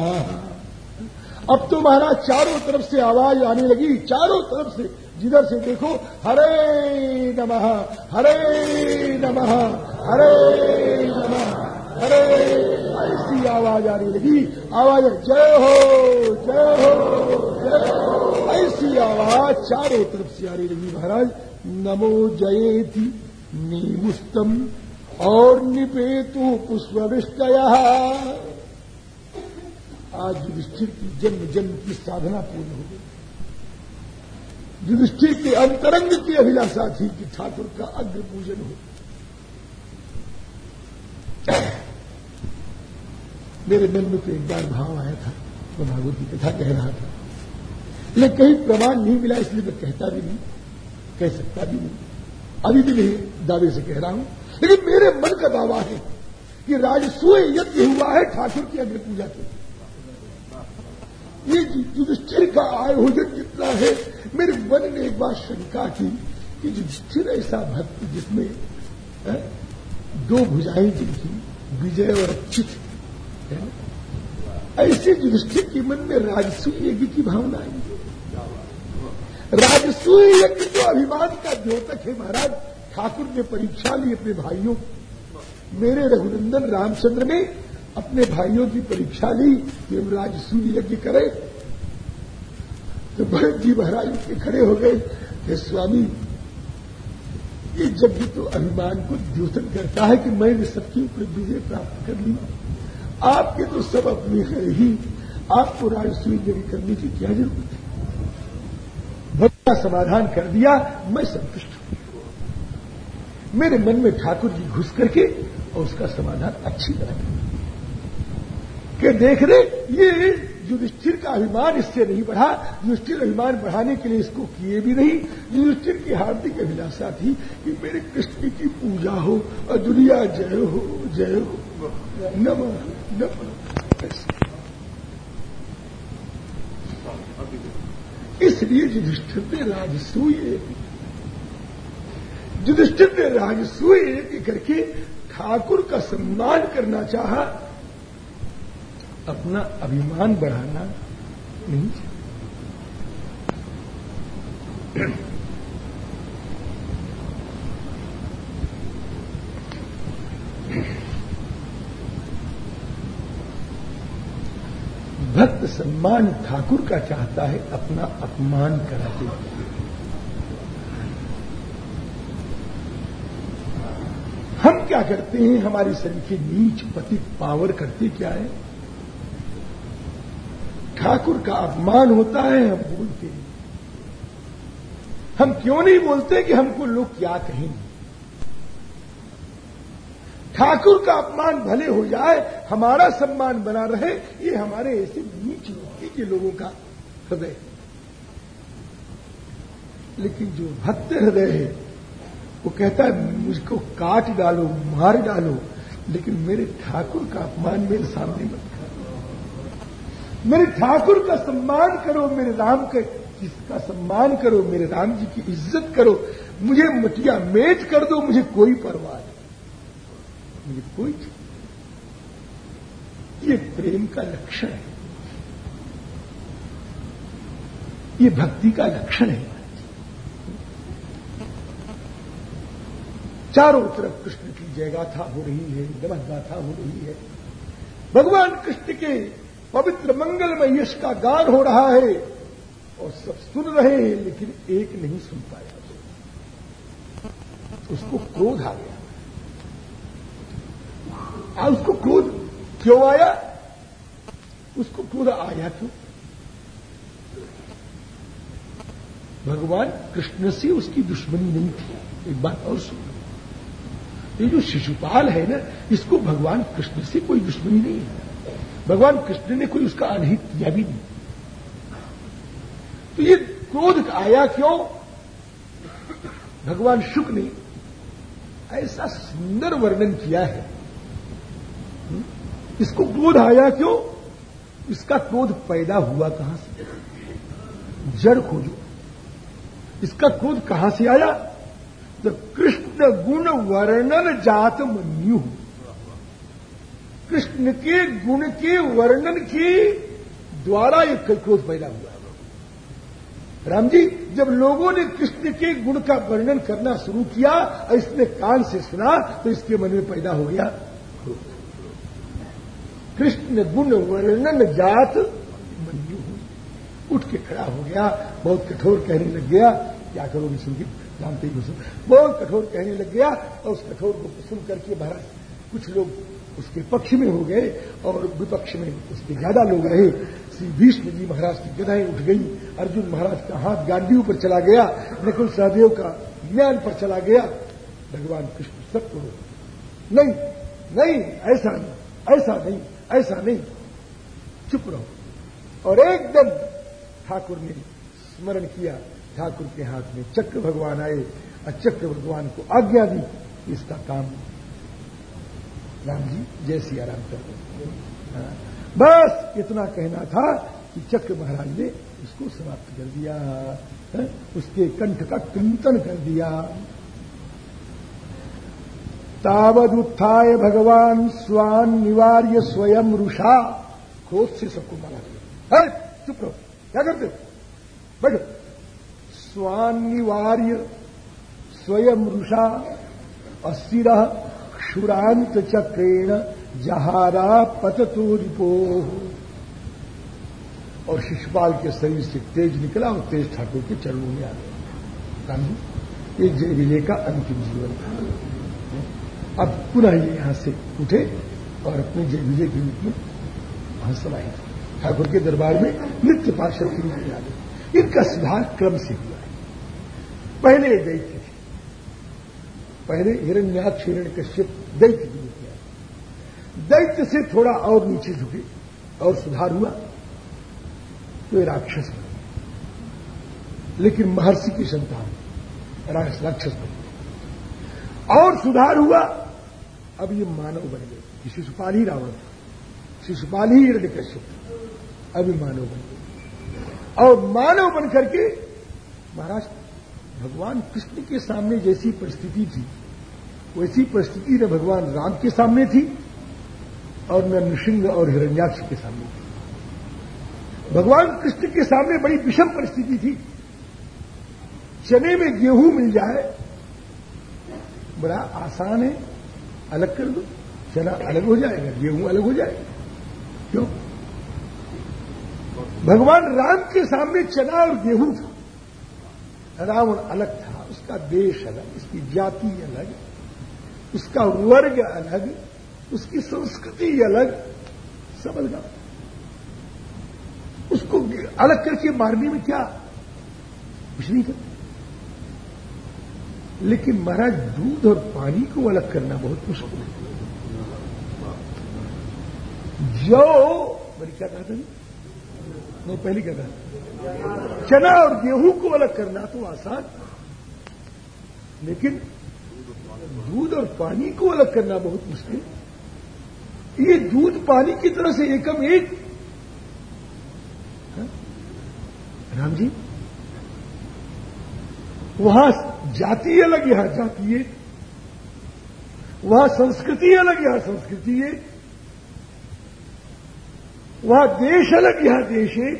अब तो महाराज चारों तरफ़ से आवाज़ आने लगी, चारों तरफ़ से। जिधर से देखो, हरे नमः हरे नमः हरे नमः, हरे ऐसी आवाज़ आने लगी। आवाज़, जय हो जय हो जय हो। ऐसी आवाज़ चारों तरफ़ से आने लगी महाराज। नमो जयेति नीमुस्तम और निपेतु पुष्पविष्टया। आज युधिष्ठिर की जन्म जन्म की साधना पूर्ण हो गई। युधिष्ठिर के अंतरंग की अभिलाषा थी कि ठाकुर का अग्र पूजन हो। मेरे मन में तो एक बार भाव आया था तो भागवत की कथा कह रहा था। लेकिन कहीं प्रमाण नहीं मिला, इसलिए मैं कहता भी नहीं, कह सकता भी नहीं। अभी भी नहीं, दावे से कह रहा हूँ। लेकिन मेरे मन का दावा है कि राजसूय यज्ञ हुआ है, ठाकुर की अग्र पूजा के ये युधिष्ठिर का आयोजन कितना है। मेरे मन ने एक बार शंका की कि युधिष्ठिर ऐसा भक्त जिसमें दो भुजाएँ जिनकी, विजय और अच्छी थी ऐसे युधिष्ठिर के मन में राजसूय यज्ञ की भावना आई राजसूय यज्ञ तो अभिमान का द्योतक है महाराज, ठाकुर ने परीक्षा ली अपने भाइयों मेरे रघुनंदन रामचंद्र ने अपने भाइयों की परीक्षा ली हम राजसूय यज्ञ करें। तो भरत जी महाराज के खड़े हो गए कि स्वामी, ये यज्ञ तो अभिमान को द्योतन करता है कि मैंने सबके ऊपर विजय प्राप्त कर ली। आपके तो सब अपने है ही। आपको राजसूय यज्ञ करने की क्या ज़रूरत है? का समाधान कर दिया, मैं संतुष्ट हूँ। मेरे मन में ठाकुर जी घुस करके और उसका समाधान अच्छी तरह कर। कि देख रहे, ये युधिष्ठिर का अभिमान इससे नहीं बढ़ा। युधिष्ठिर अभिमान बढ़ाने के लिए इसको किए भी नहीं। युधिष्ठिर की हार्दिक अभिलाषा थी कि मेरे कृष्ण की पूजा हो, और दुनिया जय हो जय हो। नम नम। इसलिए युधिष्ठिर ने राजसूय युधिष्ठिर ने राजसूय करके ठाकुर का सम्मान करना चाहा। अपना अभिमान बढ़ाना नहीं भक्त सम्मान ठाकुर का चाहता है अपना अपमान कराते हम क्या करते हैं? हमारी के नीच पतित पावर करते क्या है? ठाकुर का अपमान होता है, हम बोलते हैं। हम क्यों नहीं बोलते कि हमको लोग क्या कहेंगे ठाकुर का अपमान भले हो जाए, हमारा सम्मान बना रहे, ये हमारे ऐसे नीच वृत्ति के लोगों का हृदय। लेकिन जो भक्त हृदय है, वो कहता है, मुझको काट डालो, मार डालो, लेकिन मेरे ठाकुर का अपमान मेरे सामने मत मेरे ठाकुर का सम्मान करो, मेरे राम के, जिसका सम्मान करो, मेरे राम जी की इज़्ज़त करो। मुझे मटिया मेट कर दो, मुझे कोई परवाह नहीं। मुझे कोई ये प्रेम का लक्षण है। ये भक्ति का लक्षण है। चारों तरफ़ कृष्ण की जयगाथा हो रही है, नमः गाथा हो रही है। भगवान कृष्ण के पवित्र मंगलमय यश का गान हो रहा है और सब सुन रहे हैं, लेकिन एक नहीं सुन पाया। उसको क्रोध आ गया। आ, उसको क्रोध क्यों आया? उसको क्रोध आया क्यों? भगवान कृष्ण से उसकी दुश्मनी नहीं थी। एक बात और सुन। ये जो शिशुपाल है ना, इसको भगवान कृष्ण से कोई दुश्मनी नहीं है। भगवान कृष्ण ने कोई उसका अनहित किया भी नहीं। तो ये क्रोध आया क्यों? भगवान शुक्र ने ऐसा सुंदर वर्णन किया है? इसको क्रोध आया क्यों? इसका क्रोध पैदा हुआ कहाँ से? जड़ खोजो। इसका क्रोध कहाँ से आया? तो कृष्ण गुण वर्णन जात मन्यु कृष्ण के गुण के वर्णन के द्वारा एक क्रोध पैदा हुआ राम जी, जब लोगों ने कृष्ण के गुण का वर्णन करना शुरू किया और इसने कान से सुना तो इसके मन में पैदा हो गया कृष्ण गुण वर्णन जात मन्यु उठ के खड़ा हो गया, बहुत कठोर कहने लग गया, क्या करोगे सुन के जानते ही बहुत कठोर कहने लग गया और उस कठोर को सुन करके महाराज, कुछ लोग उसके पक्ष में हो गए और विपक्ष में उसके ज़्यादा लोग रहे। श्री भीष्म जी महाराज की गदाएँ उठ गई। अर्जुन महाराज का हाथ गांडियों पर चला गया। नकुल सहदेव का ज्ञान पर चला गया। भगवान कृष्ण सबको नहीं नहीं, ऐसा नहीं ऐसा नहीं ऐसा नहीं। चुप रहो। और एकदम ठाकुर ने स्मरण किया। ठाकुर के हाथ में चक्र भगवान आए। और चक्र भगवान को आज्ञा दी। इसका काम राम जी जय सिया राम कर हाँ। बस इतना कहना था कि चक्र महाराज ने उसको समाप्त कर दिया, है? उसके कंठ का चिंतन कर दिया। तावद उत्थाय भगवान स्वान निवार्य स्वयं रुषा क्रोध से सबको मारा दिया अरे चुप रहो। क्या करते हो? बैठो। स्वान निवार्य स्वयं रुषा अस्थिर क्षुरांत चक्रेण जहारा पततो रिपो। और शिशुपाल के शरीर से तेज निकला और तेज ठाकुर के चरणों में आ गया। ये जय विजय का अंतिम जीवन था। अब पुनः ये यहाँ से उठे और अपने जय विजय के रूप में वहाँ समाये ठाकुर के दरबार में नृत्य पार्षद के रूप में आ गए। इनका सुधार क्रम से हुआ है। पहले दैत्य थे। पहले हिरण्याक्ष हिरण्य कश्यप दैत्य की दैत्य से थोड़ा और नीचे झुके और सुधार हुआ तो ये राक्षस बने लेकिन महर्षि की संतान, राक्षस बने और सुधार हुआ, अब ये मानव बन गए। शिशुपाल ही रावण था। शिशुपाल ही हिरण्य कश्यप अभी मानव बन गए। और मानव बन करके महाराज, भगवान कृष्ण के सामने जैसी परिस्थिति थी वैसी परिस्थिति न भगवान राम के सामने थी और न नृसिंह और हिरण्याक्ष के सामने थी। भगवान कृष्ण के सामने बड़ी विषम परिस्थिति थी। चने में गेहूँ मिल जाए, बड़ा आसान है, अलग कर दो, चना अलग हो जाएगा, गेहूँ अलग हो जाएगा। क्यों? भगवान राम के सामने चना और गेहूँ था। रावण अलग था, उसका देश अलग, उसकी जाति अलग उसका वर्ग अलग, उसकी संस्कृति अलग अलग उसको अलग करके मारने में क्या कुछ नहीं कर लेकिन महाराज, दूध और पानी को अलग करना बहुत मुश्किल है। जो बड़ी क्या कहा था? मैं पहले क्या कहा? चना और गेहूँ को अलग करना तो आसान, लेकिन दूध और पानी को अलग करना बहुत मुश्किल। ये दूध पानी की तरह से एकम एक। हा? राम जी, वहाँ जाति अलग, यहाँ जाति है वहाँ संस्कृति अलग, यहाँ संस्कृति है वहाँ देश अलग, यहाँ देश है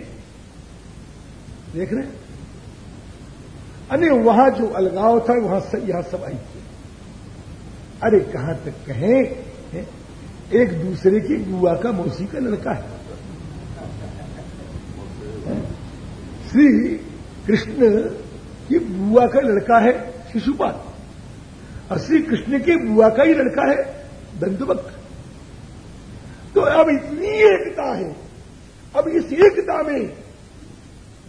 देख रहे हैं? अरे वहाँ जो अलगाव था, वहाँ यहाँ सब आई थी। अरे कहाँ तक कहें एक दूसरे की बुआ का मौसी का लड़का है। श्री कृष्ण की बुआ का लड़का है शिशुपाल। और श्री कृष्ण की बुआ का ही लड़का है दंतवक्त। तो अब इतनी एकता है, अब इस एकता में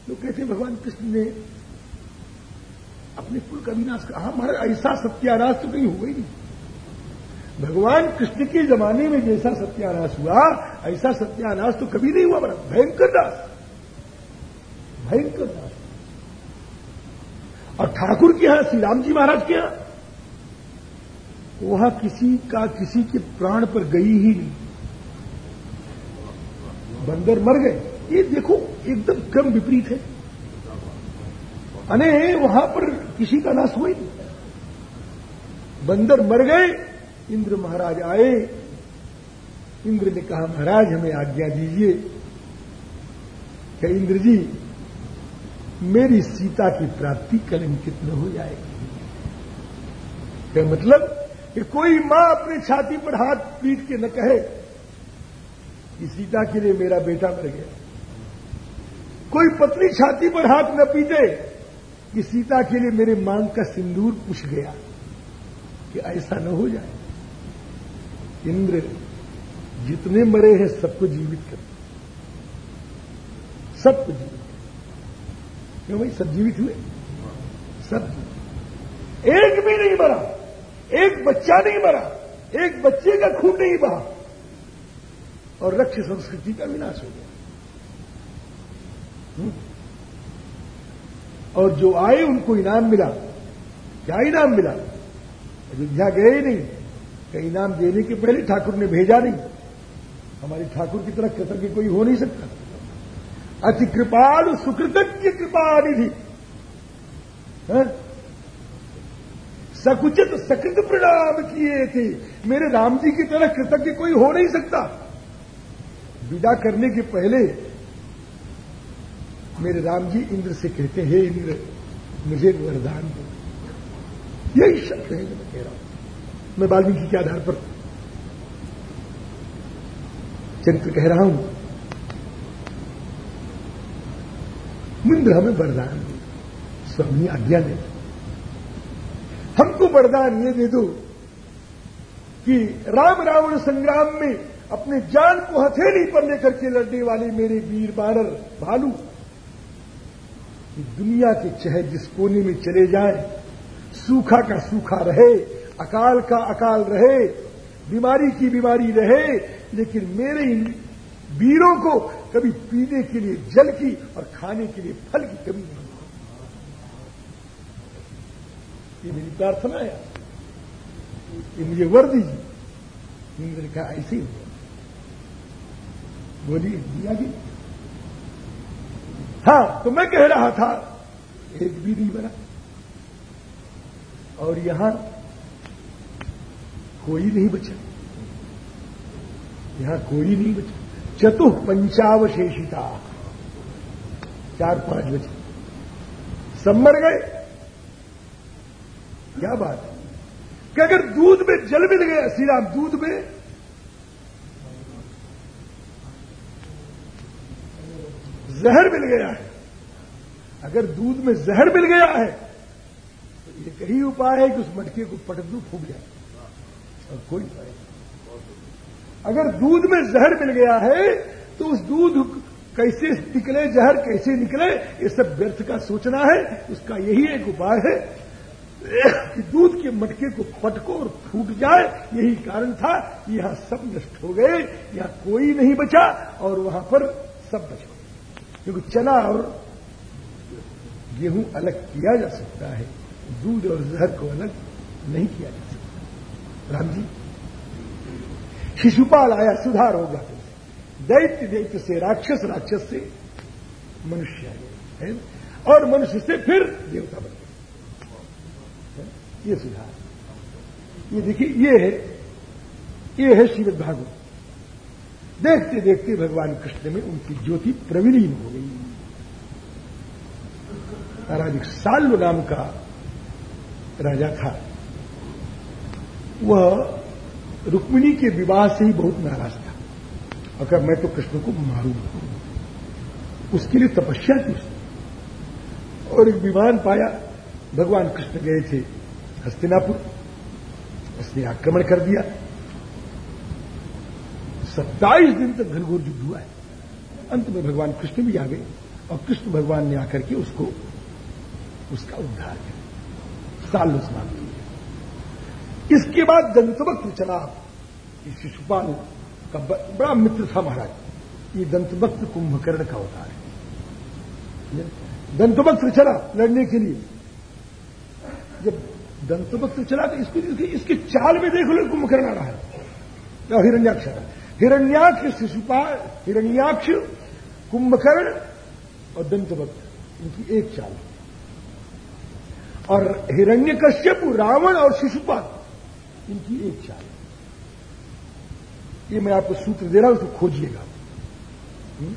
तो कहते भगवान कृष्ण ने अपने कुल का विनाश कहा हमारा ऐसा सत्यानाश तो कहीं हुआ ही नहीं। भगवान कृष्ण के जमाने में जैसा सत्यानाश हुआ, ऐसा सत्यानाश तो कभी नहीं हुआ, बड़ा भयंकर दास भयंकर दास और ठाकुर के यहाँ श्री राम जी महाराज के यहाँ वहाँ किसी का, किसी के प्राण पर गई ही नहीं। बंदर मर गए। ये देखो, एकदम क्रम विपरीत है। अने वहाँ पर किसी का नाश हुआ ही नहीं। बंदर मर गए इंद्र महाराज आए। इंद्र ने कहा, महाराज, हमें आज्ञा दीजिए। क्या इंद्र जी, मेरी सीता की प्राप्ति कलंकित न हो जाएगी? क्या मतलब? कि कोई माँ अपने छाती पर हाथ पीट के न कहे कि सीता के लिए मेरा बेटा मर गया। कोई पत्नी छाती पर हाथ न पीटे कि सीता के लिए मेरे मांग का सिंदूर पूछ गया कि ऐसा न हो जाए। इंद्र जितने मरे हैं सबको जीवित कर। सबको जीवित क्यों भाई? सब जीवित हुए। सब एक भी नहीं मरा। एक बच्चा नहीं मरा। एक बच्चे का खून नहीं बहा। और रक्ष संस्कृति का विनाश हो गया। हम्म? और जो आए, उनको इनाम मिला। क्या इनाम मिला? अयोध्या गए नहीं। कहीं इनाम देने के पहले ठाकुर ने भेजा नहीं। हमारे ठाकुर की तरह कृतज्ञ कोई हो नहीं सकता। अति कृपाल, सुकृतज्ञ कृपा निधि हाँ? सकुचित, सकृत प्रणाम किए थे। मेरे राम जी की तरह कृतज्ञ कोई हो नहीं सकता। विदा करने के पहले मेरे राम जी इंद्र से कहते, हैं इंद्र, मुझे वरदान दो। यही शब्द है जो मैं कह रहा हूँ। मैं वाल्मीकि के आधार पर चरित्र कह रहा हूँ। इंद्र हमें वरदान दे। स्वामी आज्ञा दे। हमको वरदान ये दे दो कि राम रावण संग्राम में अपने जान को हथेली पर लेकर के लड़ने वाले मेरे वीर बानर भालू दुनिया के चहे जिस कोने में चले जाए, सूखा का सूखा रहे अकाल का अकाल रहे, बीमारी की बीमारी रहे, लेकिन मेरे इन वीरों को कभी पीने के लिए जल की और खाने के लिए फल की कमी नहीं ये मेरी प्रार्थना है। ये मुझे वर दीजिए। इंद्र का ऐसे ही हुआ। बोलिए दिया जी हाँ तो मैं कह रहा था, एक भी नहीं बना। और यहाँ कोई नहीं बचा। यहाँ कोई नहीं बचा। चतुः पंचावशेषिता। चार पाँच बचे। सब मर गए। क्या बात है? कि अगर दूध में जल मिल गया श्री राम दूध में? जहर मिल गया है। अगर दूध में जहर मिल गया है तो ये कही उपाय है कि उस मटके को पटक दू, फूक जाए। और कोई उपाय अगर दूध में जहर मिल गया है तो उस दूध कैसे निकले, जहर कैसे निकले, ये सब व्यर्थ का सोचना है। उसका यही एक उपाय है कि दूध के मटके को पटको और फूट जाए। यही कारण था यहाँ सब नष्ट हो गए, यहाँ कोई नहीं बचा और वहाँ पर सब बच। क्योंकि चना और गेहूँ अलग किया जा सकता है, दूध और जहर को अलग नहीं किया जा सकता। राम जी। शिशुपाल आया, सुधार होगा। दैत्य दैत्य से, राक्षस राक्षस से मनुष्य आए है और मनुष्य से फिर देवता बन गए ये सुधार। ये देखिए, ये है ये है श्रीमद भागवत। देखते देखते भगवान कृष्ण में उनकी ज्योति प्रविलीन हो गई। महाराज एक साल्व नाम का राजा था। वह रुक्मिणी के विवाह से ही बहुत नाराज़ था। अगर मैं तो कृष्ण को मारू उसके लिए तपस्या की उसने। और एक विमान पाया। भगवान कृष्ण गए थे हस्तिनापुर। उसने आक्रमण कर दिया। सत्ताईस दिन तक घनघोर युद्ध हुआ है। अंत में भगवान कृष्ण भी आ गए और कृष्ण भगवान ने आकर के उसको, उसका उद्धार किया। साल समाप्त। इसके बाद दंतवक्त चला शिशुपाल का बड़ा मित्र था महाराज। ये दंतवक्त कुंभकर्ण का अवतार है। दंतवक्त चला लड़ने के लिए। जब दंतवक्त चला तो इसको इसके, इसके चाल में देख लो कुंभकर्ण आ रहा है। हिरण्याक्ष हिरण्याक्ष शिशुपाल हिरण्याक्ष कुंभकर्ण और दंतवक्त इनकी एक चाल। और हिरण्य कश्यप रावण और शिशुपाल। इनकी एक चाल ये मैं आपको सूत्र दे रहा हूँ उसको खोजिएगा। हम्म?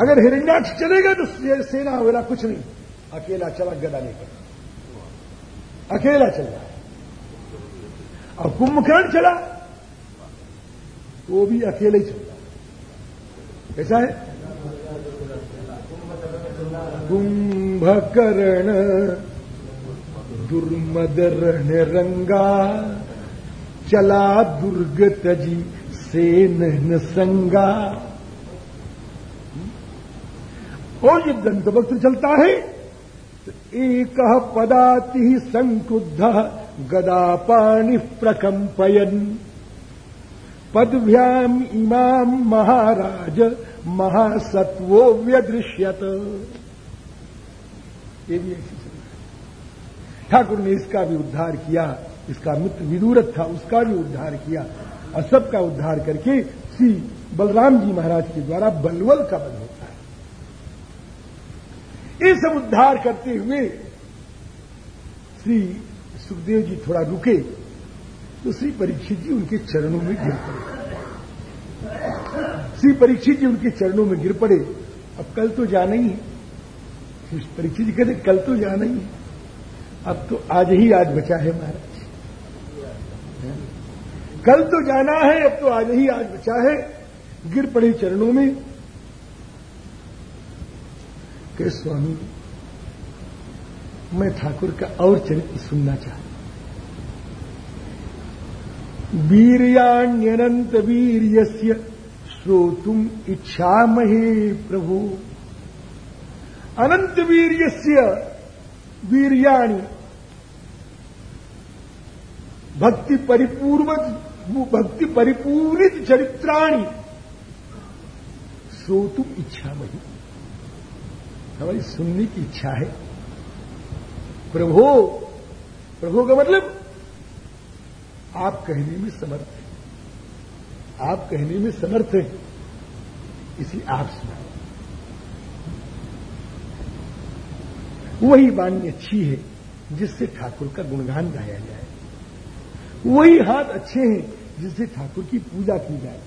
अगर हिरण्याक्ष चलेगा तो सेना वेला कुछ नहीं। अकेला चला, गदा लेकर अकेला चल। रहा है और कुंभकर्ण चला वो भी अकेले ही चल रहा कैसा है? कुंभकर्ण दुर्मदरण रंगा चला दुर्ग तजी से न संगा और जब दंतभक्त चलता है तो एक पदाति संक्रुद्ध गदा पाणि प्रकंपयन। पदभ्याम इमाम महाराज महासत्वो व्यदृश्यत। ये भी ऐसी ठाकुर ने इसका भी उद्धार किया, इसका मित्र विदूरत था, उसका भी उद्धार किया और सबका उद्धार करके श्री बलराम जी महाराज के द्वारा बलवल का बल होता है। ये सब उद्धार करते हुए श्री सुखदेव जी थोड़ा रुके तो श्री परीक्षित जी उनके चरणों में गिर पड़े। श्री परीक्षित जी उनके चरणों में गिर पड़े। अब कल तो जाना ही है। परीक्षित जी कहते, कल तो जाना ही है। अब तो आज ही आज बचा है महाराज। कल तो जाना है, अब तो आज ही आज बचा है। गिर पड़े चरणों में। के स्वामी, मैं ठाकुर का और चरित्र सुनना चाहता। वीरियाण्यनंत वीर्यस्य श्रोतुम इच्छा महे प्रभु। अनंत वीर्यस्य वीरियाणी। भक्ति परिपूर्वक भक्ति परिपूरित चरित्राणी। श्रोतुम इच्छा वही हमारी सुनने की इच्छा है। प्रभो, प्रभु का मतलब आप कहने में समर्थ हैं। आप कहने में समर्थ हैं। इसी आप सुना वही वाणी अच्छी है, जिससे ठाकुर का गुणगान गाया जाए। वही हाथ अच्छे हैं, जिससे ठाकुर की पूजा की जाए।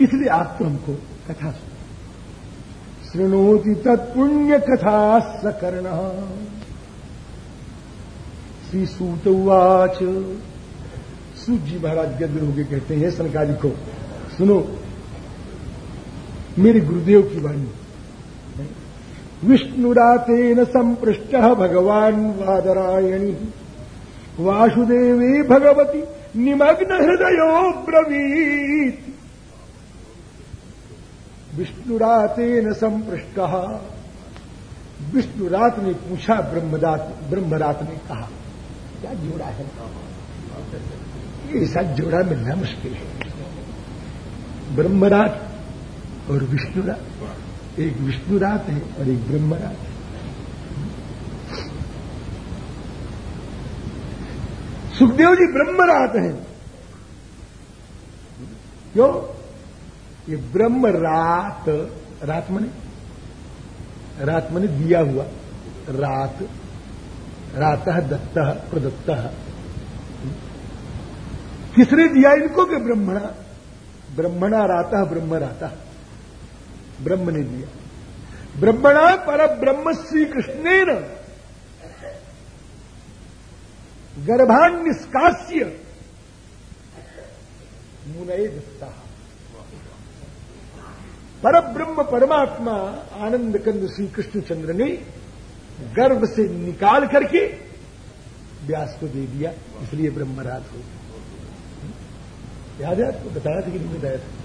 इसलिए आप तो हमको कथा सुनो श्रृणोति तत्पुण्य कथा सकर्ण। श्री सूतवाच सूत जी महाराज गद्र होके कहते हैं सनकादि को, सुनो, मेरे गुरुदेव की वाणी। विष्णुरातेन संपृष्ट भगवान वादरायणी। वासुदेवे भगवती निमग्न हृदयो ब्रवीत। विष्णुरातेन संपृष्ट। विष्णुरात ने पूछा, ब्रह्मदात ब्रह्मरात ने कहा, क्या जोड़ा है ऐसा जोड़ा मिलना मुश्किल है। ब्रह्मरात और विष्णुरात एक विष्णु रात है और एक ब्रह्मरात है। सुखदेव जी ब्रह्म रात हैं। क्यों? ये ब्रह्म रात रात मने? रात मने दिया हुआ। रात रात दत्त, प्रदत्त। किसने दिया इनको कि ब्रह्मणा? ब्रह्मणा राता, ब्रह्म राता? ब्रह्म ने दिया। ब्रह्मणा पर ब्रह्म श्री कृष्णेन गर्भान निष्कास्य मुनय दत्ता पर ब्रह्म परमात्मा आनंद कंद श्री कृष्णचंद्र ने गर्भ से निकाल करके व्यास को दे दिया, इसलिए ब्रह्मराज हो याद है आपको? बताया था कि नहीं बताया था?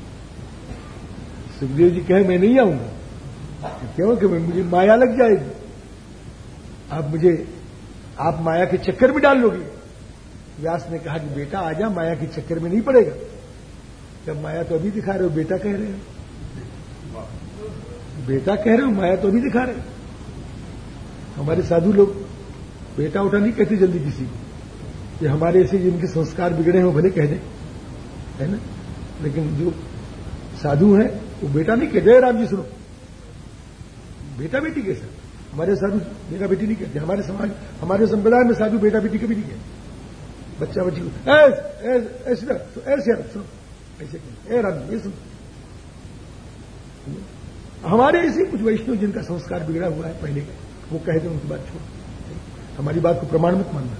सुखदेव जी कहे, मैं नहीं आऊँगा। क्यों कि मुझे माया लग जाएगी। आप मुझे, आप माया के चक्कर में डाल लोगे। व्यास ने कहा कि, बेटा आजा माया के चक्कर में नहीं पड़ेगा। जब माया तो अभी दिखा रहे हो, बेटा कह रहे हो। बेटा कह रहे हो, माया तो अभी दिखा रहे हो। हमारे साधु लोग बेटा उठा नहीं कहते जल्दी किसी को। ये हमारे ऐसे जिनके संस्कार बिगड़े हैं, वो भले कह दें। है ना? लेकिन जो साधु है वो बेटा नहीं कहते राम जी सुनो। बेटा बेटी कैसे हमारे साधु बेटा बेटी नहीं कहते हमारे समाज, हमारे संप्रदाय में साधु बेटा बेटी कभी नहीं कहते बच्चा बच्ची को ऐसे तो ऐसे सुनो। ऐसे ए राम जी, ये सुनो। हमारे ऐसे कुछ वैष्णव जिनका संस्कार बिगड़ा हुआ है पहले वो कहते उनकी बात छोड़। हमारी बात को प्रमाण मत मानना।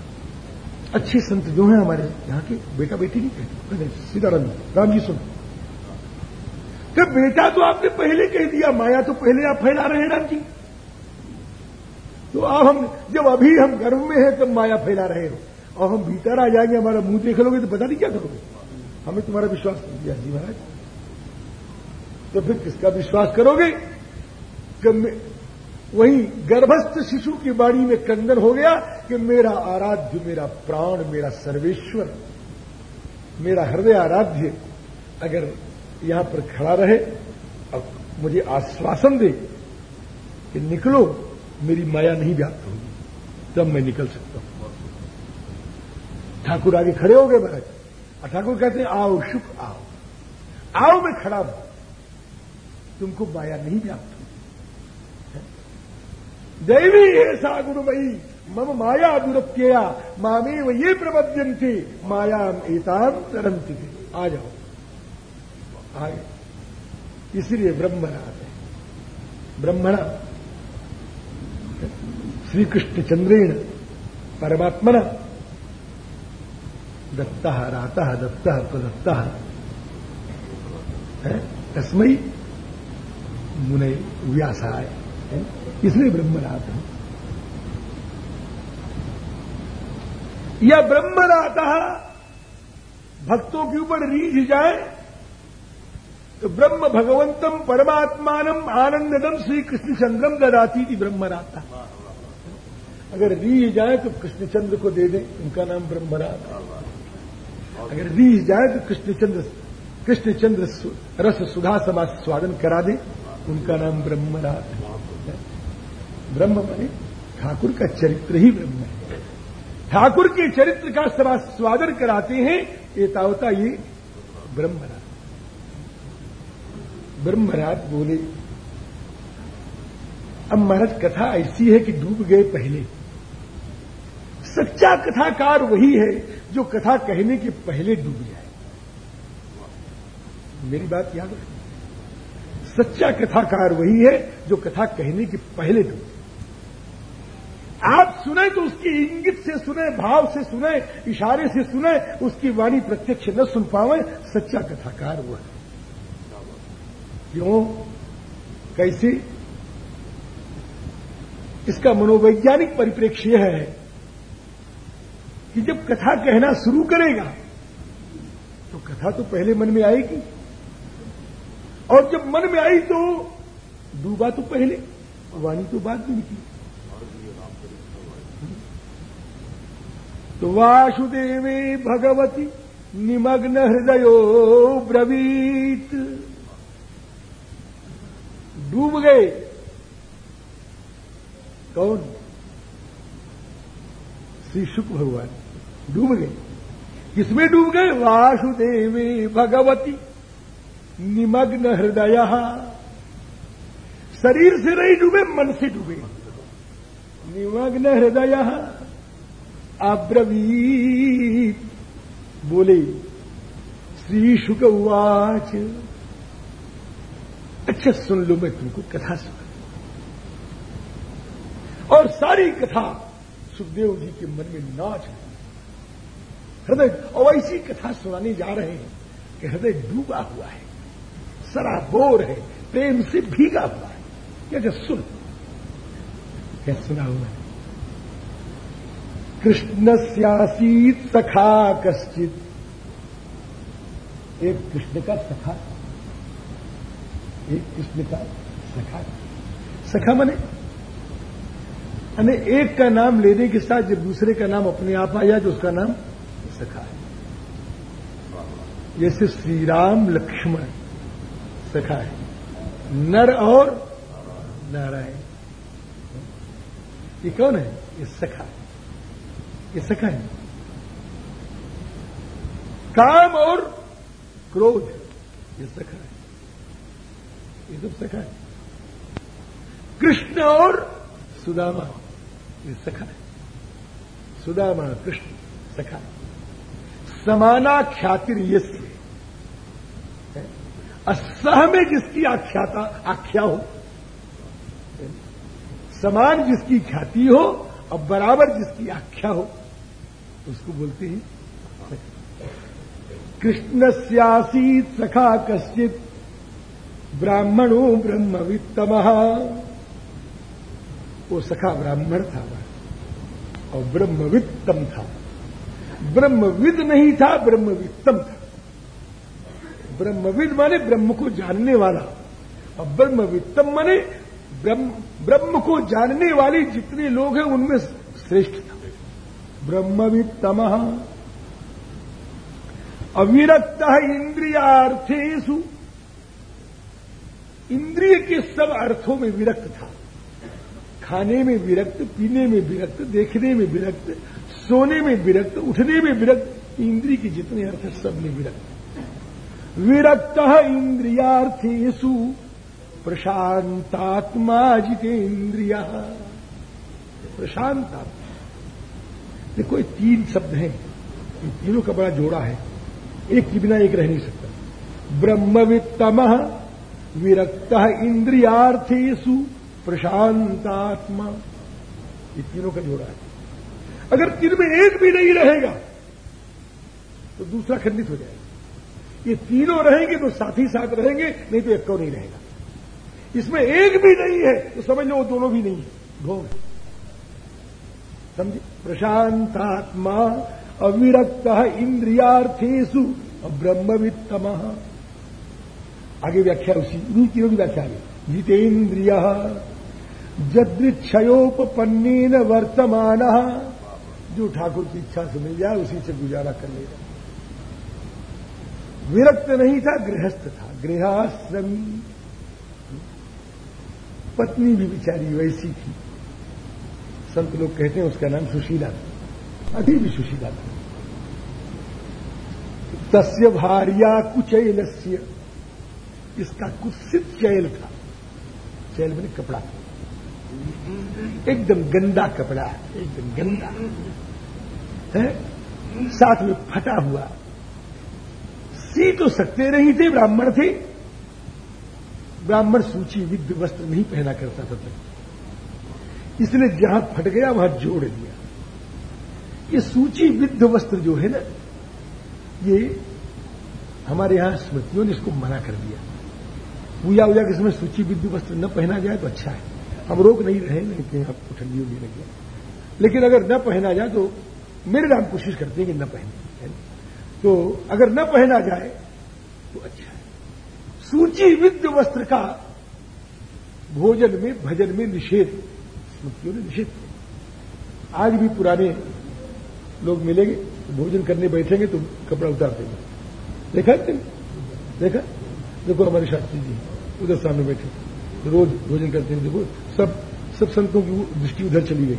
अच्छे संत जो हैं हमारे, यहाँ के बेटा बेटी नहीं कहते। सीधा राम राम जी, सुनो। तो बेटा तो आपने पहले कह दिया, माया तो पहले आप फैला रहे हैं राम जी। तो आप हम, जब अभी हम गर्भ में हैं, तब माया फैला रहे हो। और हम भीतर आ जाएँगे, हमारा मुँह देख लोगे तो पता नहीं क्या करोगे। हमें तुम्हारा विश्वास कर दिया जी महाराज। तो फिर किसका विश्वास करोगे? कि वही गर्भस्थ शिशु की बाड़ी में कंदन हो गया कि मेरा आराध्य, मेरा प्राण, मेरा सर्वेश्वर, मेरा हृदय आराध्य, अगर यहाँ पर खड़ा रहे और मुझे आश्वासन दे कि निकलो, मेरी माया नहीं व्याप्त होगी तब मैं निकल सकता हूँ। ठाकुर आगे खड़े हो गए महाराज। और ठाकुर कहते हैं, आओ सुख आओ। आओ, मैं खड़ा हूँ। तुमको माया नहीं व्याप्त होगी। दैवी ऐसा गुरुमयी मम माया दुरत्यया मामेव ये प्रबद्यंते मायाम एताम तरंती आ जाओ। आगे इसलिए ब्रह्मणा ब्रह्मणा। श्री कृष्ण चंद्रेण परमात्मना। दत्ता, राता, दत्ता प्रदत्ता तस्मयी मुने व्यासाय। इसलिए ब्रह्मरात है। यह ब्रह्मराता भक्तों के ऊपर रीझ जाए तो ब्रह्म भगवंतम परमात्मान आनंददम श्री कृष्णचंद्रम ददाती थी ब्रह्मराता। अगर रीझ जाए तो कृष्णचंद्र को दे दें, उनका नाम ब्रह्मराता। अगर रीझ जाए तो कृष्णचंद्र कृष्णचंद्र रस सुधा समाज स्वागन करा दें, उनका नाम ब्रह्मरात। ब्रह्म बने ठाकुर का चरित्र ही ब्रह्म है। ठाकुर के चरित्र का समा स्वादन कराते हैं ये तावता ये ब्रह्मरात। ब्रह्मरात बोले, अब महाराज, कथा ऐसी है कि डूब गए पहले। सच्चा कथाकार वही है जो कथा कहने के पहले डूब जाए। मेरी बात याद रखें सच्चा कथाकार वही है जो कथा कहने के पहले डूबे आप सुने तो उसकी इंगित से सुने, भाव से सुने, इशारे से सुने, उसकी वाणी प्रत्यक्ष न सुन पावे, सच्चा कथाकार वह है। क्यों कैसे? इसका मनोवैज्ञानिक परिप्रेक्ष्य है कि जब कथा कहना शुरू करेगा तो कथा तो पहले मन में आएगी। और जब मन में आई तो डूबा तो पहले वाणी तो बाद में निकली। तो वासुदेवे भगवती निमग्न हृदयो ब्रवीत। डूब गए। कौन? श्री शुक्र भगवान। डूब गए। किसमें डूब गए? वासुदेवे भगवती। निमग्न हृदय। शरीर से नहीं डूबे, मन से डूबे। निमग्न हृदय। अब्रवीत। बोले, श्री शुक उवाच अच्छा सुन लो मैं तुमको, कथा सुना। और सारी कथा सुखदेव जी के मन में नाच हृदय, और ऐसी कथा सुनाने जा रहे हैं कि हृदय डूबा हुआ है, सराबोर है, प्रेम से भीगा हुआ है। क्या क्या सुन क्या सुना हुआ है। कृष्ण स्यासीत सखा कश्चित। एक कृष्ण का सखा कृष्ण का सखा। सखा मने अने एक का नाम लेने के साथ जब दूसरे का नाम अपने आप आया तो उसका नाम सखा है। जैसे श्री राम लक्ष्मण सखा है। नर और नारायण। ये कौन है? ये सखा है। ये सखा है। काम और क्रोध। ये सखा ये सब सखा है। कृष्ण और सुदामा, ये सखा है। सुदामा कृष्ण, सखा समाना ख्यातिर यस्य। असह में जिसकी आख्याता, आख्या हो। समान जिसकी ख्याति हो और बराबर जिसकी आख्या हो, उसको बोलते हैं। कृष्ण स्यासीत सखा कश्चित ब्राह्मणो ब्रह्मवित्तम वो सखा ब्राह्मण था वह, और ब्रह्मवित्तम था। ब्रह्मविद नहीं था, ब्रह्मवित्तम था। ब्रह्मविद माने ब्रह्म को जानने वाला, और ब्रह्मवित्तम माने ब्रह्म को जानने वाले जितने लोग हैं, उनमें श्रेष्ठ था। ब्रह्मवित्तम। अविरक्त इंद्रियार्थेशु इंद्रिय के सब अर्थों में विरक्त था। खाने में विरक्त, पीने में विरक्त, देखने में विरक्त, सोने में विरक्त, उठने में विरक्त, इंद्रिय के जितने अर्थ सब में विरक्त। विरक्त इंद्रियार्थेशु प्रशांतात्मा इंद्रिया प्रशांत देखो ये तीन शब्द हैं। इन तीनों का बड़ा जोड़ा है। एक के बिना एक रह नहीं सकता। ब्रह्मवित्तम विरक्त इंद्रियार्थेशु प्रशांतात्मा ये तीनों का जोड़ा है। अगर तीन में एक भी नहीं रहेगा तो दूसरा खंडित हो जाएगा। ये तीनों रहेंगे तो साथ ही साथ रहेंगे, नहीं तो एक को नहीं रहेगा। इसमें एक भी नहीं है तो समझ लो वो दोनों भी नहीं है। ढोंग समझे? प्रशांतात्मा अविरक्त इंद्रियार्थेशु ब्रह्मवित्तम आगे व्याख्या उसी, उन्हीं तीनों की व्याख्या आगे। जितेन्द्रिय जदृक्षयोपन्नेन वर्तमान। जो ठाकुर की इच्छा से मिल जाए, उसी से गुजारा कर लेगा विरक्त नहीं था, गृहस्थ था। गृहाश्रमी। पत्नी भी बिचारी वैसी थी। संत लोग कहते हैं उसका नाम सुशीला था। अभी भी सुशीला था। तस्य भार्या कुचैलस्य। इसका कुत्सित चैल था। चैल मैंने कपड़ा एकदम गंदा कपड़ा एकदम गंदा। है? साथ में फटा हुआ। सी तो सकते नहीं थे, ब्राह्मण थे। ब्राह्मण सूची विद्ध वस्त्र नहीं पहना करता था तक इसलिए जहाँ फट गया, वहाँ जोड़ दिया। ये सूची विद्ध वस्त्र जो है ना, ये हमारे यहाँ स्मृतियों ने इसको मना कर दिया। पूजा उजा के समय सूची विद्ध वस्त्र न पहना जाए तो अच्छा है। हम रोक नहीं रहे नहीं कहीं आपको ठंडी होने लगी लेकिन अगर न पहना जाए तो मेरे नाम कोशिश करते हैं कि न पहने तो अगर न पहना जाए तो अच्छा है। सूची विद्य वस्त्र का भोजन में, भजन में निषेध स्मृतियों ने निषेध किया आज भी पुराने लोग मिलेंगे, भोजन करने बैठेंगे तो कपड़ा उतार देंगे। देखा देखा? देखो हमारे शास्त्री जी। उधर सामने बैठे। रोज भोजन करते हैं। देखो सब सब संतों की दृष्टि उधर चली गई।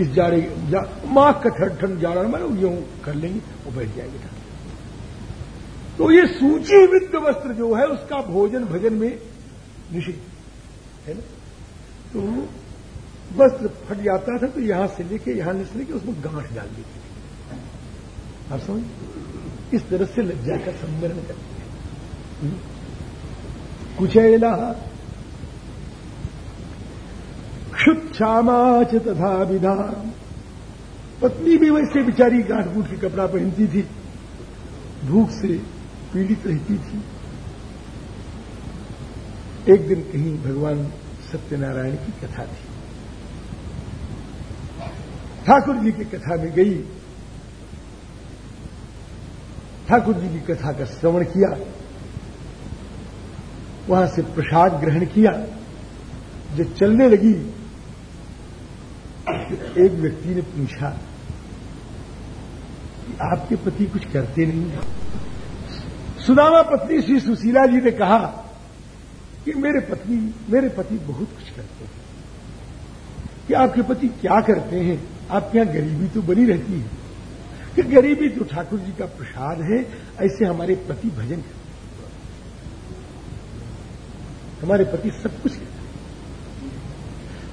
इस जाड़े जा, माँ का ठंड ठंड जा जाड़ा मारे यूँ कर लेंगे वो बैठ जाएँगे तो ये सूची विद्ध वस्त्र जो है उसका भोजन भजन में निषेध है ना? तो वस्त्र फट जाता था तो यहाँ से लेके यहाँ से लेके उसमें गांठ डाल दी थी। आप समझ? इस तरह से लज्जा का सम्मेलन करती कुचैला। क्षुत क्षामाच तथा विधा पत्नी भी वैसे बिचारी गांठ बूट के कपड़ा पहनती थी। भूख से पीड़ित रहती थी। एक दिन कहीं भगवान सत्यनारायण की कथा थी। ठाकुर जी की कथा में गई। ठाकुर जी की कथा का श्रवण किया। वहाँ से प्रसाद ग्रहण किया जो चलने लगी एक व्यक्ति ने पूछा कि आपके पति कुछ करते नहीं है। सुदामा पत्नी श्री सुशीला जी ने कहा कि मेरे पत्नी, मेरे पति बहुत कुछ करते हैं। कि आपके पति क्या करते हैं? आपके यहाँ गरीबी तो बनी रहती है। कि गरीबी तो ठाकुर जी का प्रसाद है, ऐसे हमारे पति भजन करते हमारे पति सब कुछ करते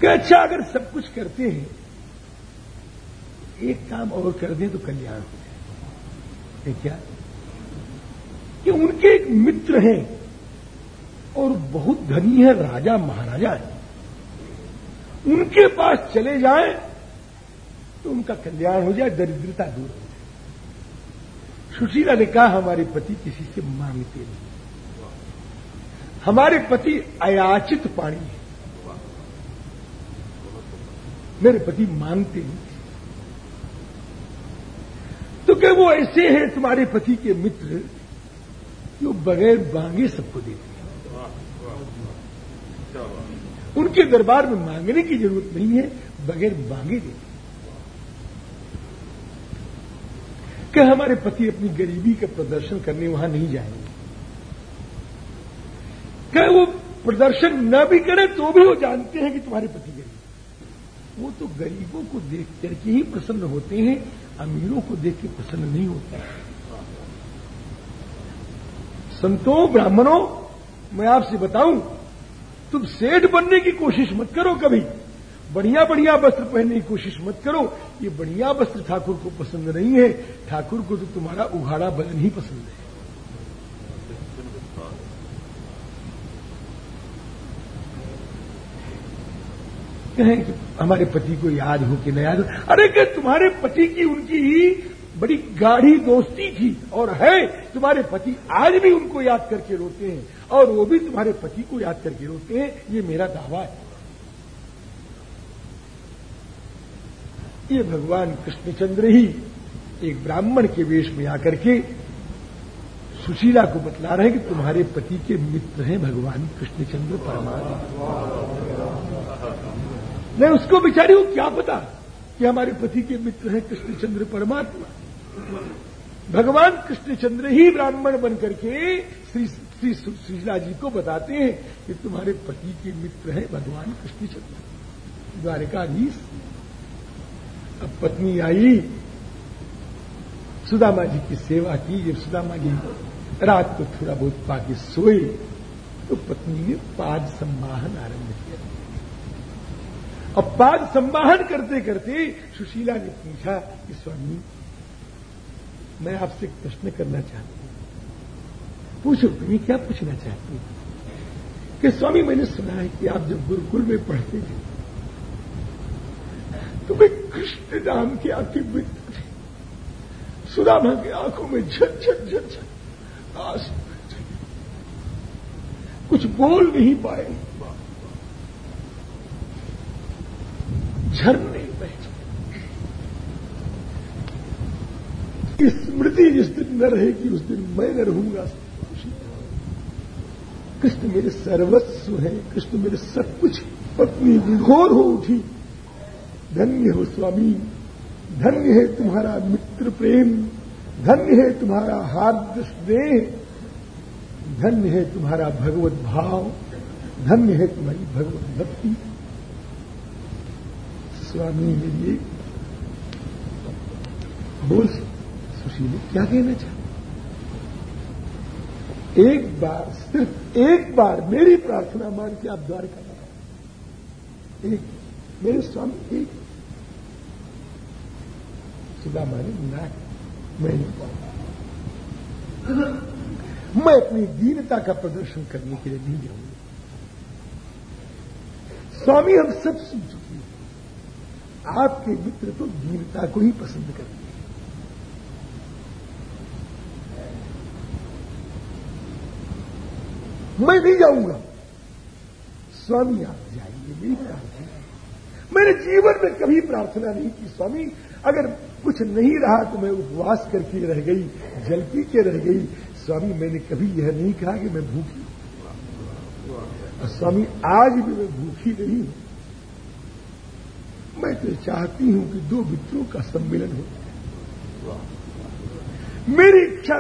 कि अच्छा अगर सब कुछ करते हैं, एक काम और कर दें तो कल्याण हो जाए। क्या? कि उनके एक मित्र हैं और बहुत धनी है, राजा, महाराजा है। उनके पास चले जाए तो उनका कल्याण हो जाए, दरिद्रता दूर हो जाए। सुशीला ने कहा, हमारे पति किसी से मांगते नहीं। हमारे पति अयाचित पाणी है। मेरे पति मांगते नहीं तो क्या वो ऐसे हैं तुम्हारे पति के मित्र जो बगैर मांगे सबको देते हैं? उनके दरबार में मांगने की ज़रूरत नहीं है, बगैर मांगे देते क्या हमारे पति अपनी गरीबी का प्रदर्शन करने वहाँ नहीं जाएँगे? क्या वो प्रदर्शन न भी करे तो भी वो जानते हैं कि तुम्हारे पति गरीब वो तो गरीबों को देख करके ही प्रसन्न होते हैं, अमीरों को देख के प्रसन्न नहीं होते। संतों, ब्राह्मणों, मैं आपसे बताऊँ, तुम सेठ बनने की कोशिश मत करो कभी। बढ़िया बढ़िया वस्त्र पहनने की कोशिश मत करो। ये बढ़िया वस्त्र ठाकुर को पसंद नहीं है। ठाकुर को तो तुम्हारा उघाड़ा बदन ही पसंद है। कहें कि हमारे पति को याद हो कि न याद हो अरे कि तुम्हारे पति की उनकी ही बड़ी गाढ़ी दोस्ती थी और है, तुम्हारे पति आज भी उनको याद करके रोते हैं और वो भी तुम्हारे पति को याद करके रोते हैं, ये मेरा दावा है। ये भगवान कृष्णचंद्र ही एक ब्राह्मण के वेश में आकर के सुशीला को बतला रहे हैं कि तुम्हारे पति के मित्र हैं भगवान कृष्णचंद्र परमात्मा। नहीं उसको बेचारी को क्या पता कि हमारे पति के मित्र हैं कृष्णचंद्र परमात्मा। भगवान कृष्णचंद्र ही ब्राह्मण बनकर के श्री श्री सुशीला जी को बताते हैं कि तुम्हारे पति के मित्र हैं भगवान कृष्णचंद्र। द्वारिकाधीश। अब पत्नी आई। सुदामा जी की सेवा की। जब सुदामा जी रात को थोड़ा बहुत पाके सोए तो पत्नी ने पाद संवाहन आरंभ अब पाद संवाहन करते करते सुशीला ने पूछा कि स्वामी, मैं आपसे एक प्रश्न करना चाहती हूँ। पूछो तुम्हें क्या पूछना चाहती हूँ? कि स्वामी, मैंने सुना है कि आप जब गुरुकुल में पढ़ते थे तो मैं कृष्ण नाम के आपके मित्र थे। सुदामा की आँखों में झट झट झट झट, आँसू कुछ बोल नहीं पाए। झरने बह स्मृति जिस दिन न रहेगी, उस दिन मैं न रहूँगा। कृष्ण मेरे सर्वस्व है, कृष्ण मेरे सब कुछ पत्नी विघोर हो उठी। धन्य हो स्वामी, धन्य है तुम्हारा मित्र प्रेम, धन्य है तुम्हारा हार्द स्नेह, धन्य है तुम्हारा भगवत भाव, धन्य है तुम्हारी भगवत भक्ति। स्वामी मेरी बोल सुशील क्या कहना चाहते एक बार, सिर्फ़ एक बार मेरी प्रार्थना मान के आप द्वारका लगाओ एक, मेरे स्वामी, एक। सुधा माने ना, मैं नहीं पाऊँगा। मैं अपनी दीनता का प्रदर्शन करने के लिए नहीं जाऊँगा। स्वामी, हम सब आपके मित्र तो दीनता को ही पसंद करते हैं। मैं नहीं जाऊँगा। स्वामी, आप जाइए, मेरी प्रार्थना मैंने जीवन में कभी प्रार्थना नहीं की, स्वामी। अगर कुछ नहीं रहा तो मैं उपवास करके रह गई, जल पी के रह गई। स्वामी, मैंने कभी यह नहीं कहा कि मैं भूखी और स्वामी, आज भी मैं भूखी नहीं हूँ। मैं तो चाहती हूँ कि दो मित्रों का सम्मेलन हो। मेरी इच्छा,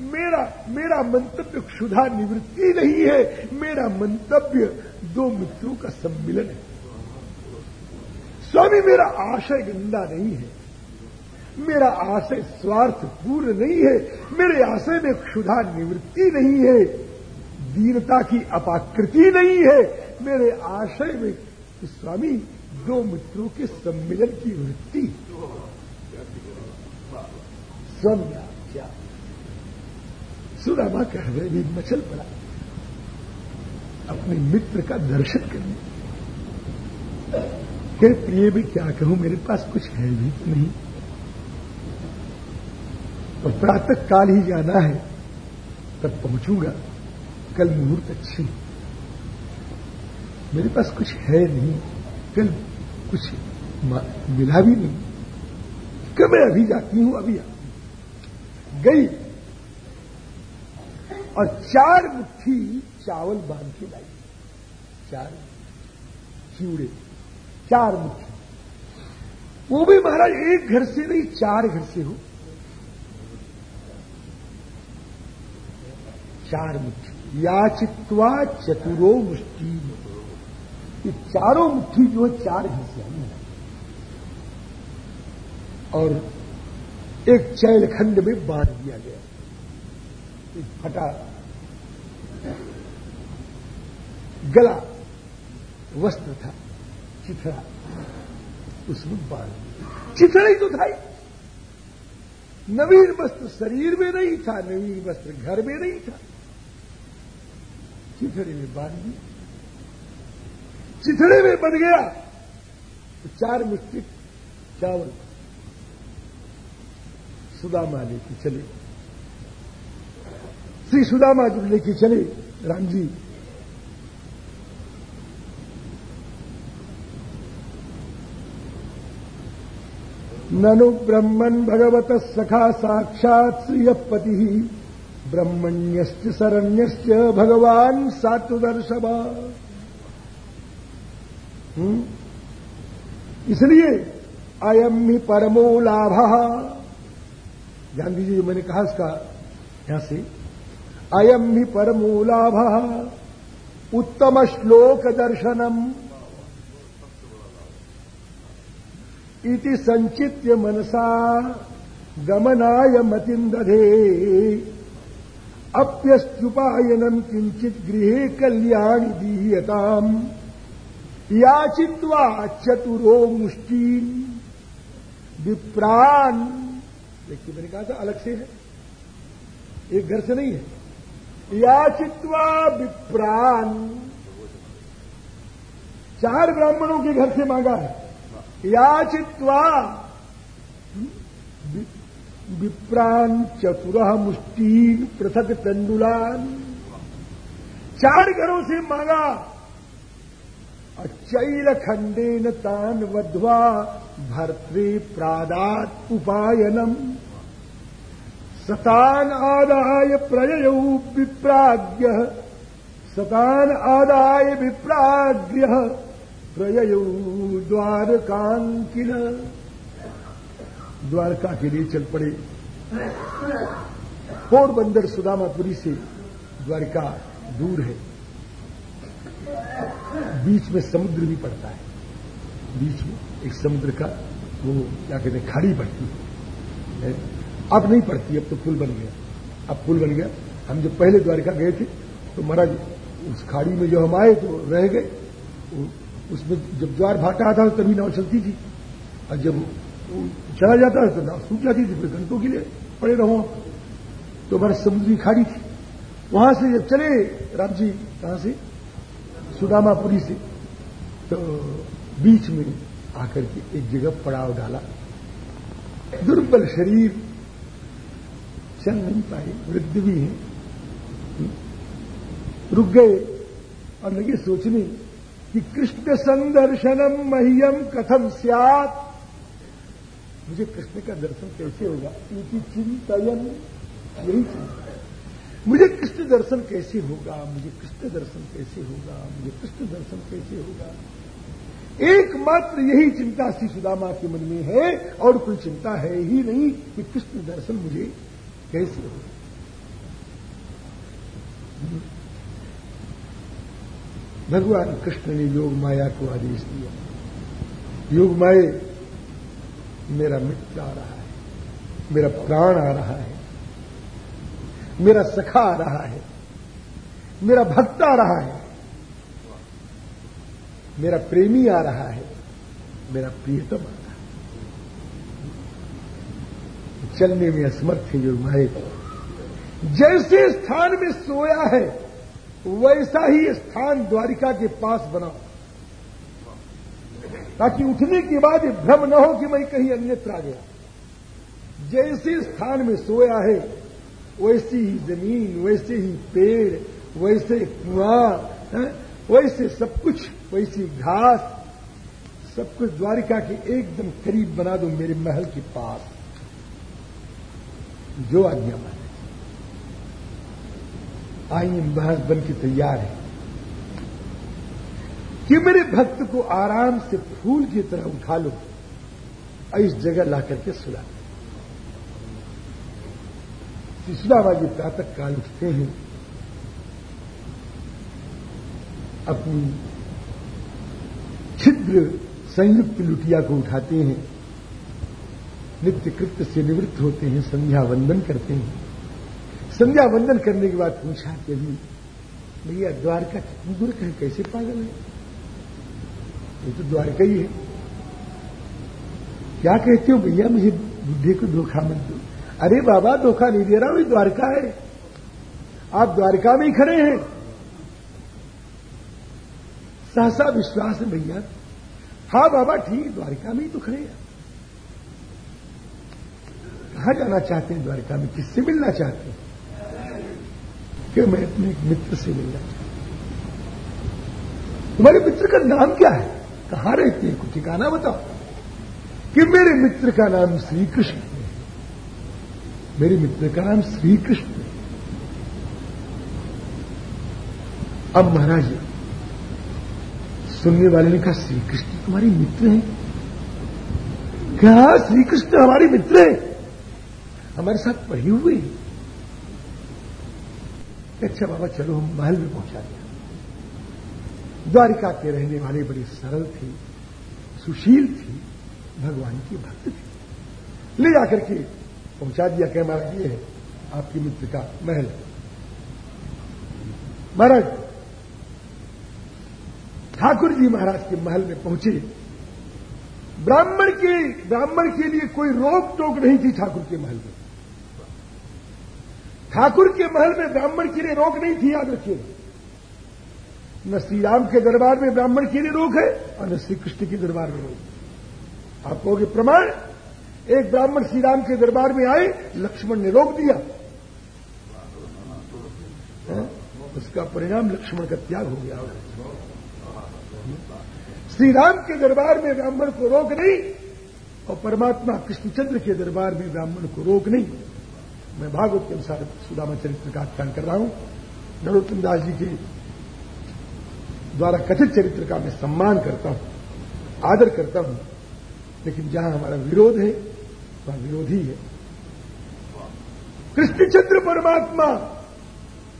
मेरा मेरा मंतव्य क्षुधा निवृत्ति नहीं है। मेरा मंतव्य दो मित्रों का सम्मिलन है। स्वामी, मेरा आशय गंदा नहीं है। मेरा आशय स्वार्थ पूर्ण नहीं है। मेरे आशय में क्षुधा निवृत्ति नहीं है। दीनता की अपाकृति नहीं है। मेरे आशय में स्वामी दो मित्रों के सम्मिलन की वृत्ति। स्वामी क्या सुदामा का हृदय भी मचल पड़ा। अपने मित्र का दर्शन करने। के प्रिय भी, क्या कहूँ? मेरे पास कुछ है भी तो नहीं। और प्रातः काल ही जाना है, तब पहुंचूँगा। कल मुहूर्त अच्छी। मेरे पास कुछ है नहीं। कल कुछ मिला भी नहीं। कि मैं अभी जाती हूँ, अभी आती गई। और चार मुट्ठी चावल बाँध के लाई। चार चिवड़े। चार मुट्ठी। वो भी महाराज एक घर से नहीं, चार घर से हो। चार मुट्ठी। याचित्वा चतुरो मुष्टि। ये चारों मुट्ठी जो है, चार हिस्से हैं। और एक चैलखंड में बाँध दिया गया। एक फटा गला, वस्त्र था, चिथड़ा। उसमें बाँध चिथड़ा ही तो था ही। नवीन वस्त्र शरीर में नहीं था, नवीन वस्त्र घर में नहीं था। चिथड़े में बाँध दी चिथड़े में बन गया तो चार मुष्टि चावल। सुदामा लेके चले। श्री सुदामा जो लेके चले राम जी ननु ब्रह्मन भगवत सखा साक्षात श्रियपति, ब्रह्मण्यश्च शरण्यश्च भगवान सात्वदर्शभ हम्म? इसलिए अयम ही परमो लाभ। ध्यान दीजिए मैंने कहा इसका, यहाँ से, अयम ही परमो लाभ। उत्तम श्लोक दर्शनम। इति संचित्य मनसा गमनाय मतिंदधे अप्यस्तुपायनम किंचित गृहे कल्याणी दीयताम। याचित्वा चतुरो मुष्टीन विप्राण देखिए, मैंने कहा था अलग से है। एक घर से नहीं है। याचित्वा विप्राण चार ब्राह्मणों के घर से मांगा है। याचित्वा विप्रान चतुर मुष्टीन पृथक तंडुलान चार घरों से मांगा अचैल खंडेन तान वध्वा भर्तृ प्रादात उपायनम। सतान आदाय प्रय विप्राग्य सतान आदाय विप्राग्य प्रय द्वारकांकिन द्वारका के लिए चल पड़े। पोरबंदर सुदामापुरी से द्वारका दूर है। बीच में समुद्र भी पड़ता है। बीच में एक समुद्र का वो, क्या कहते हैं, खाड़ी पड़ती है। अब नहीं पड़ती, अब तो पुल बन गया। अब पुल बन गया। हम जब पहले द्वारका गए थे तो महाराज उस खाड़ी में जो हम आए तो रह गए। उसमें जब द्वार भाटा आता तभी नाव चलती थी। और जब चला जाता है तो नाव सूख जाती थी, फिर घंटों के लिए पड़े रहो। तो हमारे समुद्री खाड़ी थी। वहाँ से जब चले, राम जी, कहाँ से? सुदामापुरी से तो बीच में आकर के एक जगह पड़ाव डाला। दुर्बल शरीर, चल नहीं पाए, वृद्ध भी है। रुक गए और लगे सोचने कि कृष्ण संदर्शनम मह्यम कथम सियात। मुझे कृष्ण का दर्शन कैसे होगा? इनकी चिंतन यही चिंता मुझे कृष्ण दर्शन कैसे होगा? मुझे कृष्ण दर्शन कैसे होगा? मुझे कृष्ण दर्शन कैसे होगा? एकमात्र यही चिंता श्री सुदामा के मन में है और कोई चिंता है ही नहीं कि कृष्ण दर्शन मुझे कैसे होगा। भगवान कृष्ण ने योग माया को आदेश दिया। योग माए मेरा मित्र आ रहा है, मेरा प्राण आ रहा है। मेरा सखा आ रहा है, मेरा भक्त आ रहा है, मेरा प्रेमी आ रहा है, मेरा प्रियतम आ रहा है। चलने में असमर्थ है जो माए। जैसे स्थान में सोया है, वैसा ही स्थान द्वारिका के पास बना ताकि उठने के बाद भ्रम न हो कि मैं कहीं अन्यत्र आ गया। जैसे स्थान में सोया है वैसी ही ज़मीन, वैसे ही पेड़, वैसे कुआँ वैसे सब कुछ, वैसी घास। सब कुछ द्वारिका के एकदम करीब बना दो मेरे महल के पास। जो आज्ञा माने। आइए महज बन के तैयार है। कि मेरे भक्त को आराम से फूल की तरह उठा लो। इस जगह ला करके सुला सुदामा जी प्रातः काल उठते हैं, अपनी छिद्र संयुक्त लुटिया को उठाते हैं नित्य कृत्य से निवृत्त होते हैं, संध्या वंदन करते हैं। संध्या वंदन करने के बाद पूछा कि अभी भैया द्वारका कितनी दूर कहीं, कैसे पागल है? ये तो द्वारका ही है। क्या कहते हो भैया, मुझे बुद्धि को धोखा मत दो। अरे बाबा, धोखा नहीं दे रहा हूँ द्वारका है। आप द्वारका में ही खड़े हैं। सहसा विश्वास है भैया। हाँ बाबा, ठीक, द्वारका में ही तो खड़े हैं। कहा जाना चाहते हैं द्वारका में? किससे मिलना चाहते हैं? कि मैं अपने एक मित्र से मिलना चाहता? तुम्हारे मित्र का नाम क्या है? कहाँ रहते हैं? कुछ ठिकाना बताओ। कि मेरे मित्र का नाम श्री कृष्ण मेरे मित्र का नाम श्री कृष्ण अब महाराज, सुनने वाले ने कहा श्री कृष्ण तुम्हारे मित्र हैं? क्या श्री कृष्ण हमारे मित्र हैं? हमारे साथ पढ़े हुए अच्छा बाबा, चलो हम महल में पहुँचा दिया। द्वारिका के रहने वाले बड़े सरल थे, सुशील थी, भगवान की भक्त थी। ले जाकर के पहुँचा दिया कह महाराज ये है, आपके मित्र का महल। महाराज, ठाकुर जी महाराज के महल में पहुँचे। ब्राह्मण के ब्राह्मण के लिए कोई रोक टोक नहीं थी ठाकुर के महल में। ठाकुर के महल में ब्राह्मण के लिए रोक नहीं थी, याद रखिए। न श्री राम के दरबार में ब्राह्मण के लिए रोक है और न श्री कृष्ण के दरबार में रोक आप कहोगे, प्रमाण एक ब्राह्मण श्री राम के दरबार में आए, लक्ष्मण ने रोक दिया। उसका परिणाम लक्ष्मण का त्याग हो गया। श्री राम के दरबार में ब्राह्मण को रोक नहीं, और परमात्मा कृष्णचंद्र के दरबार में ब्राह्मण को रोक नहीं। मैं भागवत के अनुसार सुदामा चरित्र का आख्यान कर रहा हूँ। नरोत्तम दास जी के द्वारा कथित चरित्र का मैं सम्मान करता हूँ, आदर करता हूँ। लेकिन जहाँ हमारा विरोध है वहाँ विरोधी है। कृष्णचंद्र परमात्मा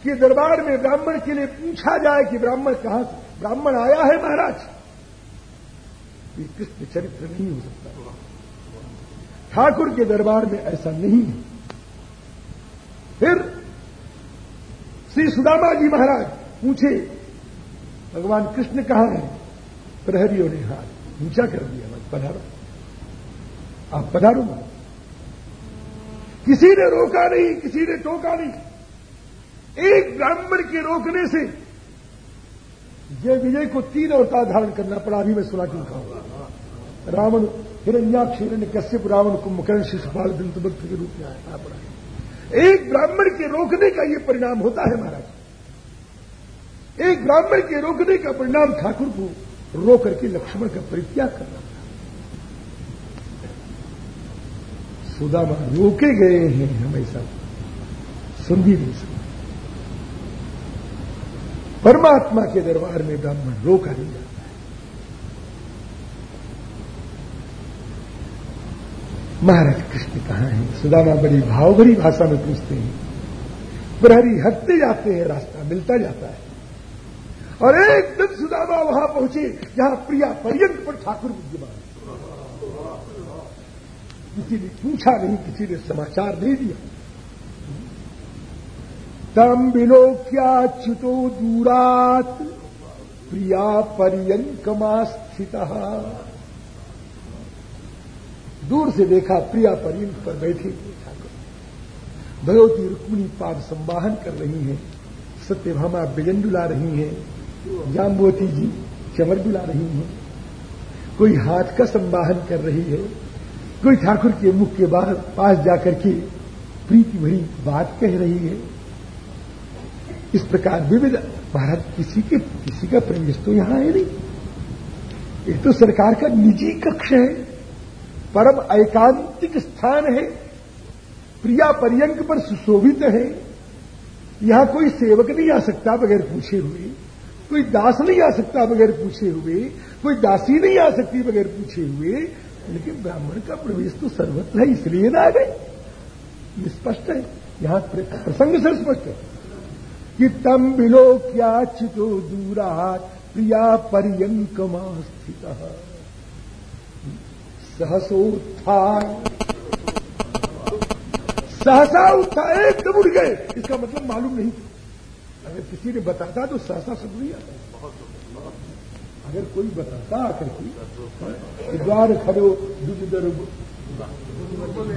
के दरबार में ब्राह्मण के लिए पूछा जाए कि ब्राह्मण कहाँ से? ब्राह्मण आया है महाराज? ये कृष्ण चरित्र नहीं हो सकता। ठाकुर के दरबार में ऐसा नहीं है। फिर श्री सुदामा जी महाराज पूछे, भगवान कृष्ण कहाँ है? प्रहरियों ने हाथ ऊँचा कर दिया मत, पधारो। आप पधारो मत। किसी ने रोका नहीं, किसी ने टोका नहीं। एक ब्राह्मण के रोकने से जय विजय को तीन अवतार धारण करना पड़ा, अभी मैं सुना क्यों खाऊँगा रावण हिरण्याक्ष हिरण्य कश्यप, रावण, कुंभकर्ण, शिशुपाल दंतभक्त के रूप में आया, पड़ा एक ब्राह्मण के रोकने का ये परिणाम होता है महाराज। एक ब्राह्मण के रोकने का परिणाम ठाकुर को रो करके लक्ष्मण का परित्याग करना सुदामा रोके गए हैं हमेशा। सुन भी नहीं सकते। परमात्मा के दरबार में ब्राह्मण रोका नहीं जाता है। महाराज कृष्ण कहाँ है? सुदामा बड़ी भावभरी भाषा में पूछते हैं। प्रहरी हटते जाते हैं, रास्ता मिलता जाता है। और एकदम सुदामा वहाँ पहुँचे, जहाँ प्रिया पर्यंत पर ठाकुर विद्यमान किसी ने पूछा नहीं, किसी ने समाचार दे दिया। तम च्युतो दूरात, प्रिया पर्यंकमा स्थित दूर से देखा प्रिया पर्यंक पर बैठे ठाकुर। भगवती रुक्मिणी पाद संवाहन कर रही हैं, सत्यभामा बिजन डुला रही हैं जाम्बवती जी चमर डुला रही हैं। कोई हाथ का संवाहन कर रही है कोई ठाकुर के मुख के बाहर पास जाकर के प्रीति भरी बात कह रही है। इस प्रकार विविध भारत किसी के, किसी का प्रवेश तो यहाँ है नहीं। एक तो सरकार का निजी कक्ष है, परम एकांतिक स्थान है, प्रिया पर्यंक पर सुशोभित है। यहाँ कोई सेवक नहीं आ सकता बगैर पूछे हुए, कोई दास नहीं आ सकता बगैर पूछे हुए, कोई दासी नहीं आ सकती बगैर पूछे हुए लेकिन ब्राह्मण का प्रवेश तो सर्वत्र है, इसलिए ना आ गए। स्पष्ट है। यहाँ प्रसंग से स्पष्ट है कि तम बिलो क्या चितो दूरा प्रिया पर्यंकमा स्थित सहसोत्थान सहसा उत्था एकदम उड़ गए। इसका मतलब मालूम नहीं। अगर किसी ने बताता तो सहसा सब नहीं आता। अगर कोई बताता आकर की द्वार खड़ो दुर्दर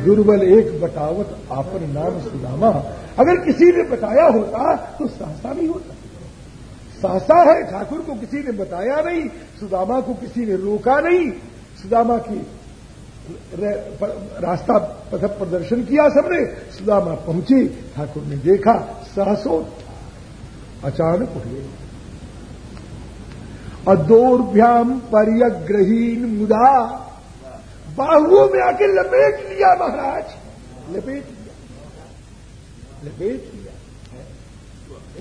दुर्बल एक बतावत आपन नाम सुदामा अगर किसी ने बताया होता तो सहसा नहीं होता। सहसा है, ठाकुर को किसी ने बताया नहीं, सुदामा को किसी ने रोका नहीं। सुदामा की रास्ता पथ प्रदर्शन किया सबने, सुदामा पहुँची, ठाकुर ने देखा, सहसो, अचानक गए। अदोर्भ्याम पर्यग्रहीन मुदा बाहुओं में आके लपेट लिया महाराज। लपेट लिया। लपेट लिया।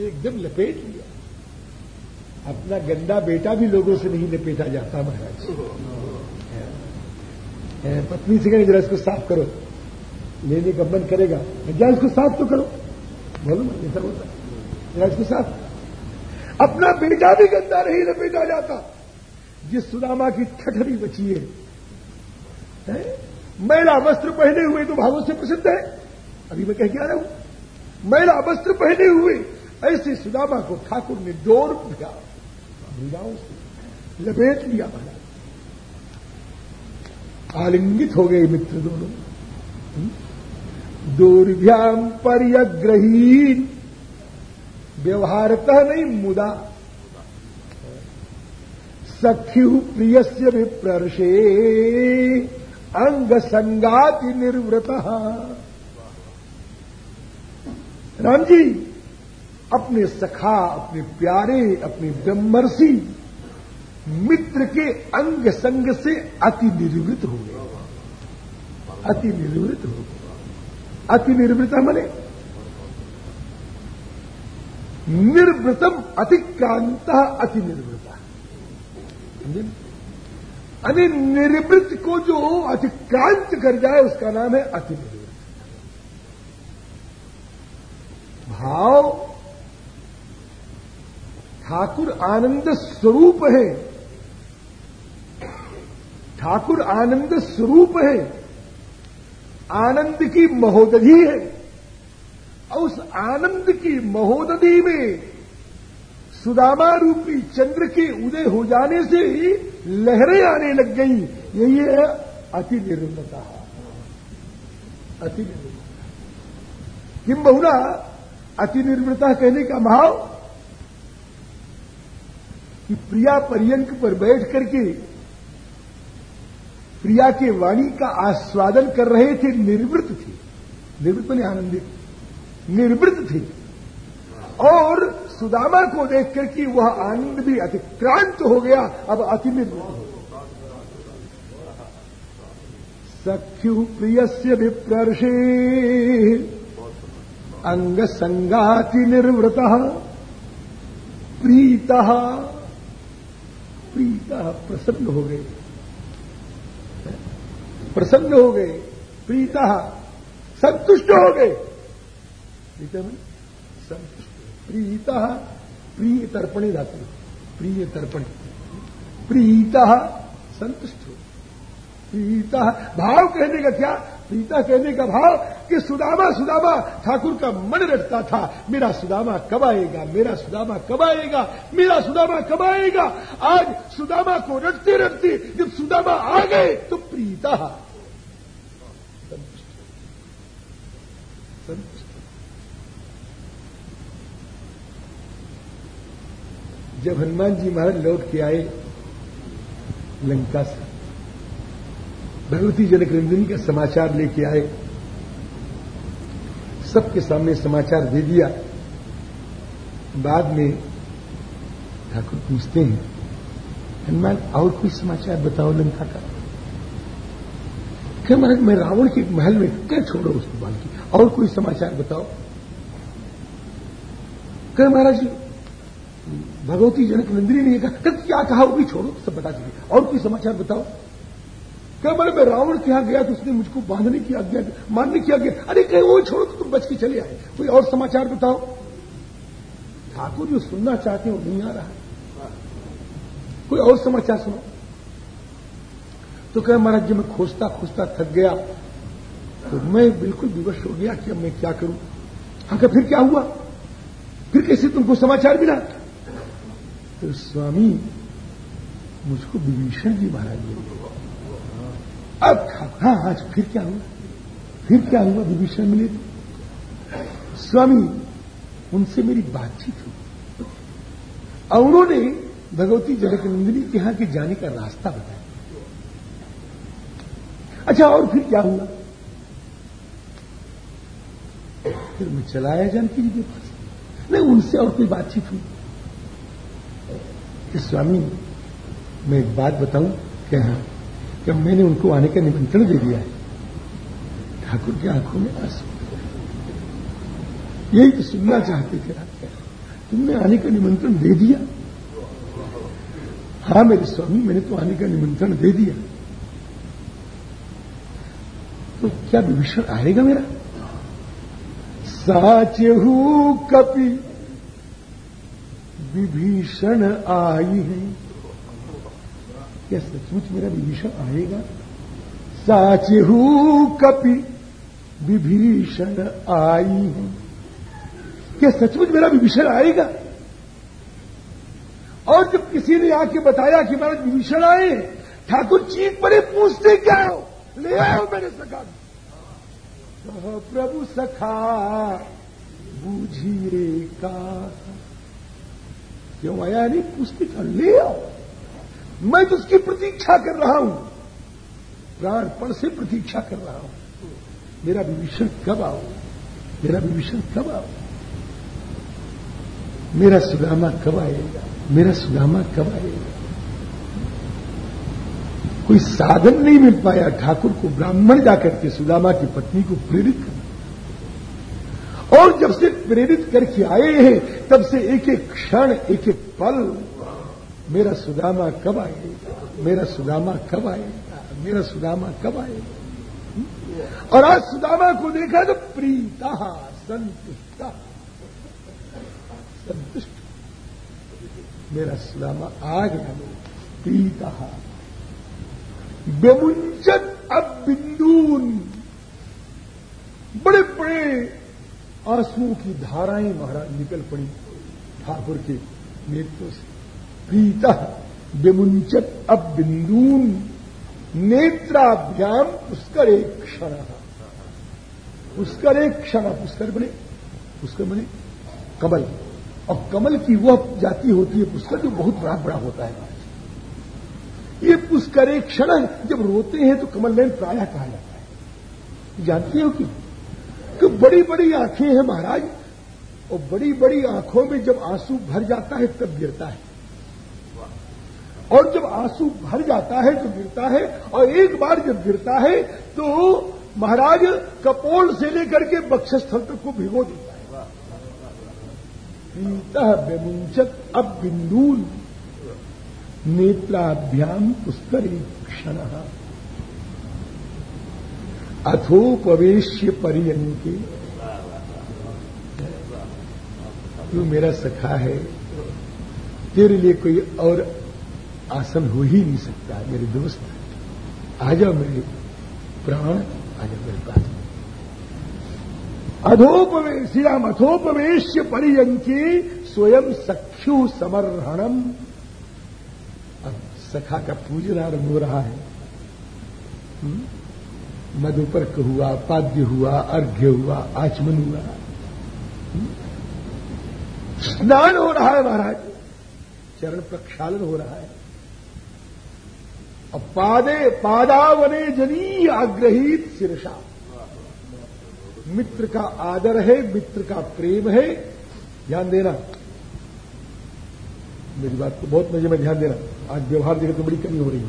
एकदम लपेट लिया। अपना गंदा बेटा भी लोगों से नहीं लपेटा जाता महाराज। पत्नी से कहें, जरा इसको साफ़ करो। लेने का मन करेगा। जरा इसको साफ़ तो करो। बोलो ऐसा होता जरा इसको साफ़ अपना बेटा भी गंदा नहीं लपेटा जाता। जिस सुदामा की ठठरी बची है महिला वस्त्र पहने हुए तो भावों से प्रसिद्ध है। अभी मैं कह के आ रहा हूँ महिला वस्त्र पहने हुए ऐसे सुदामा को ठाकुर ने दिया भुजाओं से लपेट लिया महाराज आलिंगित हो गए मित्र दोनों। दुर्भ्याम पर्यग्रहीन व्यवहारतः नहीं मुदा। सख्यु प्रियस्य विप्रर्षे अंग संगाति निर्वृत। राम जी अपने सखा, अपने प्यारे, अपने ब्रह्मर्षि मित्र के अंग संग से अति निर्वृत हो गए। अति निर्वृत हो गए। अति निर्वृत मने? निर्वृतम अतिक्रांत अति निर्वृता अरे निर्वृत्त को जो अतिक्रांत कर जाए, उसका नाम है अति निर्वृत्त भाव, ठाकुर आनंद स्वरूप है। ठाकुर आनंद स्वरूप है। आनंद की महोदधि है। और उस आनंद की महोदधि में सुदामा रूपी चंद्र के उदय हो जाने से ही लहरें आने लग गई। यही है अति निर्मलता। अति निर्मलता। किम बहुना अति निर्मलता कहने का भाव कि प्रिया पर्यंक पर बैठ करके प्रिया के वाणी का आस्वादन कर रहे थे निर्वृत थे। निर्वृत बने आनंदित। निर्वृत थी। और सुदामा को देख करके वह आनंद भी अतिक्रांत हो गया, अब अति निर्वृत हो सख्यु प्रिय से विप्रर्षे अंग संगाति निर्वृत प्रीत प्रीत प्रसन्न हो गए। प्रसन्न हो गए, प्रीत संतुष्ट हो गए। संतुष्ट प्रीत प्रिय तर्पणे धातु। प्रिय तर्पण प्रीत संतुष्ट हो। प्रीता भाव कहने का क्या? प्रीता कहने का भाव कि सुदामा सुदामा, ठाकुर का मन रटता था। मेरा सुदामा कब आएगा? मेरा सुदामा कब आएगा? मेरा सुदामा कब आएगा? आज सुदामा को रटते रटते जब सुदामा आ गए तो प्रीता जब हनुमान जी महाराज लौट के आए लंका से भगवती जनक रंजनी का समाचार लेके आए, सबके सामने समाचार दे दिया। बाद में ठाकुर पूछते हैं, हनुमान, और कोई समाचार बताओ लंका का? क्या महाराज, मैं रावण के महल में क्या छोड़ो उसको बाल की? और कोई समाचार बताओ? क्या महाराज भगवती जनक नंदिनी ने कहा क्या कहा वो भी छोड़ो, सब बता दीजिए और कोई समाचार बताओ? क्या बोले मैं रावण के यहाँ गया तो उसने मुझको बांधने की आज्ञा मारने की आज्ञा अरे कहीं वो छोड़ो तो तुम बच के चले आए। कोई और समाचार बताओ? ठाकुर जो सुनना चाहते हैं, वो नहीं आ रहा कोई और समाचार सुनो। तो कह, महाराज जी, मैं खोजता खोजता थक गया। तो मैं बिल्कुल विवश हो गया कि अब मैं क्या करूँ? हाँ क्या फिर क्या हुआ? फिर कैसे तुमको समाचार मिला? तो स्वामी, मुझको विभीषण जी महाराज ने अब हाँ हाँ फिर क्या हुआ? फिर क्या हुआ? विभीषण मिले स्वामी, उनसे मेरी बातचीत हुई। और उन्होंने भगवती जनक नंदिनी के यहाँ के जाने का रास्ता बताया। अच्छा और फिर क्या हुआ? फिर मैं चलाया जानकी जी के पास। नहीं, उनसे और कोई बातचीत हुई? कि स्वामी, मैं एक बात बताऊँ, क्या हाँ? कि मैंने उनको आने का निमंत्रण दे दिया है? ठाकुर की आँखों में आँसू। यही तो सुनना चाहते थे आप। तुमने आने का निमंत्रण दे दिया। हाँ मेरे स्वामी, मैंने तो आने का निमंत्रण दे दिया। तो क्या विभीषण आएगा मेरा? साचहू कपि विभीषण आई है। क्या सचमुच मेरा विभीषण आएगा। साचहू कपि विभीषण आई है। क्या सचमुच मेरा विभीषण आएगा। और जब किसी ने आके बताया कि महाराज विभीषण आए, ठाकुर चीख पड़े पूछते, क्या हो? ले आओ मेरे सखा प्रभु सखा, बूझी रे का क्यों आया? नहीं पूछते क्या ले आओ। मैं तो उसकी प्रतीक्षा कर रहा हूँ। प्राणपण से प्रतीक्षा कर रहा हूँ। मेरा विभीषण कब आओ? मेरा विभीषण कब आओ? मेरा सुदामा कब आएगा? मेरा सुदामा कब आएगा? कोई साधन नहीं मिल पाया ठाकुर को ब्राह्मण जाकर के सुदामा की पत्नी को प्रेरित और जब से प्रेरित करके आए हैं, तब से एक एक क्षण, एक एक पल, मेरा सुदामा कब आएगा मेरा सुदामा कब आएगा मेरा सुदामा कब आएगा और आज सुदामा को देखा तो प्रीता, संतुष्ट। संतुष्ट। मेरा सुदामा आ गया प्रीता। बेमुंचन अब बिंदून। बड़े बड़े आंसुओं की धाराएँ महाराज निकल पड़ी ठाकुर के नेत्रों से। प्रीत विमुंचत अब बिंदून नेत्राभ्याम पुष्कर एक क्षण। पुष्कर एक क्षण, पुष्कर बने पुष्कर बने। कमल। और कमल की वह जाति होती है, पुष्कर जो बहुत बड़ा बड़ा होता है। महाराज ये पुष्कर एक क्षण जब रोते हैं तो कमल नयन प्राय कहा जाता है। जानते हो क्यों कि बड़ी बड़ी आँखें हैं महाराज, और बड़ी बड़ी आँखों में जब आँसू भर जाता है, तब गिरता है। और जब आँसू भर जाता है तो गिरता है, और एक बार जब गिरता है तो महाराज कपोल से लेकर के बक्षस्थल तक को भिगो देता है। पीता व्यमुंचत अब बिंदून नेत्राभ्याम पुष्कर क्षण। अथोपवेश्य के तू मेरा सखा है? तेरे लिए कोई और आसन हो ही नहीं सकता, मेरे दोस्त। आ जाओ मेरे प्राण, आ जाओ मेरे पास। अधोपवेश अथोपवेश परियंके स्वयं सख्यु समर्हणम। अब सखा का पूजन आरंभ हो रहा है। हुँ? मधुपर्क हुआ, पाद्य हुआ, अर्घ्य हुआ, आचमन हुआ। स्नान हो रहा है महाराज। चरण प्रक्षालन हो रहा है। अब पादे पादावने जनी आग्रहित शीर्षा मित्र का आदर है, मित्र का प्रेम है। ध्यान देना। मेरी बात को बहुत मज़े में ध्यान देना। आज व्यवहार देखकर तो बड़ी कमी हो रही है।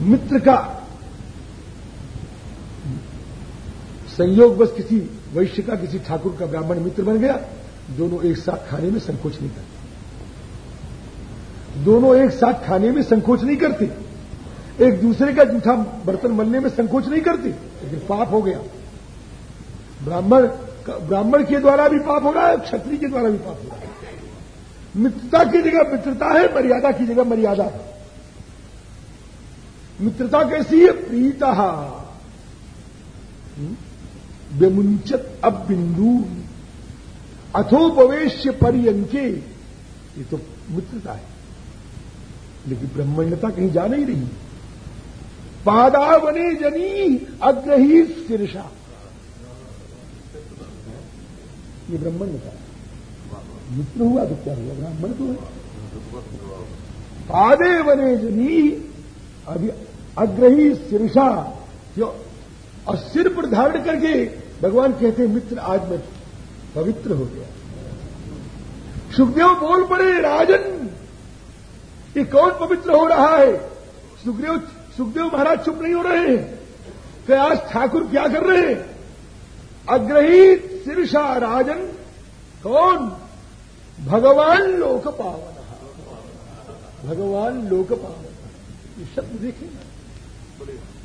मित्र का संयोग बस किसी वैश्य का, किसी ठाकुर का ब्राह्मण मित्र बन गया, दोनों एक साथ खाने में संकोच नहीं करते। दोनों एक साथ खाने में संकोच नहीं करते। एक दूसरे का जूठा बर्तन मलने में संकोच नहीं करते, लेकिन पाप हो गया। ब्राह्मण ब्राह्मण के द्वारा भी पाप हो रहा है, क्षत्रिय के द्वारा भी पाप हो रहा है। मित्रता की जगह मित्रता है, मर्यादा की जगह मर्यादा है। मित्रता कैसी है? प्रीता। व्यमुंचत अब बिंदु अथोपवेश्य परियंके। ये तो मित्रता है। लेकिन ब्रह्मण्यता कहीं जा नहीं रही। पादावने जनी अग्रही शीर्षा ये ब्रह्मण्यता मित्र हुआ तो क्या हुआ? ब्राह्मण तो है। पादे वने जनी अभी अग्रही शीर्षा जो और सिर पर धारण करके भगवान कहते हैं, मित्र, आज मैं पवित्र हो गया। सुखदेव बोल पड़े, राजन, ये कौन पवित्र हो रहा है? सुखदेव सुखदेव महाराज चुप नहीं हो रहे हैं। कि आज ठाकुर क्या कर रहे हैं? अग्रहित शीर्षा, राजन, कौन? भगवान लोक पावन भगवान लोक पावन ये शब्द देखें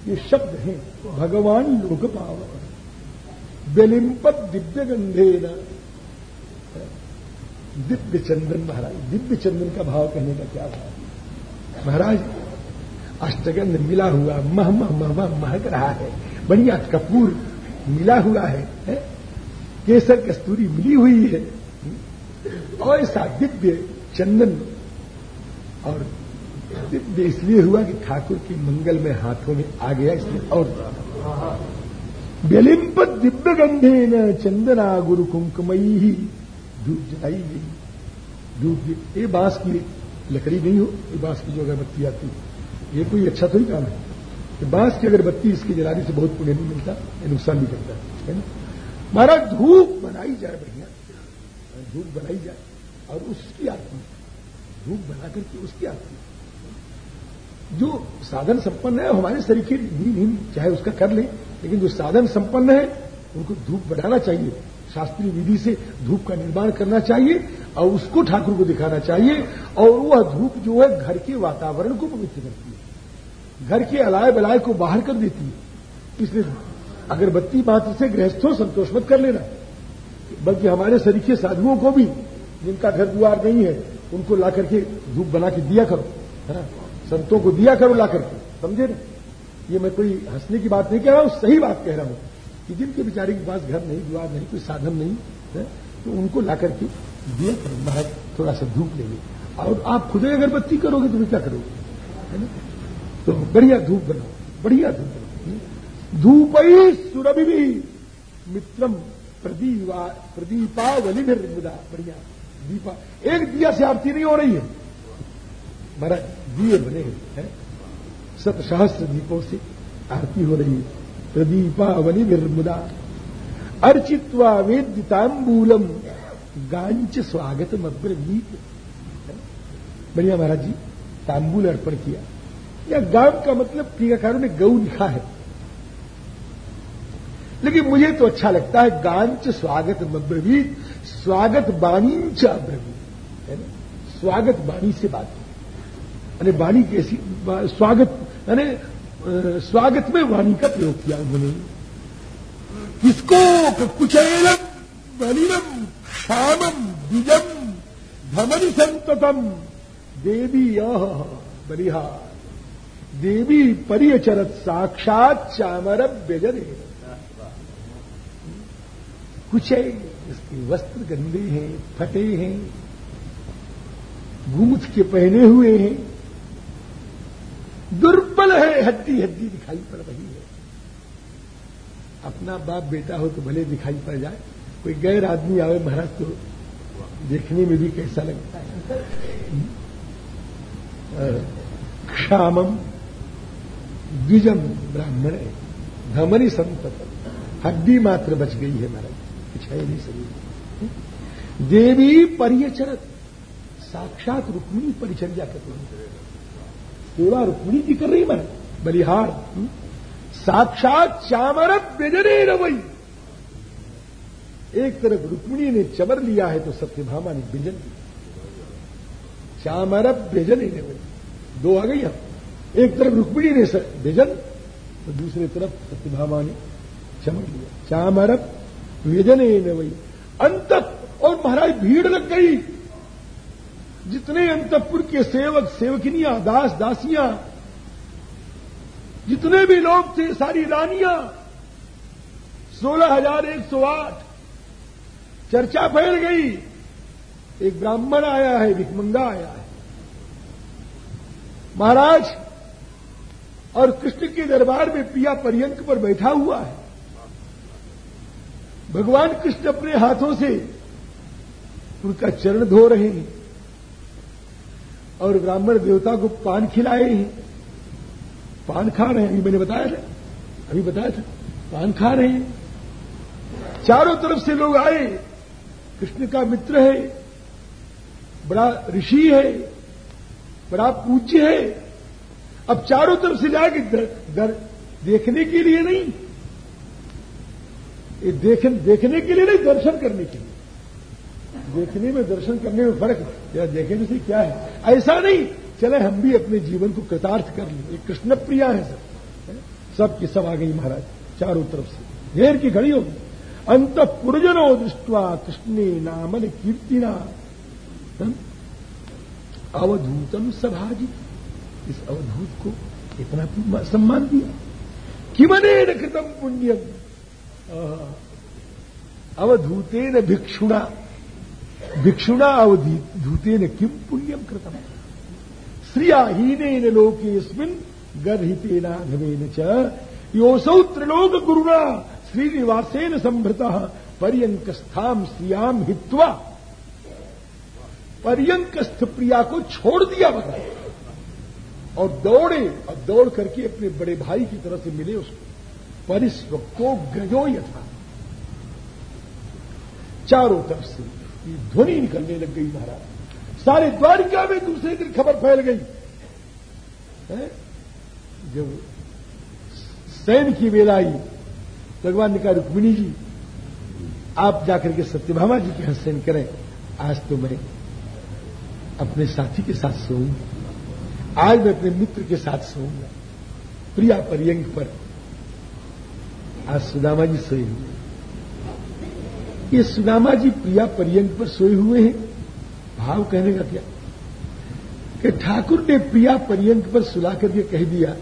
ये शब्द हैं भगवान लोक पावन व्यलिम्पत दिव्य गंधे दिव्य चंदन महाराज दिव्य चंदन का भाव कहने का क्या भाव? महाराज अष्टगंध मिला हुआ मह मह मह मह महक रहा है। बढ़िया कपूर मिला हुआ है, है? केसर कस्तूरी मिली हुई है। और ऐसा दिव्य चंदन और इसलिए हुआ कि ठाकुर की मंगल में हाथों में आ गया, इसलिए और व्यलिम्प दिव्य गंधे न चंदना गुरु कुंकमयी ही धूप जलाई गई। धूप ये बाँस की लकड़ी नहीं हो, ये बाँस की जो अगरबत्ती आती ये कोई अच्छा थोड़ी काम है। कि बाँस की अगरबत्ती इसके जलाने से बहुत पुण्य नहीं मिलता, ये नुकसान भी करता है ना? महाराज, धूप बनाई जाए बढ़िया, धूप बनाई जाए, और उसकी आत्मा, धूप बनाकर के उसकी आरती जो साधन संपन्न है हमारे शरीर की नींद नींद चाहे उसका कर ले, लेकिन जो साधन संपन्न है, उनको धूप बढ़ाना चाहिए। शास्त्रीय विधि से धूप का निर्माण करना चाहिए और उसको ठाकुर को दिखाना चाहिए और वह धूप जो है, घर के वातावरण को पवित्र करती है। घर के अलाय बलाय को बाहर कर देती है। इसलिए अगरबत्ती मात्र से गृहस्थों संतोष मत कर लेना। बल्कि हमारे शरीर के साधुओं को भी, जिनका घर द्वार नहीं है, उनको ला करके धूप बना के दिया करो, है ना? संतों को दिया करो ला करके। समझे ना? ये मैं कोई हंसने की बात नहीं कह रहा हूँ, सही बात कह रहा हूँ कि जिनके बेचारे के पास घर नहीं द्वार नहीं, कोई साधन नहीं, है तो उनको ला करके दिया करो महाराज थोड़ा सा धूप लेंगे और आप खुद ही अगरबत्ती करोगे तो क्या करोगे? है ना? तो बढ़िया धूप बनाओ, बढ़िया धूप बनाओ धूप ही सुरभि भी मित्रम प्रदीपा प्रदीपावली निर्मुदा बढ़िया। दीपा, एक दिया से आरती नहीं हो रही है। महाराज दिए बने हैं सत सहस्त्र दीपों से आरती हो रही है। प्रदीपावली निर्मुदा अर्चित्वा वेदितांबूलम गांच स्वागत अब्रवीत बढ़िया महाराज जी तांबूल अर्पण किया। या गाँव का मतलब टीकाकारों ने गऊ लिखा है। लेकिन मुझे तो अच्छा लगता है, गांच स्वागत अब्रवीत स्वागत बाणी च है ना? स्वागत बाणी से बात अरे वाणी कैसी स्वागत यानी स्वागत में वाणी का प्रयोग किया उन्होंने। किसको? कुचैलम, बलिनम, शामम, द्विजम, धमन संततम। देवी यह बलिहार देवी परियचरत साक्षात चामर व्यजने। कुचैल इसके वस्त्र गंदे हैं, फटे हैं गूंथ के पहने हुए हैं। दुर्बल है, हड्डी हड्डी दिखाई पड़ रही है। अपना बाप बेटा हो तो भले दिखाई पड़ जाए, कोई गैर आदमी आवे महाराज तो देखने में भी कैसा लगता है? क्षामम द्विजम ब्राह्मण है धमनी संतत। हड्डी मात्र बच गई है महाराज, कुछ है नहीं शरीर देवी परियचरत, साक्षात रुक्मिणी परिचर्या करती सेवा रुक्मिणी की कर रही मैं बलिहार। हम्म? साक्षात चामरत व्यजने रवई एक तरफ़ रुक्मिणी ने चमर लिया है तो सत्यभामा ने व्यजन लिया। चामरब व्यजन रवई दो आ गई हम एक तरफ़ रुक्मिणी ने व्यजन तो दूसरी तरफ़ सत्यभामा ने चमर लिया। चामरब व्यजन नवई अंत और महाराज भीड़ लग गई। जितने अंतपुर के सेवक सेवकिनियाँ दास दासियाँ, जितने भी लोग थे, सारी रानियाँ, सोलह हज़ार एक सौ आठ, चर्चा फैल गई। एक ब्राह्मण आया है भिकमंगा आया है। महाराज, और कृष्ण के दरबार में पिया पर्यंक पर बैठा हुआ है। भगवान कृष्ण अपने हाथों से उनका चरण धो रहे हैं। और ब्राह्मण देवता को पान खिलाए हैं। पान खा रहे हैं अभी मैंने बताया था। अभी बताया था। पान खा रहे हैं। चारों तरफ़ से लोग आए। कृष्ण का मित्र है। बड़ा ऋषि है। बड़ा पूज्य है। अब चारों तरफ़ से जाके दर, दर देखने के लिए नहीं। ये देख, देखने के लिए नहीं दर्शन करने के लिए। देखने में, दर्शन करने में फ़र्क या देखने से क्या है? ऐसा नहीं। चले, हम भी अपने जीवन को कृतार्थ कर लें। कृष्ण प्रिया है सब। सबकी सब आ गई महाराज, चारों तरफ़ से। ढेर की घड़ी होगी अंत पुरजनो दृष्टवा कृष्णे नामन कीर्तिना। अवधूतम सभाजी। इस अवधूत को इतना सम्मान दिया। किमने कृतम पुण्यम? अवधूतेन भिक्षुणा। भिक्षुणा अवधि धूतेन किम पुण्यम कृतम? श्रियाहीन लोकेस्मिन गर्हितेनाधवेन च। योसौ त्रिलोक गुरुणा श्रीनिवासेन संभृत। पर्यंकस्थाम श्रियाम हित्वा पर्यंकस्थ प्रिया को छोड़ दिया बता और दौड़े, और दौड़ करके अपने बड़े भाई की तरह से मिले उसको। परिस्वक्तो गजो यथा। चारों तरफ़ से ध्वनि निकलने लग गई महाराज। सारे द्वारिका में दूसरे दिन खबर फैल गई। है? जब सैन की वेला आई, भगवान ने कहा, रुक्मिणी जी, आप जाकर के सत्यभामा जी के हसन करें। आज तो मैं अपने साथी के साथ सोऊँगा। आज मैं अपने मित्र के साथ सोऊँगा। प्रिया पर्यंग पर। आज सुदामा जी सोए हुए ये सुदामा जी प्रिया पर्यंग पर सोए हुए हैं। भाव कहने का क्या कि ठाकुर ने प्रिया पर्यंक पर सुला करके कह दिया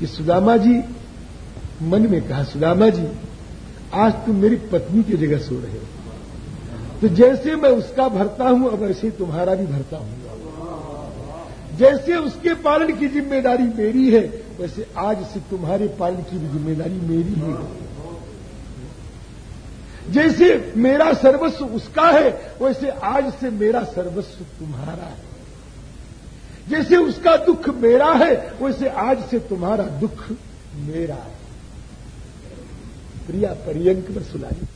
कि सुदामा जी, मन में कहा सुदामा जी, आज तुम मेरी पत्नी की जगह सो रहे हो। तो जैसे मैं उसका भरता हूँ, अब ऐसे तुम्हारा भी भरता हूँ। जैसे उसके पालन की ज़िम्मेदारी मेरी है, वैसे आज से तुम्हारे पालन की भी ज़िम्मेदारी मेरी ही है। जैसे मेरा सर्वस्व उसका है, वैसे आज से मेरा सर्वस्व तुम्हारा है। जैसे उसका दुख मेरा है, वैसे आज से तुम्हारा दुख मेरा है। प्रिया, पर्यंक में सुनाई